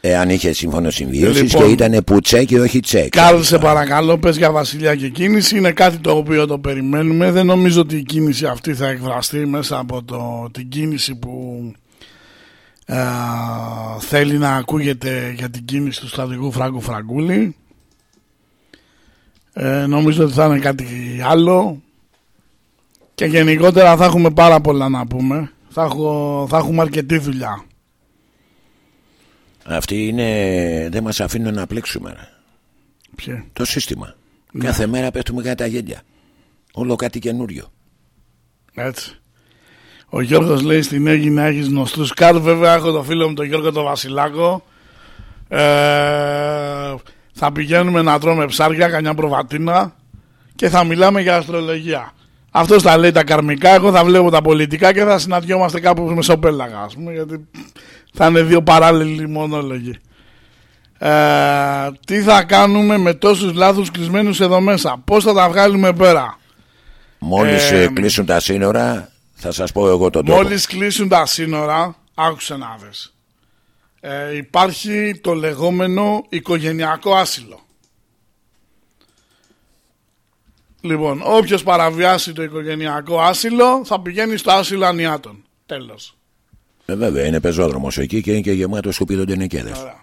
Εάν είχε σύμφωνο συμβίωσης Λοιπόν. και ήταν πουτσέ και όχι τσέ. Κάρλ, σε παρακαλώ, πες για Βασιλιά και κίνηση. Είναι κάτι το οποίο το περιμένουμε. Δεν νομίζω ότι η κίνηση αυτή θα εκφραστεί μέσα από το, την κίνηση που ε, θέλει να ακούγεται για την κίνηση του στρατηγού Φράγκου Φραγκούλη. Ε, νομίζω ότι θα είναι κάτι άλλο. Και γενικότερα θα έχουμε πάρα πολλά να πούμε. Θα, έχω, θα έχουμε αρκετή δουλειά. Αυτοί είναι, δεν μας αφήνουν να πλήξουμε. ρε. Ποιοι; Το σύστημα. Ναι. Κάθε μέρα πέφτουμε κατά τα γέντια. Όλο κάτι καινούριο. Έτσι. Ο Γιώργος λέει στην Αίγυπτο να έχεις γνωστούς Καρ. Βέβαια έχω το φίλο μου τον Γιώργο τον Βασιλάκο. Ε, θα πηγαίνουμε να τρώμε ψάρια, κανιά προβατίνα και θα μιλάμε για αστρολογία. Αυτός θα λέει τα καρμικά, εγώ θα βλέπω τα πολιτικά και θα συναντιόμαστε κάπου μεσοπέλαγα, ας πούμε, γιατί θα είναι δύο παράλληλοι μονόλογοι. Ε, τι θα κάνουμε με τόσους λάθους κλεισμένους εδώ μέσα, πώς θα τα βγάλουμε πέρα; Μόλις Ε, ε, κλείσουν τα σύνορα θα σας πω εγώ τον τρόπο. Μόλις κλείσουν τα σύνορα, άκουσε να δεις. Ε, υπάρχει το λεγόμενο οικογενειακό άσυλο. Λοιπόν, όποιος παραβιάσει το οικογενειακό άσυλο θα πηγαίνει στο άσυλο ανιάτων. Τέλος. Ε, βέβαια είναι πεζόδρομος εκεί και είναι και γεμάτο σκουπιδοντενεκέδες. Ωραία.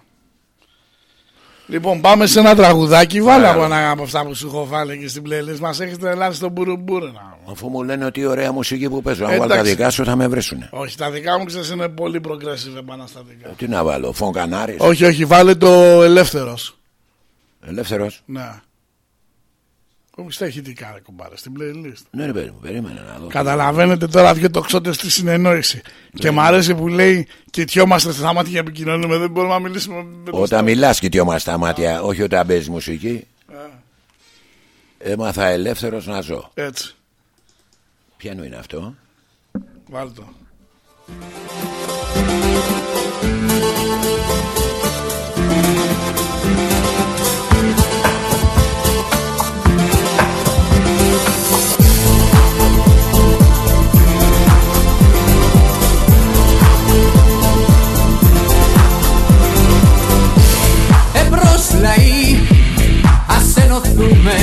Λοιπόν, πάμε σε ένα τραγουδάκι. Βάλε από ένα από αυτά που σου έχω βάλει εκεί στην playlist. Μας έχεις τρελάσει στον μπουρουμπουρου. να. Αφού μου λένε ότι ωραία μουσική που παίζω. Αν Εντάξει. βάλω τα δικά σου θα με βρίσουνε. Όχι, τα δικά μου ξέρεις είναι πολύ progressive επαναστατικά. Τι να βάλω, φων κανάρης. Όχι, όχι, βάλε το ελεύθερος. Ελεύθερος; Ναι. Όχι στα ηχητικά, ρε κουμπάρε, στην playlist. Ναι ρε παιδί μου, περίμενε να δω. Καταλαβαίνετε τώρα δύο τοξότες στη συνεννόηση. Και μ' αρέσει που λέει κοιτιόμαστε στα μάτια και επικοινωνούμε. Δεν μπορούμε να μιλήσουμε με το Όταν μιλάς κοιτιόμαστε στα μάτια, όχι όταν παίζεις μουσική. Έμαθα ελεύθερος να ζω. Έτσι. Ποιο είναι αυτό; Βάλ ας ενωθούμε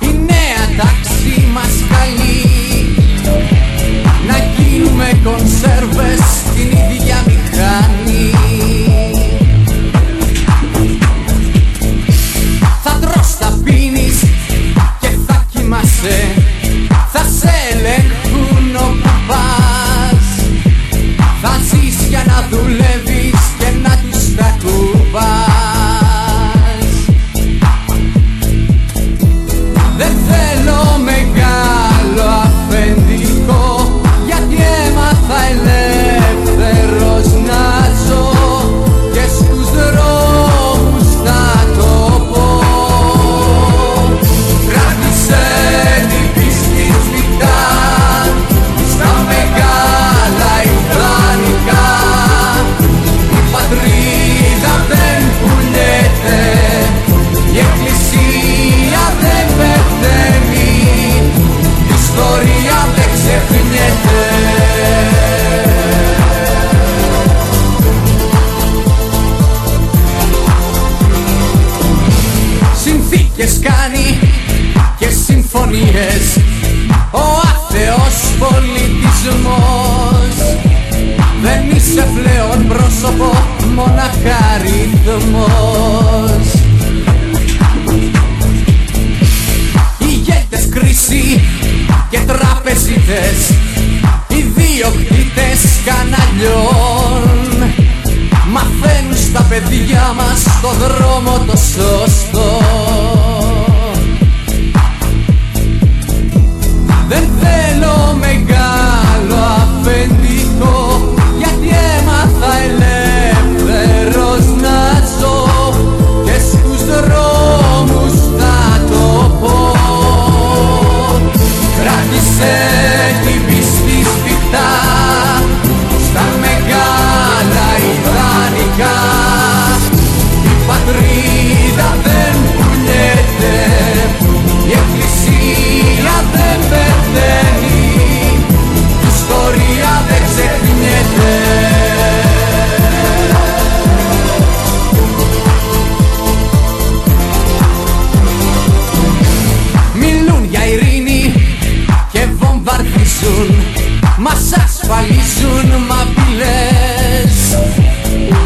Η νέα τάξη μας καλεί Να γίνουμε κονσέρβες στην ίδια μηχανή. Θα τρως, θα πίνεις και θα κοιμάσαι Θα σε ελέγχουν όπου πας. Θα ζεις για να δουλεύεις και να τους τα κουβάς Δεν θέλω μεγάλο αφεντικό Γιατί έμαθα ελεύθερος Συνθήκες κάνει και συμφωνίες. Ο άθεος πολιτισμός. Δεν είσαι πλέον πρόσωπο μοναχα αριθμός Ηγέτες κρίση και τραπεζίτες. Ιδιοκτήτες καναλιών. Μαθαίνουν στα παιδιά μας το δρόμο το σωστό Δεν θέλω μεγάλο αφεντικό Γιατί έμαθα ελεύθερος να ζω Και στους δρόμους θα το πω. Κράτησε την πίστη σφιχτά ασφαλίζουν Μας ασφαλίζουν μαμπιλές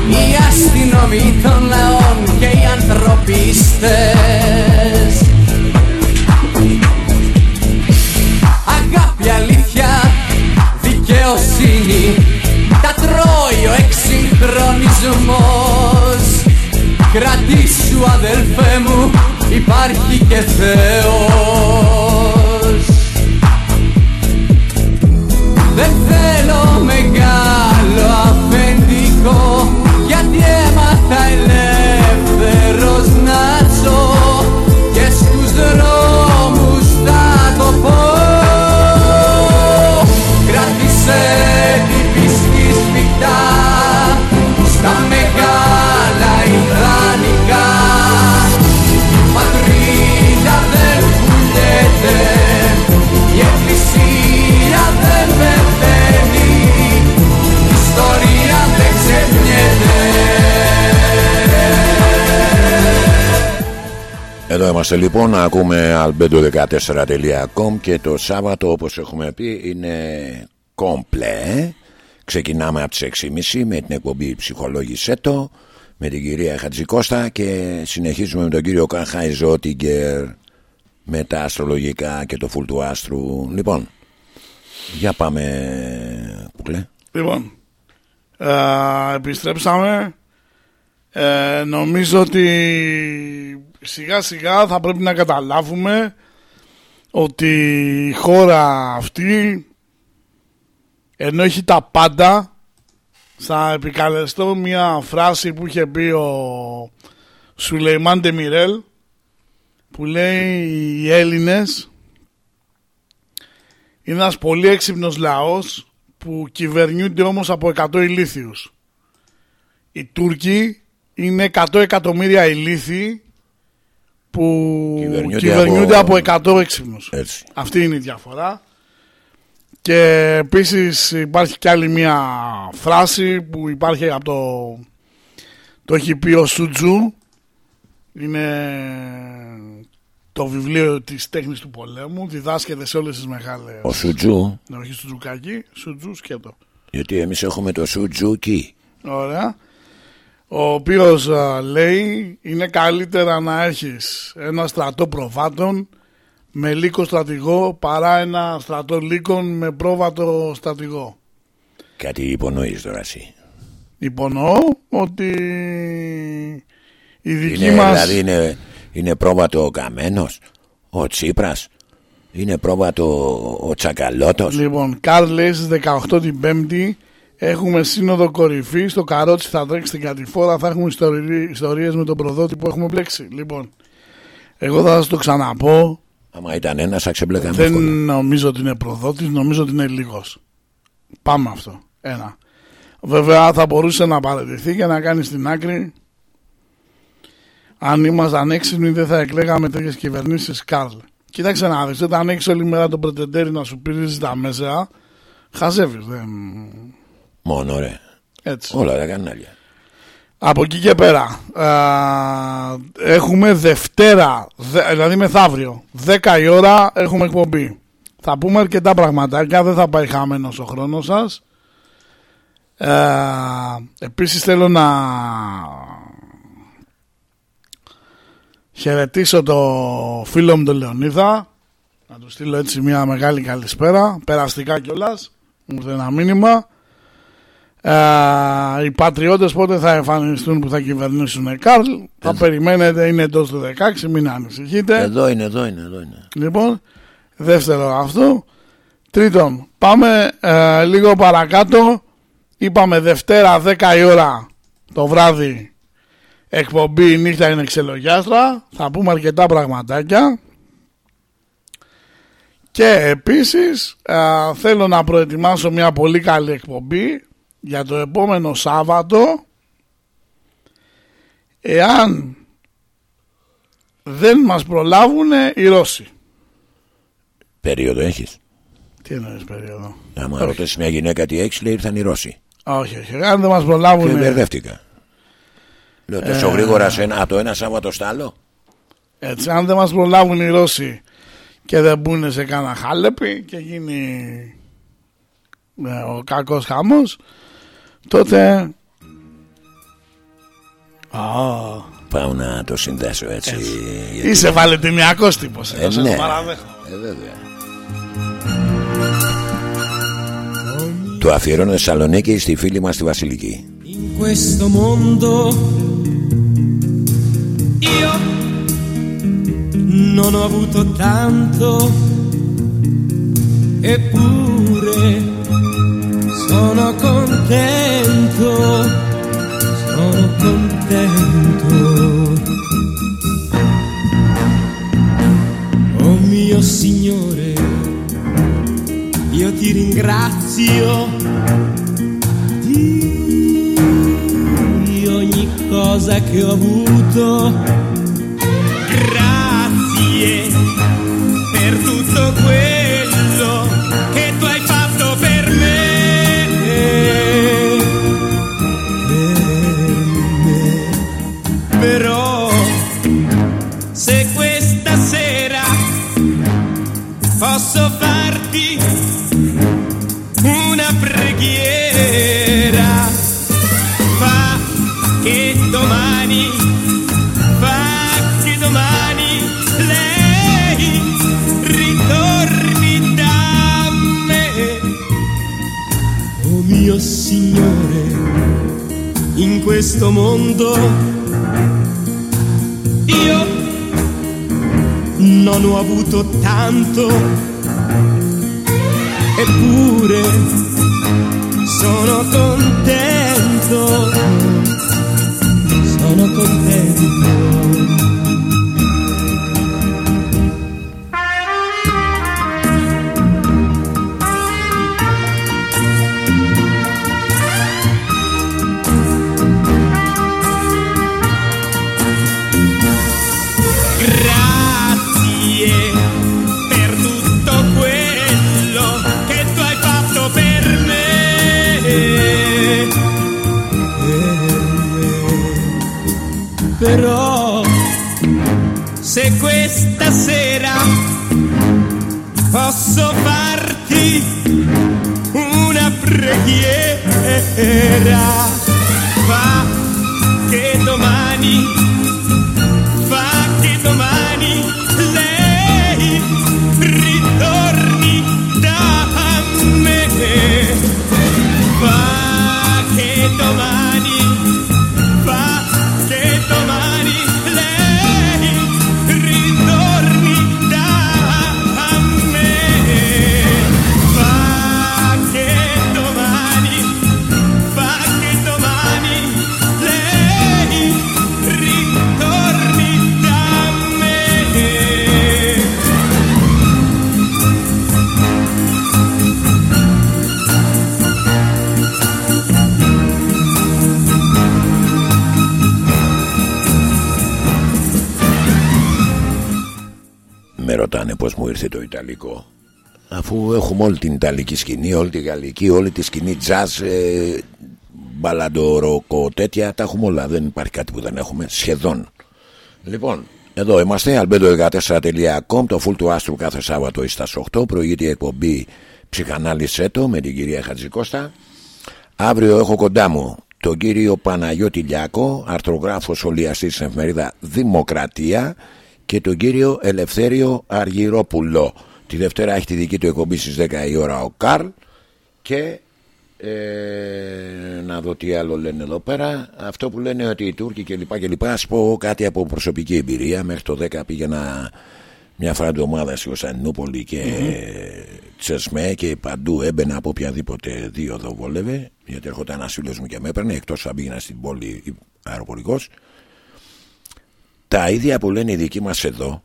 Οι αστυνομοί των λαών και οι ανθρωπιστές Αγάπη, αλήθεια, δικαιοσύνη Τα τρώει ο εξυγχρονισμός. Κρατήσου αδελφέ μου, υπάρχει και Θεός. Δεν θέλω μεγάλο αφεντικό Γιατί Εδώ είμαστε λοιπόν να ακούμε albedo14.com και το Σάββατο όπως έχουμε πει είναι κόμπλε Ξεκινάμε από τις 6.30 με την εκπομπή Ψυχολόγησέ το με την κυρία Χατζικώστα και συνεχίζουμε με τον κύριο Καχάη Ζώτιγκερ με τα αστρολογικά και το φουλ του άστρου. Λοιπόν, για πάμε που κλέ. Λοιπόν, ε, επιστρέψαμε. Ε, νομίζω ότι σιγά σιγά θα πρέπει να καταλάβουμε ότι η χώρα αυτή ενώ έχει τα πάντα θα επικαλεστώ μια φράση που είχε πει ο Σουλεϊμάν Ντεμιρέλ που λέει οι Έλληνες είναι ένας πολύ έξυπνος λαός που κυβερνιούνται όμως από 100 ηλίθιους. Οι Τούρκοι είναι 100 εκατομμύρια ηλίθιοι που Κυβερνιούνται κυβερνιούνται, από- από... 100 έξυπνους. Έτσι. Αυτή είναι η διαφορά. Και επίσης υπάρχει κι άλλη μια φράση που υπάρχει από το... Το έχει πει ο Σουτζού. Είναι το βιβλίο της τέχνης του πολέμου. Διδάσκεται σε όλες τις μεγάλες... Ο Σουτζού, Ναι, όχι Σουτζουκάκι. Σουτζού σκέτο. γιατί εμείς έχουμε το Σουτζούκι. Ωραία. Ο οποίος α, λέει είναι καλύτερα να έχεις ένα στρατό προβάτων με λύκο στρατηγό παρά ένα στρατό λύκων με πρόβατο στρατηγό. Κάτι υπονοείς τώρα εσύ. Υπονοώ ότι η δική Είναι, μας... Δηλαδή είναι, είναι πρόβατο ο Καμένος, ο Τσίπρας, είναι πρόβατο ο Τσακαλώτος. Λοιπόν, Καρλ λέει στις 18 την Πέμπτη έχουμε σύνοδο κορυφή. Στο καρότσι θα τρέξει στην κατηφόρα. Θα έχουμε ιστορι- ιστορίες με τον προδότη που έχουμε μπλέξει. Λοιπόν, εγώ θα σας το ξαναπώ. Άμα ήταν ένας θα ξεμπλέκαμε Δεν εύκολα. νομίζω ότι είναι προδότης, νομίζω ότι είναι λίγος. Πάμε αυτό. Ένα. Βέβαια θα μπορούσε να παραιτηθεί και να κάνει στην άκρη. Αν ήμασταν έξυπνοι δεν θα εκλέγαμε τέτοιες κυβερνήσεις Καρλ. Κοίταξε να δεις, όταν έχεις όλη μέρα τον πρετεντέρι να σου πήρεις τα μέσα, χαζεύεις. Δεν... Μόνο ρε. Έτσι. Όλα τα κανάλια. Από εκεί και πέρα α, έχουμε Δευτέρα, δε- δηλαδή μεθαύριο, 10 η ώρα έχουμε εκπομπή. Θα πούμε αρκετά πραγματάκια, δεν θα πάει χαμένος ο χρόνος σας. Ε, επίσης θέλω να χαιρετήσω το φίλο μου τον Λεωνίδα, να του στείλω έτσι μια μεγάλη καλησπέρα, περαστικά κιόλας, μου ήρθε ένα μήνυμα. Ε, οι πατριώτες πότε θα εμφανιστούν που θα κυβερνήσουν ε, Καρλ; Θα περιμένετε είναι εντός του 16 μην ανησυχείτε. Εδώ είναι, εδώ είναι, εδώ είναι. λοιπόν δεύτερο αυτό. Τρίτον πάμε ε, λίγο παρακάτω. Είπαμε Δευτέρα 10 η ώρα το βράδυ εκπομπή η νύχτα είναι ξελογιάστρα. Θα πούμε αρκετά πραγματάκια. Και επίσης ε, θέλω να προετοιμάσω μια πολύ καλή εκπομπή για το επόμενο Σάββατο εάν δεν μας προλάβουν οι Ρώσοι. Περίοδο έχεις; Τι εννοείς περίοδο; Άμα Όχι. ρωτήσεις μια γυναίκα τι έχεις, λέει ήρθαν οι Ρώσοι. Όχι, όχι. Αν δεν μας προλάβουν... Και μπερδεύτηκα. Λέω τόσο Ε. γρήγορα σε ένα, από το ένα Σάββατο στο άλλο. Έτσι, αν δεν μας προλάβουν οι Ρώσοι και δεν μπουν σε κάνα χάλεπι και γίνει ε, ο κακός χαμός, τότε oh. Πάω να το συνδέσω έτσι, έτσι. Γιατί... Είσαι βαλεντινιακός τύπος ε, ε ναι. ε, βέβαια. Το αφιερώνω Θεσσαλονίκη στη φίλη μας τη Βασιλική In questo mondo Io Non ho avuto tanto Eppure sono contento, sono contento. Oh mio Signore, io ti ringrazio di ogni cosa che ho avuto. Grazie per tutto quello questo mondo io non ho avuto tanto, eppure sono contento, sono contento. Preghiera, fa che domani fa che domani lei ritorni Με ρωτάνε πως μου ήρθε το Ιταλικό; Αφού έχουμε όλη την Ιταλική σκηνή, όλη τη Γαλλική, όλη τη σκηνή jazz, ε, μπαλαντοροκο τέτοια, τα έχουμε όλα. Δεν υπάρχει κάτι που δεν έχουμε, σχεδόν. Λοιπόν, εδώ είμαστε, albedo14.com, το full του άστρου κάθε Σάββατο στα 8, προηγείται η εκπομπή Ψυχανάλυσέ το με την κυρία Χατζικώστα. Αύριο έχω κοντά μου τον κύριο Παναγιώτη Λιάκο, αρθρογράφος ολιαστής στην εφημερίδα Δημοκρατία και τον κύριο Ελευθέριο Αργυρόπουλο. Τη Δευτέρα έχει τη δική του εκπομπή στις 10 η ώρα ο Καρλ και ε, να δω τι άλλο λένε εδώ πέρα. Αυτό που λένε ότι οι Τούρκοι και λοιπά και λοιπά, ας πω κάτι από προσωπική εμπειρία. Μέχρι το 10 πήγαινα μια φορά την ομάδα στη Κωνσταντινούπολη και Τσεσμέ και παντού έμπαινα από οποιαδήποτε δίωδο βόλευε. Γιατί έρχονταν ένα φίλο μου και με έπαιρνε, εκτός αν πήγαινα στην πόλη αεροπορικός. Τα ίδια που λένε οι δικοί μας εδώ,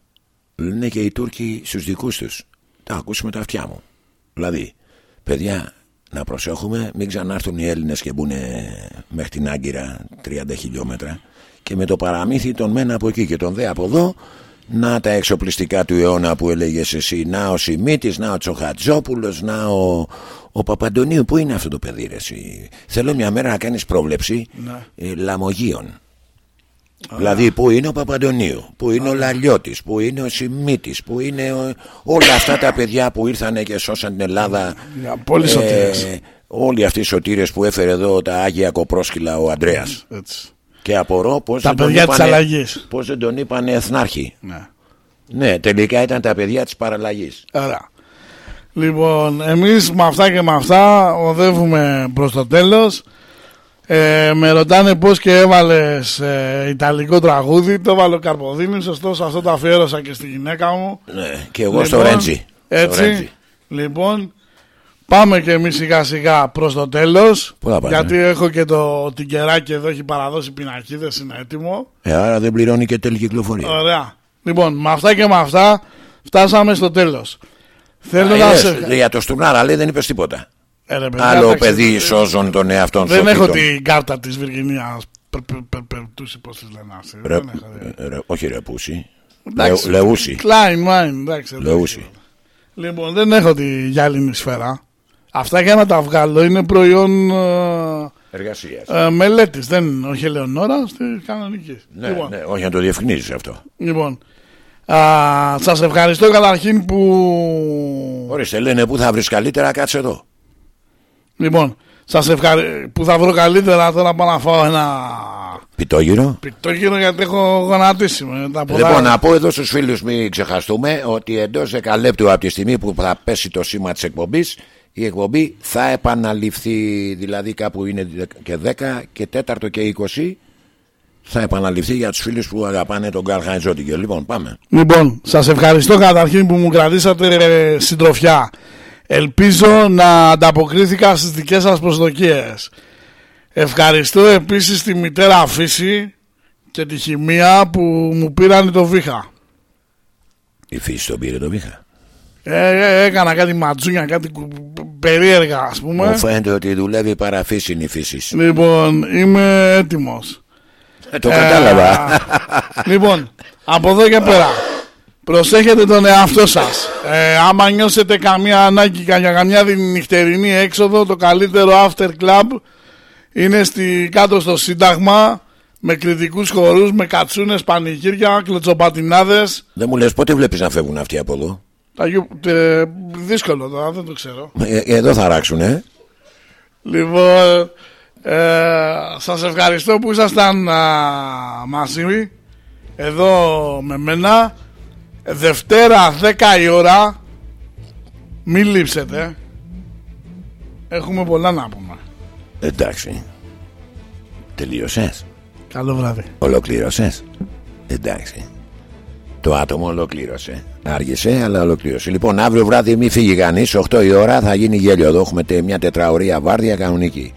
λένε και οι Τούρκοι στους δικούς τους. Τα ακούσουμε τα αυτιά μου. Δηλαδή, παιδιά, να προσέχουμε, μην ξανάρθουν οι Έλληνες και μπουν μέχρι την Άγκυρα 30 χιλιόμετρα και με το παραμύθι τον μένα από εκεί και τον δε από εδώ να τα εξοπλιστικά του αιώνα που έλεγες εσύ να ο Σιμίτης, να ο Τσοχατζόπουλος να ο, ο Παπαντονίου που είναι αυτό το παιδί ρε, εσύ; θέλω μια μέρα να κάνεις πρόβλεψη Ναι. ε, λαμογίων Δηλαδή που είναι ο Παπαντονίου, που είναι ο Λαλιώτης, που είναι ο Σιμίτης, που είναι ο- όλα αυτά τα παιδιά που ήρθαν και σώσαν την Ελλάδα. Για πολλοί σωτήρες. όλοι αυτοί οι σωτήρες που έφερε εδώ τα Άγια Κοπρόσκυλα ο Ανδρέας. Έτσι. Και απορώ πώς Τα δεν τον παιδιά της είπανε- αλλαγής. Πώς δεν τον είπανε Εθνάρχη. Ναι. Ναι, τελικά ήταν τα παιδιά της παραλλαγής. Ωραία. Λοιπόν, εμείς με αυτά και με αυτά οδεύουμε προς το τέλος. Ε, με ρωτάνε πώς και έβαλες ε, ιταλικό τραγούδι. Το έβαλε ο Καρποδίνης. Ωστόσο, αυτό το αφιέρωσα και στη γυναίκα μου. Ναι, και εγώ στο Ρέντζι. Στο Έτσι. Ρέντζι. Λοιπόν, πάμε και εμείς σιγά σιγά προς το τέλος. Πού θα πάμε; Γιατί έχω και το τυγκεράκι εδώ, έχει παραδώσει πινακίδες, είναι έτοιμο. Ε, άρα δεν πληρώνει και τέλη κυκλοφορία. Ωραία. Λοιπόν, με αυτά και με αυτά φτάσαμε στο τέλος. Θέλω Α, να είδες, σε. Για το Στουρνάρα λέει δεν είπες τίποτα. Ε, ρε, παιδιά, Άλλο εντάξει, παιδί ε, σώζον τον εαυτόν Δεν σου έχω φύτων. την κάρτα της Βιργινίας. Περπερτούση, πώ τη λένε αυτοί. Ρε, Δεν έχω. ρε, όχι ρε πούσι. Εντάξει. Λε- Λεούσι. Klein Mine, εντάξει. εντάξει. Λεούσι. Λοιπόν, δεν έχω τη γυάλινη σφαίρα. Αυτά για να τα βγάλω είναι προϊόν ε, Εργασίας. ε, μελέτης. Δεν όχι Ελεονόρα, στη κανονική. Ναι, λοιπόν, ναι, όχι να το διευκρινίζεις αυτό. λοιπόν α, σας ευχαριστώ καταρχήν που Ορίστε, λένε πού θα βρεις καλύτερα, κάτσε εδώ. Λοιπόν, σας ευχαριστώ που θα βρω καλύτερα τώρα πάω να φάω ένα Πιτόγυρο. πιτόγυρο γιατί έχω γονατίσει με τα πολλά. Λοιπόν, να πω εδώ στους φίλους, μην ξεχαστούμε ότι εντός 10 λεπτού από τη στιγμή που θα πέσει το σήμα της εκπομπής, η εκπομπή θα επαναληφθεί. Δηλαδή, κάπου είναι και 10 και 4 και 20. Θα επαναληφθεί για τους φίλους που αγαπάνε τον Καρl Heinz Oettinger. Λοιπόν, πάμε. Λοιπόν, σας ευχαριστώ καταρχήν που μου κρατήσατε ε, συντροφιά. Ελπίζω να ανταποκρίθηκα στις δικές σας προσδοκίες. Ευχαριστώ επίσης τη μητέρα Φύση και τη χημεία που μου πήραν το βήχα. Η φύση τον πήρε το βήχα; Ε, ε, έκανα κάτι ματζούνια, κάτι κου- περίεργα ας πούμε. Μου φαίνεται ότι δουλεύει παραφύσιν η φύση. Λοιπόν, είμαι έτοιμος. Ε, το κατάλαβα. λοιπόν, από εδώ και πέρα, προσέχετε τον εαυτό σας. Ε, άμα νιώσετε καμία ανάγκη κα- για καμιά νυχτερινή έξοδο, το καλύτερο after club είναι στη, κάτω στο Σύνταγμα, με κριτικούς χορούς, με κατσούνες, πανηγύρια, κλωτσοπατινάδες. Δεν μου λες πότε βλέπεις να φεύγουν αυτοί από εδώ; Τα γιου- τε- δύσκολο τώρα, δεν το ξέρω. Ε, εδώ θα ράξουν, ε. Λοιπόν, ε, σας ευχαριστώ που ήσασταν α, μαζί εδώ με μένα. Δευτέρα 10 η ώρα. Μην λείψετε. Έχουμε πολλά να πούμε. Εντάξει. Τελείωσες. Καλό βράδυ. Ολοκλήρωσες. Εντάξει. Το άτομο ολοκλήρωσε. Άργησε, αλλά ολοκλήρωσε. Λοιπόν, αύριο βράδυ μη φύγει κανείς. 8 η ώρα θα γίνει γέλιο εδώ. Έχουμε τε- μια τετραωρία βάρδια κανονική.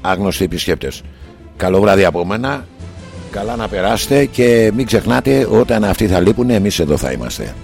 Άγνωστοι επισκέπτες. Καλό βράδυ από μένα. Καλά να περάσετε και μην ξεχνάτε όταν αυτοί θα λείπουν, εμείς εδώ θα είμαστε.